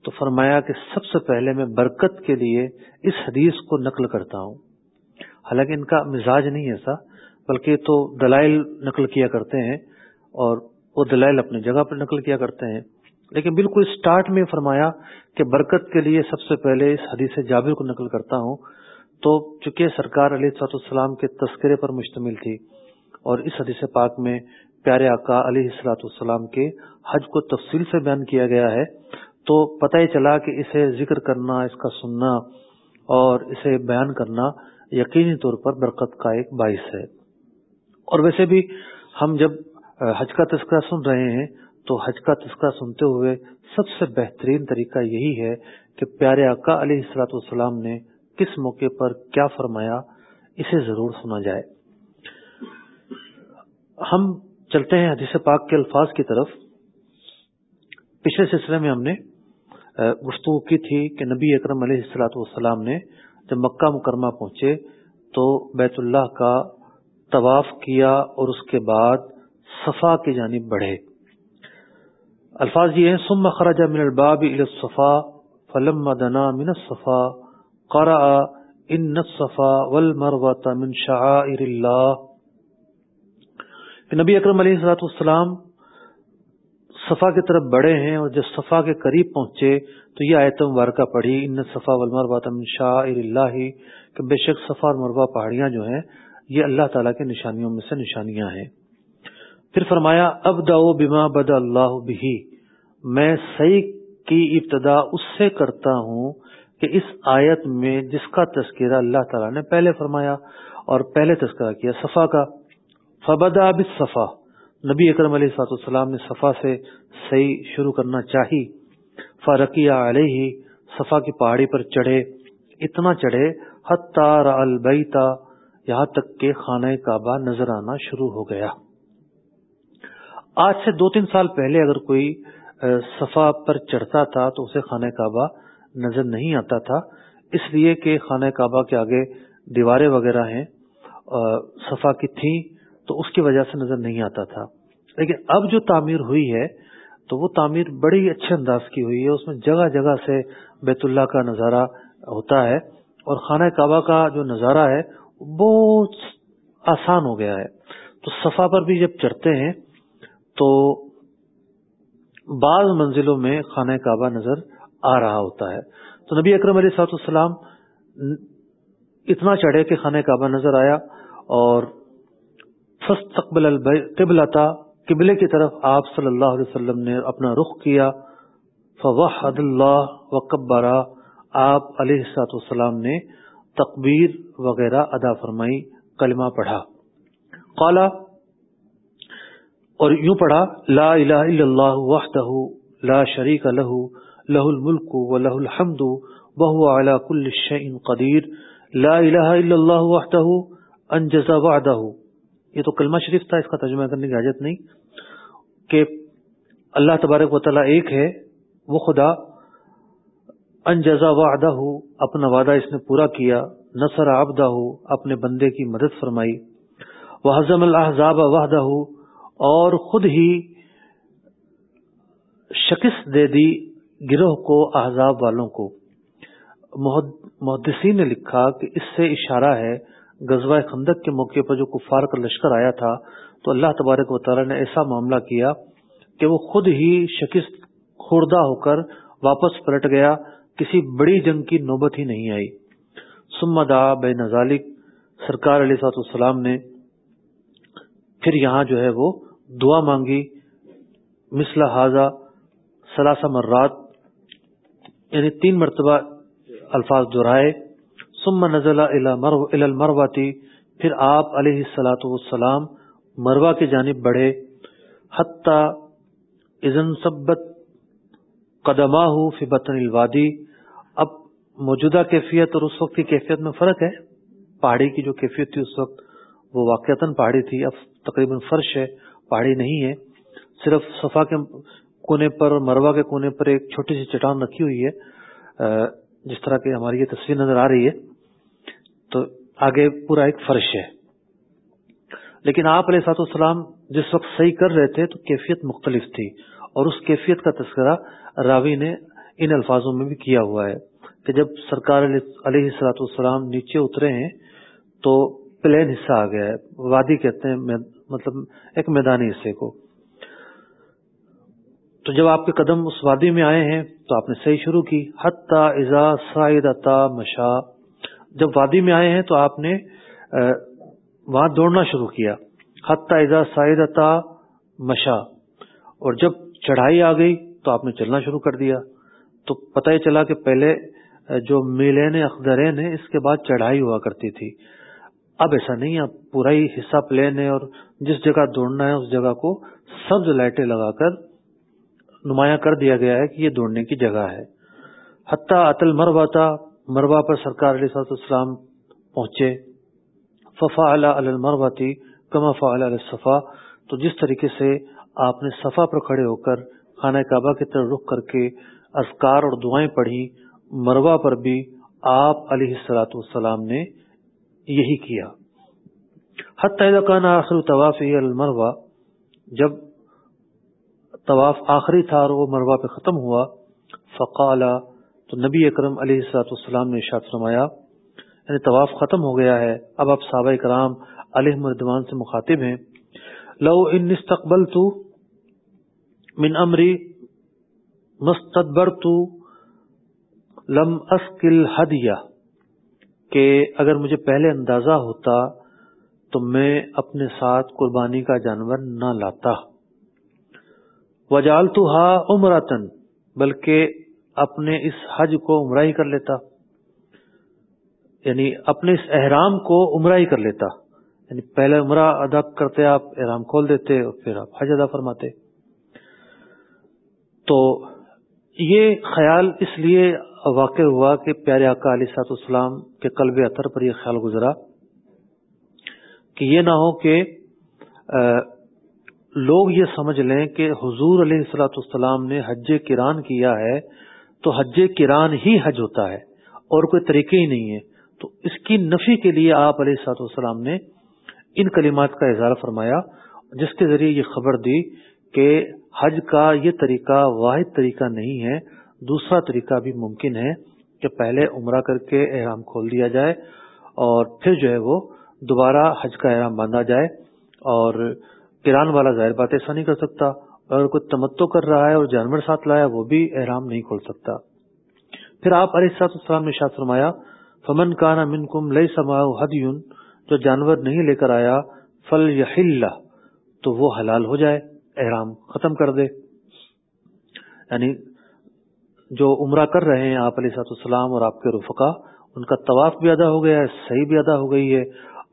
تو فرمایا کہ سب سے پہلے میں برکت کے لیے اس حدیث کو نقل کرتا ہوں۔ حالانکہ ان کا مزاج نہیں ایسا، بلکہ تو دلائل نقل کیا کرتے ہیں۔ اور وہ دلائل اپنی جگہ پر نقل کیا کرتے ہیں۔ لیکن بالکل اسٹارٹ میں فرمایا کہ برکت کے لیے سب سے پہلے اس حدیث جابر کو نقل کرتا ہوں۔ تو چونکہ سرکار علیہ صلاحت السلام کے تذکرے پر مشتمل تھی اور اس حدیث پاک میں پیارے آقا علیہ السلاۃ السلام کے حج کو تفصیل سے بیان کیا گیا ہے، تو پتہ ہی چلا کہ اسے ذکر کرنا، اس کا سننا اور اسے بیان کرنا یقینی طور پر برکت کا ایک باعث ہے۔ اور ویسے بھی ہم جب حج کا تذکرہ سن رہے ہیں تو حج کا تذکرہ سنتے ہوئے سب سے بہترین طریقہ یہی ہے کہ پیارے آقا علیہ السلاۃ والسلام نے کس موقع پر کیا فرمایا اسے ضرور سنا جائے۔ ہم چلتے ہیں حدیث پاک کے الفاظ کی طرف۔ پچھلے سلسلے میں ہم نے گفتگو کی تھی کہ نبی اکرم علیہ السلاۃ والسلام نے جب مکہ مکرمہ پہنچے تو بیت اللہ کا طواف کیا اور اس کے بعد صفا کی جانب بڑھے۔ الفاظ یہ ہیں سم خرج من الباب الى الصفا فلم دنا من الصفا قرأ ان الصفا والمروة من شعائر اللہ نبی اکرم علیہ الصلوۃ والسلام صفا کی طرف بڑھے ہیں اور جب صفا کے قریب پہنچے تو یہ آیت مبارکہ پڑھی ان صفا والمروہ من شعائر اللہ کہ بے شک صفا اور مروہ پہاڑیاں جو ہیں، یہ اللہ تعالیٰ کے نشانیوں میں سے نشانیاں ہیں۔ پھر فرمایا اب داؤ بما بد اللہ بھی میں صحیح کی ابتدا اس سے کرتا ہوں کہ اس آیت میں جس کا تذکرہ اللہ تعالیٰ نے پہلے فرمایا اور پہلے تذکرہ کیا صفا کا، فبدا بالصفا۔ نبی اکرم علیہ سات السلام نے صفا سے صحیح شروع کرنا چاہی۔ فارقیہ علیہ صفا کی پہاڑی پر چڑھے، اتنا چڑھے حتار البیتا یہاں تک کہ خانہ کعبہ نظر آنا شروع ہو گیا۔ آج سے دو تین سال پہلے اگر کوئی صفا پر چڑھتا تھا تو اسے خانہ کعبہ نظر نہیں آتا تھا۔ اس لیے کہ خانہ کعبہ کے آگے دیواریں وغیرہ ہیں صفا کی تھیں، تو اس کی وجہ سے نظر نہیں آتا تھا۔ لیکن اب جو تعمیر ہوئی ہے، تو وہ تعمیر بڑی اچھے انداز کی ہوئی ہے۔ اس میں جگہ جگہ سے بیت اللہ کا نظارہ ہوتا ہے اور خانہ کعبہ کا جو نظارہ ہے بہت آسان ہو گیا ہے۔ تو صفا پر بھی جب چڑھتے ہیں تو بعض منزلوں میں خانہ کعبہ نظر آ رہا ہوتا ہے۔ تو نبی اکرم علیہ سات السلام اتنا چڑھے کہ خانہ کعبہ نظر آیا اور فستقبل قبلتا قبلے کی طرف آپ صلی اللہ علیہ وسلم نے اپنا رخ کیا۔ فوحد اللہ وکبرا آپ علیہ السلاط والسلام نے تقبیر وغیرہ ادا فرمائی، کلمہ پڑھا۔ قالا اور یوں پڑھا، لا الہ الا اللہ وحدہ لا شریک لہ لہ الملک و لہ الحمد وهو على كل شيء قدیر، لا الہ الا اللہ وحدہ انجز وعدہ. یہ تو کلمہ شریف تھا، اس کا ترجمہ کرنے کی حاجت نہیں کہ اللہ تبارک و تعالیٰ ایک ہے، وہ خدا انجزا وعدہ، اپنا وعدہ اس نے پورا کیا، نصر آبدہ اپنے بندے کی مدد فرمائی. وہ حضم الحضاب وحدہ اور خود ہی شکست دے دی گروہ کو، احزاب والوں کو۔ محدثین نے لکھا کہ اس سے اشارہ ہے، غزوہ خندق کے موقع پر جو کفار کا لشکر آیا تھا، تو اللہ تبارک و تعالی نے ایسا معاملہ کیا کہ وہ خود ہی شکست خوردہ ہو کر واپس پلٹ گیا، کسی بڑی جنگ کی نوبت ہی نہیں آئی۔ سمدا بے نظالک سرکار علیہ سات السلام نے پھر یہاں جو ہے وہ دعا مانگی مثلا حاضہ سلاسہ مرات یعنی تین مرتبہ الفاظ دہرائے، ثم نزل الى المرواتی پھر آپ علیہ السلاۃ والسلام مروا کی جانب بڑھے، حتی اذن سبت قدمہ فی بطن الوادی۔ اب موجودہ کیفیت اور اس وقت کی کیفیت میں فرق ہے۔ پہاڑی کی جو کیفیت تھی اس وقت وہ واقعتا پہاڑی تھی، اب تقریباً فرش ہے۔ پہاڑی نہیں ہے، صرف صفا کے کونے پر مروا کے کونے پر ایک چھوٹی سی چٹان رکھی ہوئی ہے جس طرح کی ہماری یہ تصویر نظر آ رہی ہے۔ تو آگے پورا ایک فرش ہے۔ لیکن آپ علیہ سات السلام جس وقت صحیح کر رہے تھے تو کیفیت مختلف تھی، اور اس کیفیت کا تذکرہ راوی نے ان الفاظوں میں بھی کیا ہوا ہے کہ جب سرکار علیہ السلاۃ السلام نیچے اترے ہیں تو پلین حصہ آ گیا ہے۔ وادی کہتے ہیں مطلب ایک میدانی حصے کو۔ تو جب آپ کے قدم اس وادی میں آئے ہیں تو آپ نے صحیح شروع کی، حتی ازا سائد مشا جب وادی میں آئے ہیں تو آپ نے وہاں دوڑنا شروع کیا، حتی ازا سائد مشا اور جب چڑھائی آ گئی تو آپ نے چلنا شروع کر دیا۔ تو پتہ ہی چلا کہ پہلے جو میلین اخدرین ہے اس کے بعد چڑھائی ہوا کرتی تھی۔ اب ایسا نہیں اب پورا ہی حصہ پلین ہے اور جس جگہ دوڑنا ہے، اس جگہ کو سبز لائٹیں لگا کر نمایاں کر دیا گیا ہے کہ یہ دوڑنے کی جگہ ہے۔ حتیٰ اتل مروا تھا مروا پر سرکار علیہ صاحب السلام پہنچے۔ ففا المروا تھی کما فا الصفا۔ تو جس طریقے سے آپ نے صفا پر کھڑے ہو کر خانہ کعبہ کی طرف رخ کر کے اذکار اور دعائیں پڑھی مروا پر بھی آپ علیہ السلاۃ والسلام نے یہی کیا۔ حتیٰ کان آخر طواف المروا جب طواف آخری تھا اور وہ مروا پہ ختم ہوا، فقال، تو نبی اکرم علیہ السلاۃ والسلام نے ارشاد فرمایا یعنی طواف ختم ہو گیا ہے، اب آپ صحابہ کرام علیہ مردوان سے مخاطب ہیں، لو ان استقبل تو من امری مستدبر تو لم اسکل ہدیہ کہ اگر مجھے پہلے اندازہ ہوتا تو میں اپنے ساتھ قربانی کا جانور نہ لاتا۔ وجال تو ہا عمرتن بلکہ اپنے اس حج کو عمرہ ہی کر لیتا۔ یعنی اپنے اس احرام کو عمرہ ہی کر لیتا۔ یعنی پہلے عمرہ ادا کرتے آپ احرام کھول دیتے اور پھر آپ حج ادا فرماتے۔ تو یہ خیال اس لیے واقع ہوا کہ پیارے آقا علیہ سات اسلام کے قلب اطر پر یہ خیال گزرا۔ کہ یہ نہ ہو کہ لوگ یہ سمجھ لیں کہ حضور علیہ السلاۃ السلام نے حج کران کیا ہے، تو حج کران ہی حج ہوتا ہے، اور کوئی طریقے ہی نہیں ہے۔ تو اس کی نفی کے لیے آپ علیہ سات والسلام نے ان کلمات کا اظہار فرمایا، جس کے ذریعے یہ خبر دی کہ حج کا یہ طریقہ واحد طریقہ نہیں ہے، دوسرا طریقہ بھی ممکن ہے کہ پہلے عمرہ کر کے احرام کھول دیا جائے، اور پھر جو ہے وہ دوبارہ حج کا احرام باندھا جائے اور کران والا ظاہر بات ایسا نہیں کر سکتا، اگر کوئی تمتو کر رہا ہے اور جانور ساتھ لایا وہ بھی احرام نہیں کھول سکتا۔ پھر آپ علیہ سات السلام نے شاہ فرمایا، فمن کانا من کم لئی سما جو جانور نہیں لے کر آیا فل یا تو وہ حلال ہو جائے، احرام ختم کر دے۔ یعنی جو عمرہ کر رہے ہیں آپ علیہ سات السلام اور آپ کے رفقا، ان کا طواف بھی ادا ہو گیا ہے، صحیح بھی ادا ہو گئی ہے۔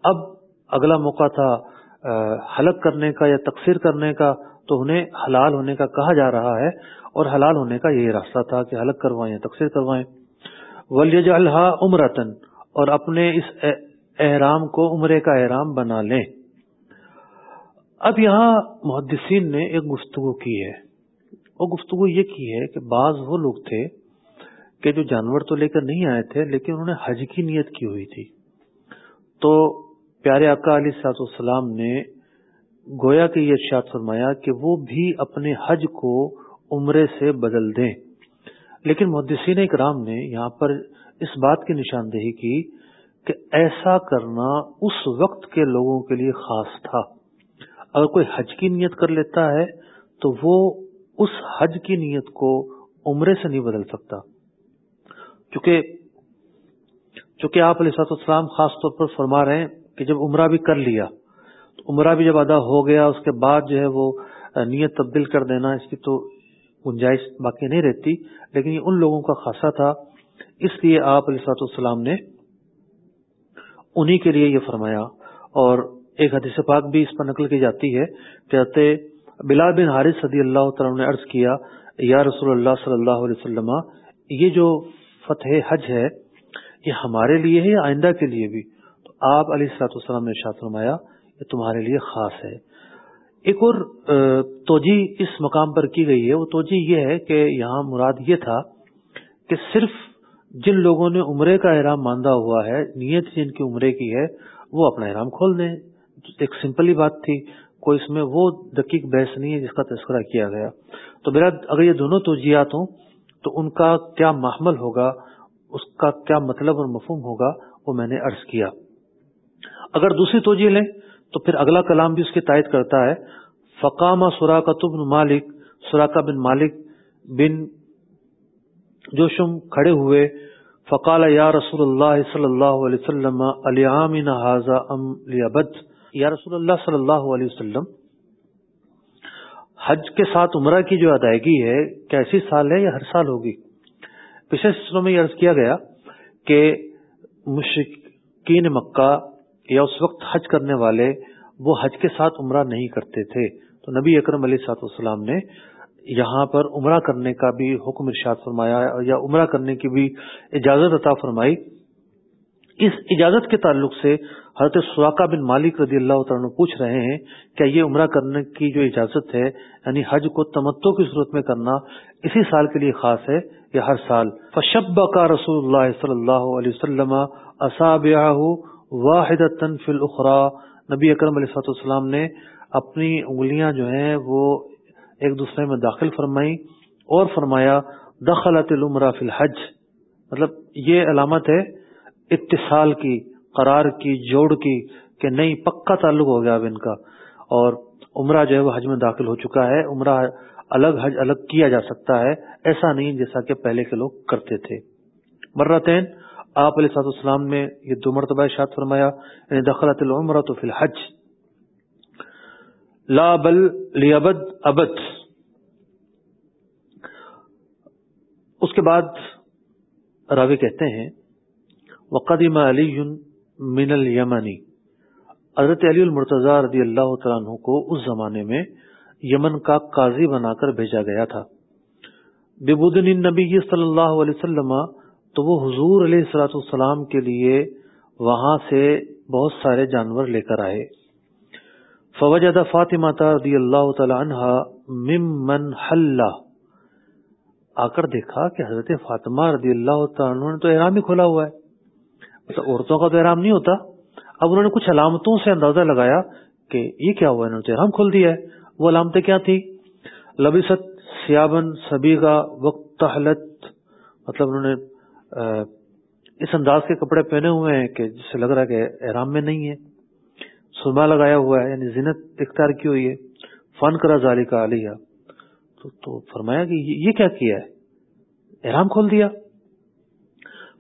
اب اگلا موقع تھا حلق کرنے کا یا تقسیر کرنے کا، تو انہیں حلال ہونے کا کہا جا رہا ہے اور حلال ہونے کا یہی راستہ تھا کہ حلق کروائیں یا تقسیر کروائیں۔ ولیج الحا عمرتن اور اپنے اس احرام کو عمرے کا احرام بنا لیں۔ اب یہاں محدثین نے ایک گفتگو کی ہے۔ وہ گفتگو یہ کی ہے کہ بعض وہ لوگ تھے کہ جو جانور تو لے کر نہیں آئے تھے، لیکن انہوں نے حج کی نیت کی ہوئی تھی۔ تو پیارے آقا علی سات السلام نے گویا کہ یہ ارشاد فرمایا کہ وہ بھی اپنے حج کو عمرے سے بدل دیں۔ لیکن محدثین اکرام نے یہاں پر اس بات کی نشاندہی کی کہ ایسا کرنا اس وقت کے لوگوں کے لیے خاص تھا۔ اگر کوئی حج کی نیت کر لیتا ہے تو وہ اس حج کی نیت کو عمرے سے نہیں بدل سکتا۔ چونکہ چونکہ آپ علیہ السلام خاص طور پر فرما رہے ہیں کہ جب عمرہ بھی کر لیا، تو عمرہ بھی جب ادا ہو گیا، اس کے بعد جو ہے وہ نیت تبدیل کر دینا، اس کی تو گنجائش باقی نہیں رہتی۔ لیکن یہ ان لوگوں کا خاصا تھا۔ اس لیے آپ علیہ السلام نے انہی کے لیے یہ فرمایا۔ اور ایک حدیث پاک بھی اس پر نقل کی جاتی ہے کہتے بلال بن حارث صدی اللہ تعالیٰ نے عرض کیا، یا رسول اللہ صلی اللہ علیہ وسلم، یہ جو فتح حج ہے، یہ ہمارے لیے ہے یا آئندہ کے لیے بھی؟ آپ علیہ السلاط والسلام نے شاہ فرمایا، یہ تمہارے لیے خاص ہے۔ ایک اور توجہ اس مقام پر کی گئی ہے۔ وہ توجہ یہ ہے کہ یہاں مراد یہ تھا کہ صرف جن لوگوں نے عمرے کا احرام ماندہ ہوا ہے، نیت جن کی عمرے کی ہے، وہ اپنا احرام کھول دیں۔ ایک سمپل ہی بات تھی، کوئی اس میں وہ دقیق بحث نہیں ہے جس کا تذکرہ کیا گیا۔ تو میرا اگر یہ دونوں توجیات ہوں، تو ان کا کیا محمل ہوگا؟ اس کا کیا مطلب اور مفہوم ہوگا؟ وہ میں نے عرض کیا۔ اگر دوسری توجہ لیں تو پھر اگلا کلام بھی اس کی تائید کرتا ہے۔ فقام سوراقت بن مالک سوراقا بن مالک بن جوشم کھڑے ہوئے، فقال یا رسول اللہ صلی اللہ علیہ وسلم ام لیبد یا رسول اللہ صلی اللہ علیہ وسلم، حج کے ساتھ عمرہ کی جو ادائیگی ہے کیسی سال ہے یا ہر سال ہوگی؟ پچھلے سلسلوں میں یہ عرض کیا گیا کہ مشرقین مکہ یا اس وقت حج کرنے والے وہ حج کے ساتھ عمرہ نہیں کرتے تھے۔ تو نبی اکرم علیہ سات والسلام نے یہاں پر عمرہ کرنے کا بھی حکم ارشاد فرمایا یا عمرہ کرنے کی بھی اجازت عطا فرمائی۔ اس اجازت کے تعلق سے حضرت سواقہ بن مالک رضی اللہ تعالیٰ پوچھ رہے ہیں، کیا یہ عمرہ کرنے کی جو اجازت ہے یعنی حج کو تمتو کی صورت میں کرنا اسی سال کے لیے خاص ہے یا ہر سال؟ فشب کا رسول اللہ صلی اللہ علیہ وسلم واحد تنفل اخرا نبی اکرم علیہ صلاح السلام نے اپنی انگلیاں جو ہیں وہ ایک دوسرے میں داخل فرمائی اور فرمایا، دخلت العمرہ فی الحج۔ مطلب یہ علامت ہے اتصال کی، قرار کی، جوڑ کی کہ نہیں، پکا تعلق ہو گیا اب ان کا۔ اور عمرہ جو ہے وہ حج میں داخل ہو چکا ہے۔ عمرہ الگ حج الگ کیا جا سکتا ہے، ایسا نہیں جیسا کہ پہلے کے لوگ کرتے تھے۔ مرتین آپ علیہ صاحب السلام نے یہ دو مرتبہ ارشاد فرمایا یعنی دخلت العمرہ تو فی الحج۔ لا بل لیبد ابد۔ اس کے بعد راوی کہتے ہیں، وقدم علی من الیمنی۔ حضرت علی المرتضی رضی اللہ تعالیٰ عنہ کو اس زمانے میں یمن کا قاضی بنا کر بھیجا گیا تھا۔ ببودن نبی صلی اللہ علیہ وسلم تو وہ حضور علیہ السلاۃ السلام کے لیے وہاں سے بہت سارے جانور لے کر آئے۔ فوجد فاطمہ رضی اللہ تعالی عنہ ممن حلہ۔ آ کر دیکھا کہ حضرت فاطمہ رضی اللہ تعالیٰ نے تو احرام ہی کھولا ہوا ہے۔ اچھا، عورتوں کا تو احرام نہیں ہوتا۔ اب انہوں نے کچھ علامتوں سے اندازہ لگایا کہ یہ کیا ہوا انہوں نے احرام کھول دیا ہے۔ وہ علامتیں کیا تھی لبیست سیابن سبھی کا وقت تحلت مطلب انہوں نے اس انداز کے کپڑے پہنے ہوئے ہیں کہ جس سے لگ رہا ہے کہ احرام میں نہیں ہے۔ سرما لگایا ہوا ہے یعنی زینت اختیار کی ہوئی ہے۔ فن کرا ظالی کا علیہ۔ تو, تو فرمایا کہ یہ کیا کیا ہے؟ احرام کھول دیا۔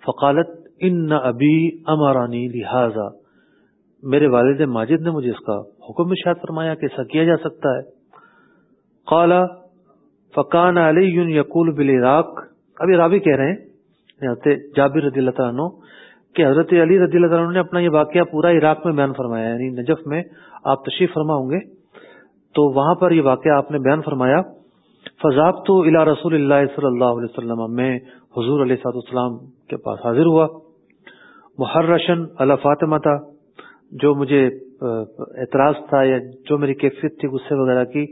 فقالت ان ابی امارانی لہذا۔ میرے والد ماجد نے مجھے اس کا حکم اشاد فرمایا کہ ایسا کیا جا سکتا ہے۔ قالا فقان علی یقول بالعراق۔ ابھی رابی کہہ رہے ہیں۔ جابر رضی اللہ عنہ، کہ حضرت علی رضی اللہ عنہ نے اپنا یہ واقعہ پورا عراق میں بیان فرمایا یعنی نجف میں آپ تشریف فرما ہوں گے۔ تو وہاں پر یہ واقعہ آپ نے بیان فرمایا فضاب تو الا رسول اللہ صلی اللہ علیہ وسلم۔ میں حضور علیہ صاحب السلام کے پاس حاضر ہوا۔ محرشن اللہ فاطمہ تھا جو مجھے اعتراض تھا یا جو میری کیفیت تھی غصے وغیرہ کی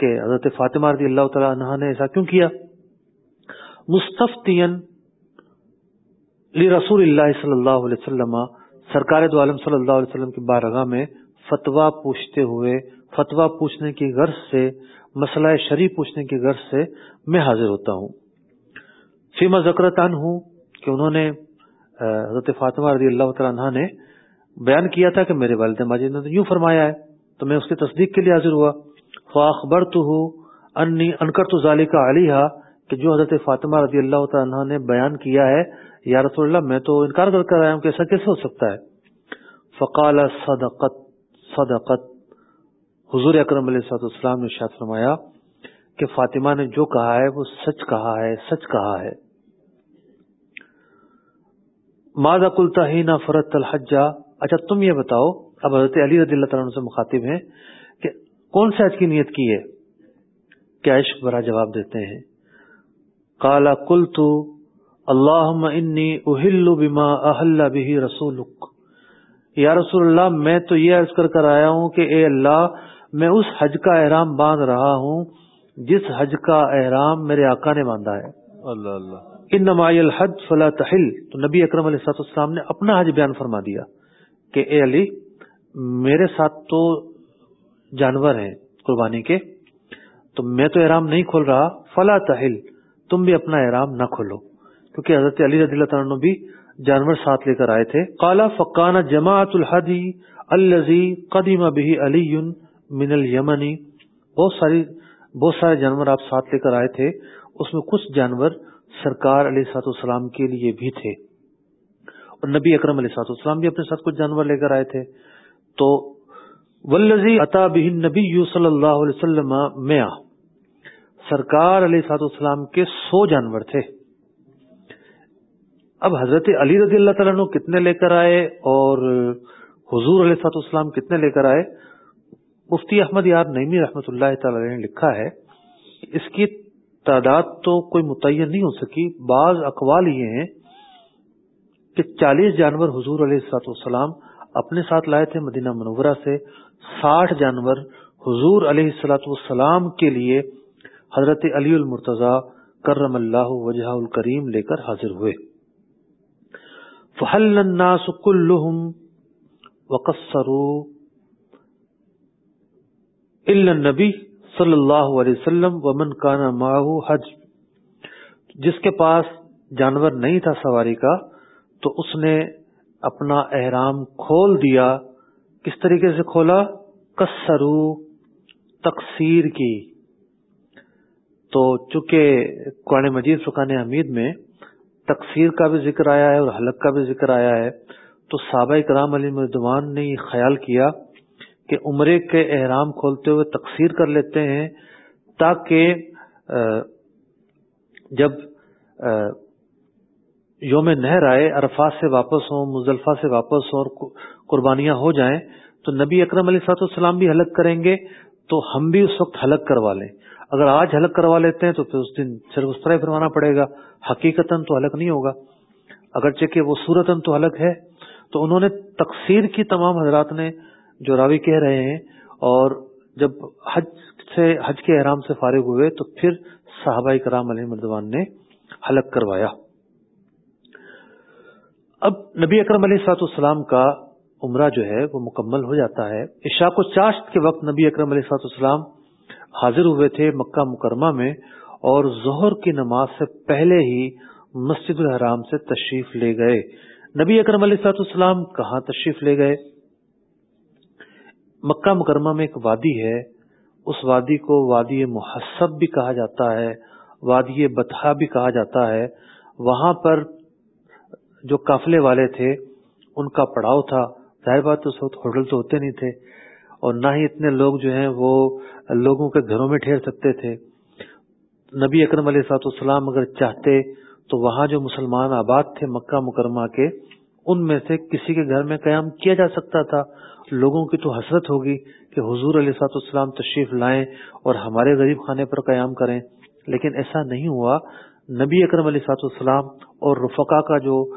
کہ حضرت فاطمہ رضی اللہ تعالیٰ عنہ نے ایسا کیوں کیا؟ مستفتین لی رسول اللہ صلی اللہ علیہ وسلم، سرکار دو عالم صلی اللہ علیہ وسلم کی بارگاہ میں فتوا پوچھتے ہوئے فتوا پوچھنے کی غرض سے، مسئلہ شریف پوچھنے کی غرض سے میں حاضر ہوتا ہوں۔ فیما زکرتان ہوں کہ انہوں نے حضرت فاطمہ رضی اللہ تعالیٰ عنہ نے بیان کیا تھا کہ میرے والد ماجد نے یوں فرمایا ہے، تو میں اس کی تصدیق کے لیے حاضر ہوا۔ فاخبر تو ہوں انکر تو ظالی کا علیہ کہ جو حضرت فاطمہ رضی اللہ تعالیٰ نے بیان کیا ہے یا رسول اللہ، میں تو انکار کر کر آیا ہوں کہ ایسا کیسے ہو سکتا ہے؟ فقال صدقت صدقت۔ حضور اکرم علیہ صاحب السلام نے شاد فرمایا کہ فاطمہ نے جو کہا ہے، وہ سچ کہا ہے، سچ کہا ہے۔ ماذا کلتا ہی نہ فرت الحجہ اچھا تم یہ بتاؤ، اب حضرت علی رضی اللہ تعالیٰ سے مخاطب ہیں کہ کون سے حج کی نیت کی ہے؟ کیا عشق برا جواب دیتے ہیں؟ کالا کل تو اللہ انی اہل بما اہل بھی رسول یا رسول اللہ میں تو یہ عرض کر کر آیا ہوں کہ اے اللہ میں اس حج کا احرام باندھ رہا ہوں جس حج کا احرام میرے آقا نے باندھا ہے۔ اللہ اللہ۔ ان نمائی الحج فلا تحل۔ تو نبی اکرم علیہ السلام نے اپنا حج بیان فرما دیا کہ اے علی میرے ساتھ تو جانور ہیں قربانی کے تو میں تو احرام نہیں کھول رہا فلا تحل تم بھی اپنا احرام نہ کھولو۔ کیونکہ حضرت علی رضی اللہ تعالیٰ بھی جانور ساتھ لے کر آئے تھے۔ کالا فقان جماعت الحدی الزی قدیم بھی علی من المنی بہت ساری بہت سارے جانور آپ ساتھ لے کر آئے تھے۔ اس میں کچھ جانور سرکار علیہ سات السلام کے لیے بھی تھے۔ اور نبی اکرم علیہ سات السلام بھی اپنے ساتھ کچھ جانور لے کر آئے تھے۔ تو ولزی عطا بہن نبی یو صلی اللہ علیہ وسلم میاں سرکار علیہ سات السلام کے سو جانور تھے۔ اب حضرت علی رضی اللہ تعالیٰ عنہ کتنے لے کر آئے اور حضور علیہ سات السلام کتنے لے کر آئے؟ مفتی احمد یار نعمی رحمۃ اللہ تعالی نے لکھا ہے، اس کی تعداد تو کوئی متعین نہیں ہو سکی، بعض اقوال یہ ہیں کہ چالیس جانور حضور علیہ السلاط والسلام اپنے ساتھ لائے تھے مدینہ منورہ سے، ساٹھ جانور حضور علیہ السلاط والسلام کے لیے حضرت علی المرتضی کرم اللہ وجہ الکریم لے کر حاضر ہوئے۔ فہل الناس كلهم وقصروا الا النبی صلی اللہ علیہ وسلم ومن کان معه حج جس کے پاس جانور نہیں تھا سواری کا، تو اس نے اپنا احرام کھول دیا۔ کس طریقے سے کھولا؟ کسرو تقسیر کی۔ تو چونکہ قرآن مجید فقان حمید میں تقسیر کا بھی ذکر آیا ہے اور حلق کا بھی ذکر آیا ہے۔ تو صحابہ کرام علی مردوان نے یہ خیال کیا کہ عمرے کے احرام کھولتے ہوئے تقسیر کر لیتے ہیں تاکہ جب یوم نہر آئے، عرفات سے واپس ہوں مزلفہ سے واپس ہوں اور قربانیاں ہو جائیں، تو نبی اکرم علیہ سات السلام بھی حلق کریں گے، تو ہم بھی اس وقت حلق کروا لیں۔ اگر آج حلق کروا لیتے ہیں تو پھر اس دن صرف اس طرح فرمانا پڑے گا۔ حقیقت تو حلق نہیں ہوگا۔ اگرچہ کہ وہ صورتن تو حلق ہے، تو انہوں نے تقسیر کی تمام حضرات نے جو راوی کہہ رہے ہیں، اور جب حج سے، حج کے احرام سے فارغ ہوئے تو پھر صحابہ کرام علیہ مردوان نے حلق کروایا۔ اب نبی اکرم علیہ سات السلام کا عمرہ جو ہے وہ مکمل ہو جاتا ہے۔ عشاء کو چاشت کے وقت نبی اکرم علیہ سات السلام حاضر ہوئے تھے مکہ مکرمہ میں اور ظہر کی نماز سے پہلے ہی مسجد الحرام سے تشریف لے گئے۔ نبی اکرم علیہ سات السلام کہاں تشریف لے گئے؟ مکہ مکرمہ میں ایک وادی ہے۔ اس وادی کو وادی محسب بھی کہا جاتا ہے، وادی بتہ بھی کہا جاتا ہے۔ وہاں پر جو قافلے والے تھے، ان کا پڑاؤ تھا۔ ظاہر بات اس وقت ہوٹل تو ہوتے نہیں تھے۔ اور نہ ہی اتنے لوگ جو ہیں وہ لوگوں کے گھروں میں ٹھہر سکتے تھے۔ نبی اکرم علیہ سات السلام اگر چاہتے تو وہاں جو مسلمان آباد تھے مکہ مکرمہ کے، ان میں سے کسی کے گھر میں قیام کیا جا سکتا تھا۔ لوگوں کی تو حسرت ہوگی کہ حضور علیہ سات السلام تشریف لائیں اور ہمارے غریب خانے پر قیام کریں۔ لیکن ایسا نہیں ہوا۔ نبی اکرم علیہ سات السلام اور رفقا کا جو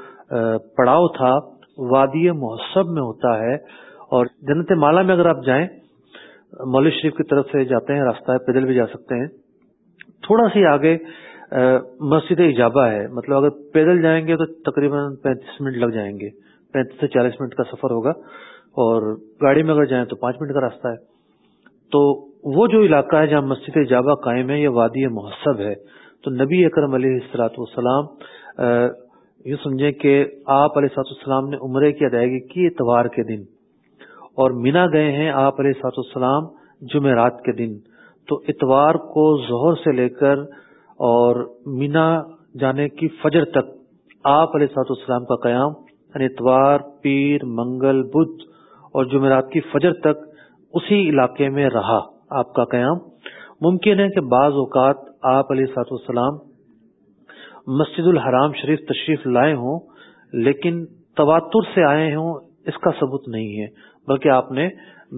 پڑاؤ تھا، وادی محسب میں ہوتا ہے۔ اور جنت مالا میں اگر آپ جائیں، مولوی شریف کی طرف سے جاتے ہیں، راستہ ہے، پیدل بھی جا سکتے ہیں۔ تھوڑا سی آگے مسجد اجابہ ہے۔ مطلب اگر پیدل جائیں گے تو تقریباً پینتیس منٹ لگ جائیں گے۔ پینتیس سے چالیس منٹ کا سفر ہوگا۔ اور گاڑی میں اگر جائیں تو پانچ منٹ کا راستہ ہے۔ تو وہ جو علاقہ ہے جہاں مسجد اجابہ قائم ہے، یہ وادی محسب ہے۔ تو نبی اکرم علیہ السلاۃ والسلام یہ سمجھیں کہ آپ علیہ سات السلام نے عمرے کی ادائیگی کی اتوار کے دن۔ اور مینا گئے ہیں آپ علیہ سات السلام جمعرات کے دن۔ تو اتوار کو ظہر سے لے کر اور مینا جانے کی فجر تک آپ علیہ سات السلام کا قیام یعنی اتوار، پیر، منگل، بدھ اور جمعرات کی فجر تک اسی علاقے میں رہا آپ کا قیام۔ ممکن ہے کہ بعض اوقات آپ علیہ سات السلام مسجد الحرام شریف تشریف لائے ہوں، لیکن تواتر سے آئے ہوں، اس کا ثبوت نہیں ہے۔ بلکہ آپ نے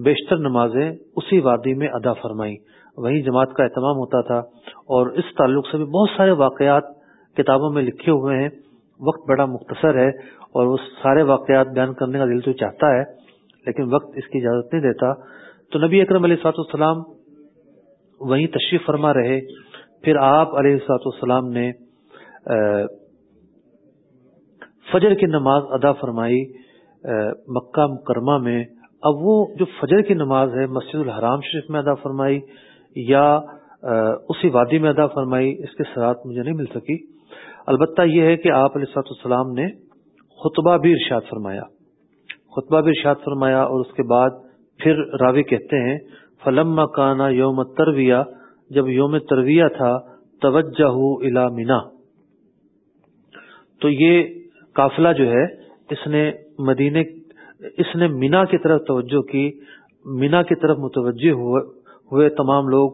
بیشتر نمازیں اسی وادی میں ادا فرمائی وہیں جماعت کا اہتمام ہوتا تھا اور اس تعلق سے بھی بہت سارے واقعات کتابوں میں لکھے ہوئے ہیں۔ وقت بڑا مختصر ہے اور وہ سارے واقعات بیان کرنے کا دل تو چاہتا ہے، لیکن وقت اس کی اجازت نہیں دیتا۔ تو نبی اکرم علیہ سات السلام وہیں تشریف فرما رہے۔ پھر آپ علیہ سات السلام نے فجر کی نماز ادا فرمائی مکہ مکرمہ میں اب وہ جو فجر کی نماز ہے، مسجد الحرام شریف میں ادا فرمائی یا اسی وادی میں ادا فرمائی، اس کے ساتھ مجھے نہیں مل سکی۔ البتہ یہ ہے کہ آپ علیہ السلام نے خطبہ بھی ارشاد فرمایا۔ خطبہ بھی ارشاد فرمایا اور اس کے بعد پھر راوی کہتے ہیں فلم کانا یوم ترویہ جب یوم ترویہ تھا توجہ الا مینا تو یہ قافلہ جو ہے، اس نے مدینے اس نے مینا کی طرف توجہ کی، مینا کی طرف متوجہ ہوئے تمام لوگ،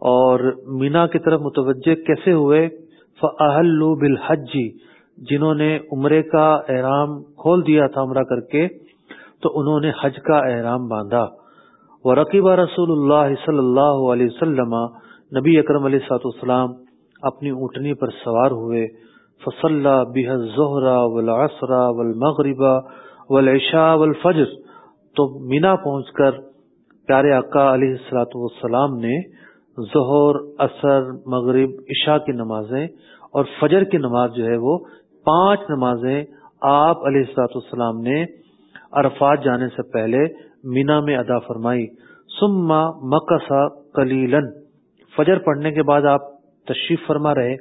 اور مینا کی طرف متوجہ کیسے ہوئے؟ فہلو بالحج، جنہوں نے عمرے کا احرام کھول دیا تھا عمرہ کر کے، تو انہوں نے حج کا احرام باندھا۔ وہ رقیبہ رسول اللہ صلی اللہ علیہ وسلم، نبی اکرم علیہ سات السلام اپنی اونٹنی پر سوار ہوئے۔ فصلہ بح ظہرا والعصر والمغربہ والعشاء والفجر۔ تو مینا پہنچ کر پیارے آقا علیہ السلاۃ والسلام نے ظہر اثر مغرب، عشاء کی نمازیں اور فجر کی نماز جو ہے وہ پانچ نمازیں آپ علیہ السلاۃ والسلام نے عرفات جانے سے پہلے مینا میں ادا فرمائی۔ سما مکسا کلیلن فجر پڑھنے کے بعد آپ تشریف فرما رہے۔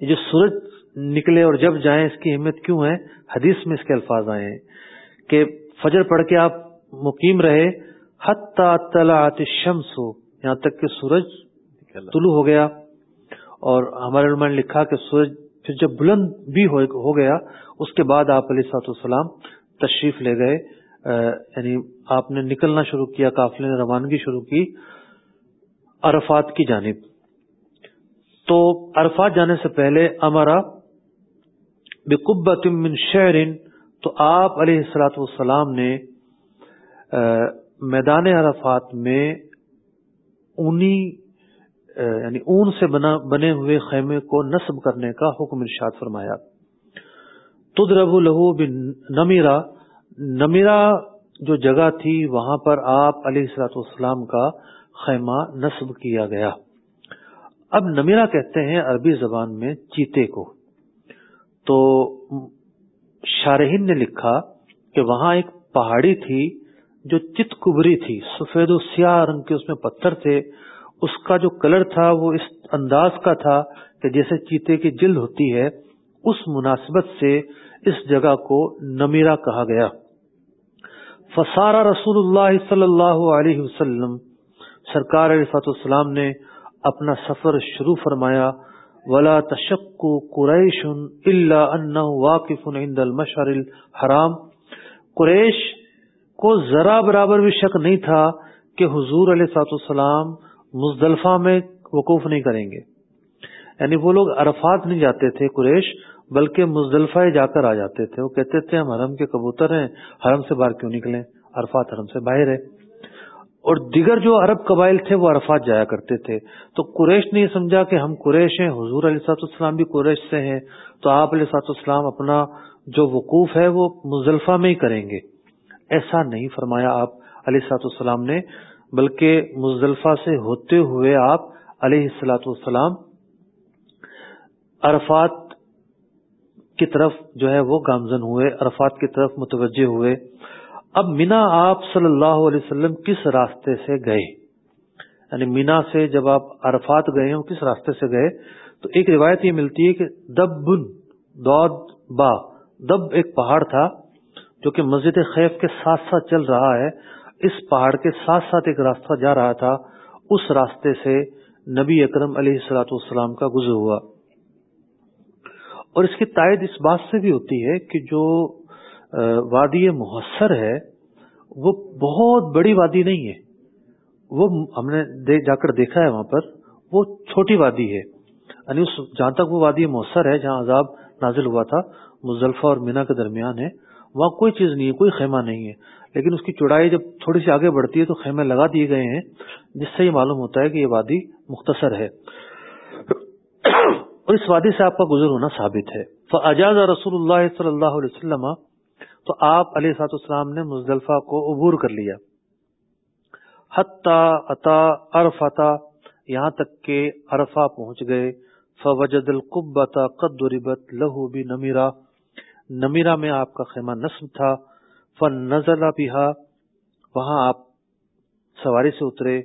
یہ جو سورج نکلے اور جب جائیں، اس کی اہمیت کیوں ہے؟ حدیث میں اس کے الفاظ آئے ہیں کہ فجر پڑھ کے آپ مقیم رہے، حتی طلعت الشمس، یہاں تک کہ سورج طلوع ہو گیا اور ہمارے علماء نے لکھا کہ سورج پھر جب بلند بھی ہو گیا، اس کے بعد آپ علیہ سات السلام تشریف لے گئے۔ یعنی آپ نے نکلنا شروع کیا، قافلے نے روانگی شروع کی عرفات کی جانب۔ تو عرفات جانے سے پہلے امرا بقبت من شہرن تو آپ علیہ السلاۃ والسلام نے میدان عرفات میں اونی یعنی اون سے بنا، بنے ہوئے خیمے کو نصب کرنے کا حکم ارشاد فرمایا۔ تدرب لہو بن نمیرا نمیرا جو جگہ تھی، وہاں پر آپ علیہ السلاط والسلام کا خیمہ نصب کیا گیا۔ اب نمیرا کہتے ہیں عربی زبان میں چیتے کو۔ تو شارحین نے لکھا کہ وہاں ایک پہاڑی تھی جو چت کبری تھی، سفید و سیاہ رنگ کے اس میں پتھر تھے۔ اس کا جو کلر تھا وہ اس انداز کا تھا کہ جیسے چیتے کی جلد ہوتی ہے، اس مناسبت سے اس جگہ کو نمیرا کہا گیا۔ فسارا رسول اللہ صلی اللہ علیہ وسلم، سرکار علیہ السلام نے اپنا سفر شروع فرمایا۔ ولا تشک قریش اللہ ان واقف عند المشر الحرام۔ قریش کو ذرا برابر بھی شک نہیں تھا کہ حضور علیہ سات السلام مزدلفہ میں وقوف نہیں کریں گے۔ یعنی وہ لوگ عرفات نہیں جاتے تھے قریش، بلکہ مزدلفہ جا کر آ جاتے تھے۔ وہ کہتے تھے ہم حرم کے کبوتر ہیں، حرم سے باہر کیوں نکلیں؟ عرفات حرم سے باہر ہے۔ اور دیگر جو عرب قبائل تھے وہ عرفات جایا کرتے تھے۔ تو قریش نے یہ سمجھا کہ ہم قریش ہیں، حضور علیہ سات السلام بھی قریش سے ہیں، تو آپ علیہ سات السلام اپنا جو وقوف ہے وہ مزدلفہ میں ہی کریں گے۔ ایسا نہیں فرمایا آپ علیہ سات السلام نے، بلکہ مزدلفہ سے ہوتے ہوئے آپ علیہ السلاۃ والسلام عرفات کی طرف جو ہے وہ گامزن ہوئے، عرفات کی طرف متوجہ ہوئے۔ اب مینا آپ صلی اللہ علیہ وسلم کس راستے سے گئے؟ یعنی مینا سے جب آپ عرفات گئے ہوں، کس راستے سے گئے؟ تو ایک روایت یہ ملتی ہے کہ دب بن دود با، دب ایک پہاڑ تھا جو کہ مسجد خیف کے ساتھ ساتھ چل رہا ہے۔ اس پہاڑ کے ساتھ ساتھ ایک راستہ جا رہا تھا، اس راستے سے نبی اکرم علیہ السلاۃ والسلام کا گزر ہوا۔ اور اس کی تائید اس بات سے بھی ہوتی ہے کہ جو وادی محسر ہے، وہ بہت بڑی وادی نہیں ہے۔ وہ ہم نے جا کر دیکھا ہے وہاں پر، وہ چھوٹی وادی ہے۔ یعنی اس، جہاں تک وہ وادی محسر ہے، جہاں عذاب نازل ہوا تھا مزلفہ اور مینا کے درمیان ہے، وہاں کوئی چیز نہیں ہے، کوئی خیمہ نہیں ہے۔ لیکن اس کی چوڑائی جب تھوڑی سی آگے بڑھتی ہے تو خیمے لگا دیے گئے ہیں، جس سے یہ معلوم ہوتا ہے کہ یہ وادی مختصر ہے۔ اور اس وادی سے آپ کا گزر ہونا ثابت ہے۔ فاجاز رسول اللہ صلی اللہ علیہ وسلم تو آپ علیہ سات اسلام نے مزدلفہ کو عبور کر لیا۔ حتی عطا عرفتا، یہاں تک کہ عرفہ پہنچ گئے۔ فوجد القبتا قد ربت لہو بھی نمیرا نمیرا میں آپ کا خیمہ نصب تھا۔ فن نزلہ بہا، وہاں آپ سواری سے اترے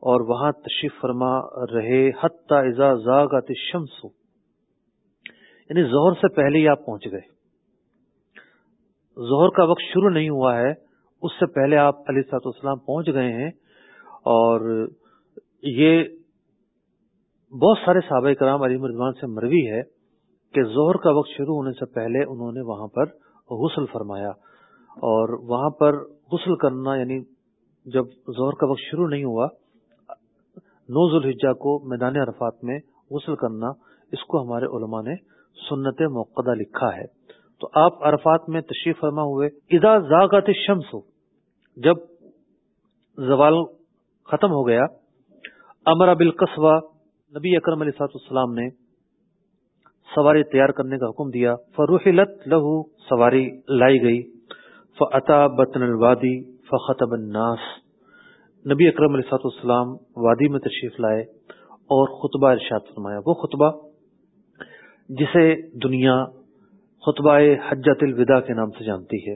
اور وہاں تشریف فرما رہے۔ حتی ازا زاغت الشمس۔ یعنی زہر سے پہلے ہی آپ پہنچ گئے۔ زہر کا وقت شروع نہیں ہوا ہے، اس سے پہلے آپ علی سات اسلام پہنچ گئے ہیں اور یہ بہت سارے صحابہ کرام علی مرضوان سے مروی ہے کہ زہر کا وقت شروع ہونے سے پہلے انہوں نے وہاں پر غسل فرمایا اور وہاں پر غسل کرنا یعنی جب زہر کا وقت شروع نہیں ہوا نوز الحجا کو میدان عرفات میں غسل کرنا، اس کو ہمارے علماء نے سنت موقع لکھا ہے۔ تو آپ عرفات میں تشریف فرما ہوئے ادا زاغت شمس جب زوال ختم ہو گیا، امر بالقصبہ نبی اکرم علیہ سات السلام نے سواری تیار کرنے کا حکم دیا فروحلت لہو سواری لائی گئی فعطا بطن الوادی فخطب الناس۔ نبی اکرم علیہ السلام وادی میں تشریف لائے اور خطبہ ارشاد فرمایا۔ وہ خطبہ جسے دنیا خطبہ حجت الوداع کے نام سے جانتی ہے۔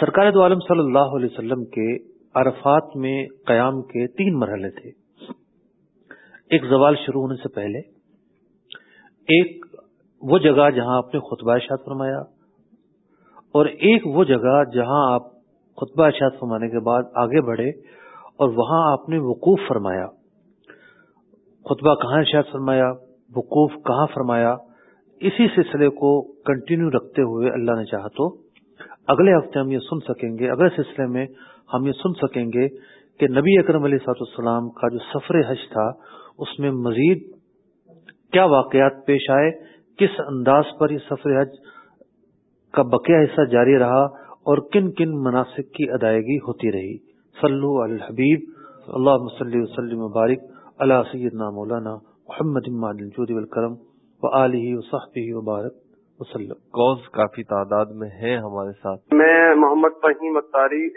سرکار دو عالم صلی اللہ علیہ وسلم کے عرفات میں قیام کے تین مرحلے تھے۔ ایک زوال شروع ہونے سے پہلے، ایک وہ جگہ جہاں آپ نے خطبہ اشاد فرمایا، اور ایک وہ جگہ جہاں آپ خطبہ اشاد فرمانے کے بعد آگے بڑھے اور وہاں آپ نے وقوف فرمایا۔ خطبہ کہاں ارشاد فرمایا؟ وقوف کہاں فرمایا؟ اسی سلسلے کو کنٹینیو رکھتے ہوئے اللہ نے چاہا تو اگلے ہفتے ہم یہ سن سکیں گے، اگلے سلسلے میں ہم یہ سن سکیں گے کہ نبی اکرم علیہ سات السلام کا جو سفر حج تھا، اس میں مزید کیا واقعات پیش آئے، کس انداز پر یہ سفر حج کا بقیہ حصہ جاری رہا اور کن کن مناسب کی ادائیگی ہوتی رہی۔ صلو علی الحبیب اللہ مسلی وسلم مبارک اللہ سیدنا مولانا محمد الجود والکرم۔ و علیہ وصحبہ وبارک وسلم۔ کالز کافی تعداد میں ہیں ہمارے ساتھ۔ میں محمد فہیم اختاری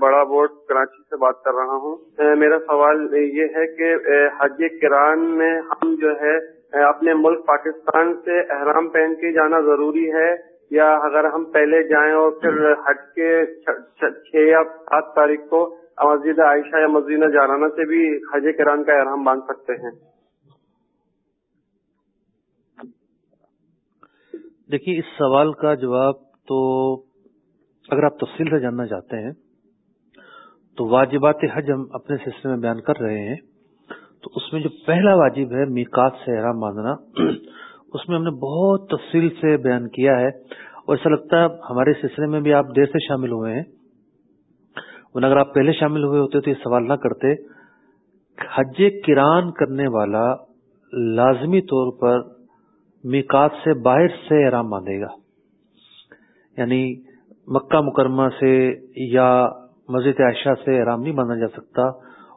بڑا بورڈ کراچی سے بات کر رہا ہوں۔ میرا سوال یہ ہے کہ حج کران میں ہم جو ہے اپنے ملک پاکستان سے احرام پہن کے جانا ضروری ہے یا اگر ہم پہلے جائیں اور پھر حج کے چھ یا سات تاریخ کو مسجد عائشہ یا مسجد جانانہ سے بھی حج کران کا احرام باندھ سکتے ہیں؟ دیکھیے اس سوال کا جواب تو اگر آپ تفصیل سے جاننا چاہتے ہیں، تو واجبات حج ہم اپنے سلسلے میں بیان کر رہے ہیں۔ تو اس میں جو پہلا واجب ہے میکات سے احرام باندھنا، اس میں ہم نے بہت تفصیل سے بیان کیا ہے۔ اور ایسا لگتا ہے ہمارے سلسلے میں بھی آپ دیر سے شامل ہوئے ہیں۔ اگر آپ پہلے شامل ہوئے ہوتے تو یہ سوال نہ کرتے۔ حج کران کرنے والا لازمی طور پر میکات سے باہر سے احرام باندھے گا۔ یعنی مکہ مکرمہ سے یا مسجد عائشہ سے احرام نہیں باندھا جا سکتا۔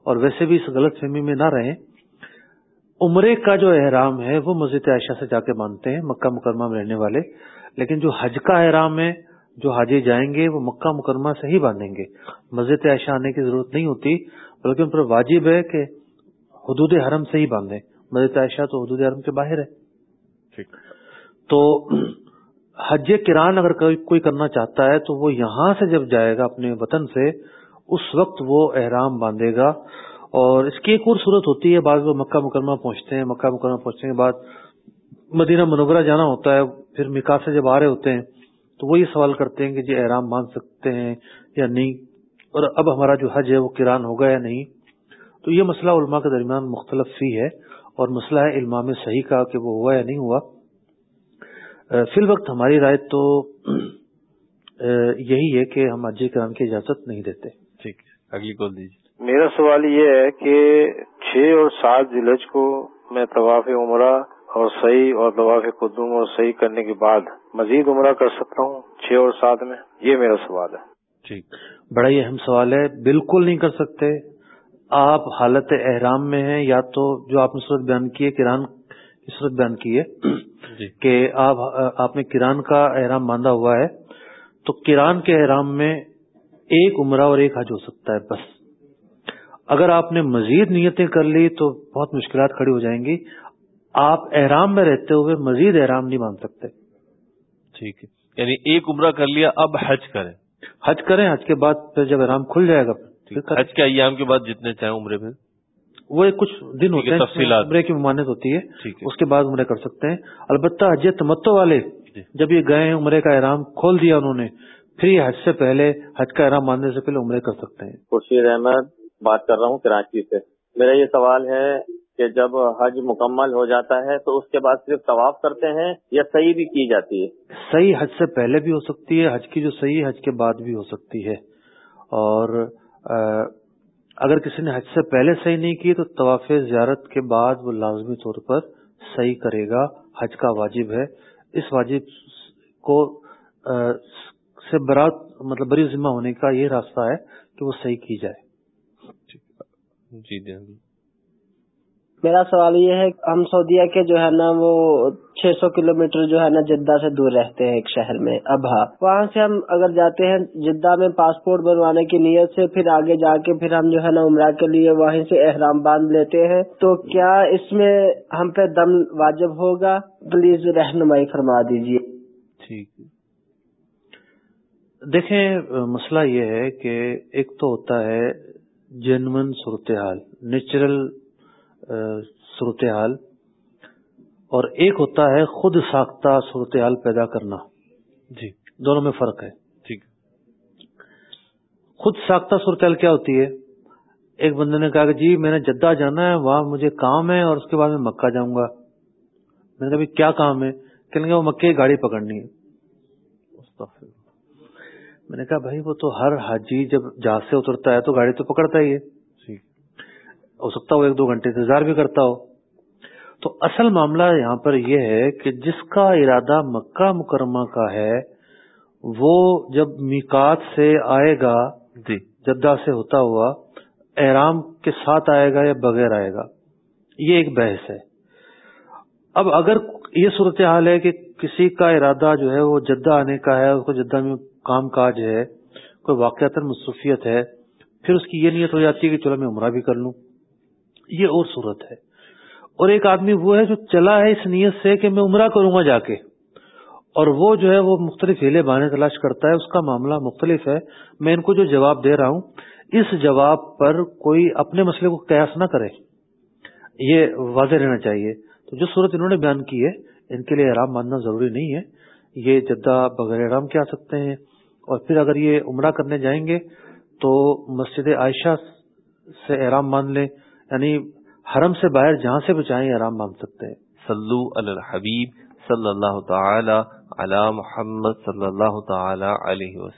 اور ویسے بھی اس غلط فہمی میں نہ رہیں۔ عمرے کا جو احرام ہے وہ مسجد عائشہ سے جا کے باندھتے ہیں، مکہ مکرمہ میں رہنے والے۔ لیکن جو حج کا احرام ہے، جو حاجی جائیں گے، وہ مکہ مکرمہ سے ہی باندھیں گے۔ مسجد عائشہ آنے کی ضرورت نہیں ہوتی، بلکہ ان پر واجب ہے کہ حدود حرم سے ہی باندھیں۔ مسجد عائشہ تو حدود حرم کے باہر ہے۔ تو حج کران اگر کوئی کرنا چاہتا ہے تو وہ یہاں سے جب جائے گا اپنے وطن سے، اس وقت وہ احرام باندھے گا۔ اور اس کی ایک اور صورت ہوتی ہے، بعض لوگ مکہ مکرمہ پہنچتے ہیں، مکہ مکرمہ پہنچنے کے بعد مدینہ منورہ جانا ہوتا ہے، پھر مکا سے جب آ رہے ہوتے ہیں، تو وہ یہ سوال کرتے ہیں کہ جی احرام باندھ سکتے ہیں یا نہیں؟ اور اب ہمارا جو حج ہے وہ کران ہوگا یا نہیں؟ تو یہ مسئلہ علماء کے درمیان مختلف فی ہے۔ اور مسئلہ ہے علمام صحیح کا کہ وہ ہوا یا نہیں ہوا۔ فی الوقت ہماری رائے تو یہی ہے کہ ہم حج کران کی اجازت نہیں دیتے۔ ٹھیک ہے اگلی کال دیجیے۔ میرا سوال یہ ہے کہ چھ اور سات ضلع کو میں طواف عمرہ اور صحیح اور طواف قدوم اور صحیح کرنے کے بعد مزید عمرہ کر سکتا ہوں چھ اور سات میں؟ یہ میرا سوال ہے۔ ٹھیک۔ بڑا ہی اہم سوال ہے بالکل نہیں کر سکتے۔ آپ حالت احرام میں ہیں یا تو جو آپ نے صورت بیان کی ہے کران کی صورت بیان کی ہے جی۔ کہ آپ آپ نے کران کا احرام باندھا ہوا ہے تو کران کے احرام میں ایک عمرہ اور ایک حج ہو سکتا ہے بس۔ اگر آپ نے مزید نیتیں کر لی تو بہت مشکلات کھڑی ہو جائیں گی۔ آپ احرام میں رہتے ہوئے مزید احرام نہیں باندھ سکتے۔ ٹھیک ہے۔ یعنی ایک عمرہ کر لیا اب حج کریں۔ حج کریں حج کے بعد پھر جب احرام کھل جائے گا حج کے ایام کے بعد جتنے چاہیں عمرے میں وہ کچھ دن ہوتے ہیں تفصیلات۔ عمرے کی ممانت ہوتی ہے۔ اس کے بعد عمرے کر سکتے ہیں۔ البتہ حج تمتو والے جی۔ جب یہ گئے عمرے کا احرام کھول دیا انہوں نے پھر یہ حج سے پہلے حج کا احرام باندھنے سے پہلے عمرے کر سکتے ہیں۔ خورشید احمد بات کر رہا ہوں کراچی سے۔ میرا یہ سوال ہے کہ جب حج مکمل ہو جاتا ہے تو اس کے بعد صرف طواف کرتے ہیں یا صحیح بھی کی جاتی ہے؟ صحیح حج سے پہلے بھی ہو سکتی ہے حج کی جو صحیح حج کے بعد بھی ہو سکتی ہے۔ اور اگر کسی نے حج سے پہلے صحیح نہیں کی تو طواف زیارت کے بعد وہ لازمی طور پر صحیح کرے گا، حج کا واجب ہے۔ اس واجب کو سے برات مطلب بری ذمہ ہونے کا یہ راستہ ہے کہ وہ صحیح کی جائے۔ جی جی میرا سوال یہ ہے، ہم سعودیہ کے جو ہے نا، وہ چھ سو کلو میٹر جو ہے نا، جدہ سے دور رہتے ہیں ایک شہر میں ابہا وہاں سے ہم اگر جاتے ہیں جدہ میں پاسپورٹ بنوانے کی نیت سے، پھر آگے جا کے پھر ہم جو ہے نا عمرہ کے لیے وہیں سے احرام باندھ لیتے ہیں۔ تو کیا اس میں ہم پہ دم واجب ہوگا؟ پلیز رہنمائی فرما دیجیے ٹھیک۔ دیکھیں، مسئلہ یہ ہے کہ ایک تو ہوتا ہے جنمن صورتحال، نیچرل صورتحال۔ اور ایک ہوتا ہے خود ساختہ صورتحال پیدا کرنا۔ جی۔ دونوں میں فرق ہے۔ ٹھیک۔ خود ساختہ صورتحال کیا ہوتی ہے؟ ایک بندے نے کہا کہ جی میں نے جدہ جانا ہے وہاں مجھے کام ہے اور اس کے بعد میں مکہ جاؤں گا۔ میں نے کہا کیا کام ہے؟ کہنے وہ مکے کی گاڑی پکڑنی ہے۔ میں نے کہا بھائی وہ تو ہر حاجی جب جہاز سے اترتا ہے تو گاڑی تو پکڑتا ہی ہے۔ ہو سکتا ہو ایک دو گھنٹے انتظار بھی کرتا ہو۔ تو اصل معاملہ یہاں پر یہ ہے کہ جس کا ارادہ مکہ مکرمہ کا ہے وہ جب میکات سے آئے گا جی۔ جدہ سے ہوتا ہوا احرام کے ساتھ آئے گا یا بغیر آئے گا یہ ایک بحث ہے۔ اب اگر یہ صورتحال ہے کہ کسی کا ارادہ جو ہے وہ جدہ آنے کا ہے اس کو جدہ میں کام کاج ہے کوئی واقعات مصروفیت ہے پھر اس کی یہ نیت ہو جاتی ہے کہ چلو میں عمرہ بھی کر لوں۔ یہ اور صورت ہے۔ اور ایک آدمی وہ ہے جو چلا ہے اس نیت سے کہ میں عمرہ کروں گا جا کے۔ اور وہ جو ہے وہ مختلف ہیلے بانے تلاش کرتا ہے، اس کا معاملہ مختلف ہے۔ میں ان کو جو جواب دے رہا ہوں، اس جواب پر کوئی اپنے مسئلے کو قیاس نہ کرے۔ یہ واضح رہنا چاہیے۔ تو جو صورت انہوں نے بیان کی ہے، ان کے لیے احرام ماننا ضروری نہیں ہے۔ یہ جدہ بغیر احرام کے آ سکتے ہیں۔ اور پھر اگر یہ عمرہ کرنے جائیں گے، تو مسجد عائشہ سے احرام مان لیں۔ یعنی حرم سے باہر جہاں سے بچائیں آرام مانگ سکتے ہیں۔ صلو علی الحبیب صلی اللہ تعالی علی محمد صلی اللہ تعالی علیہ وسلم۔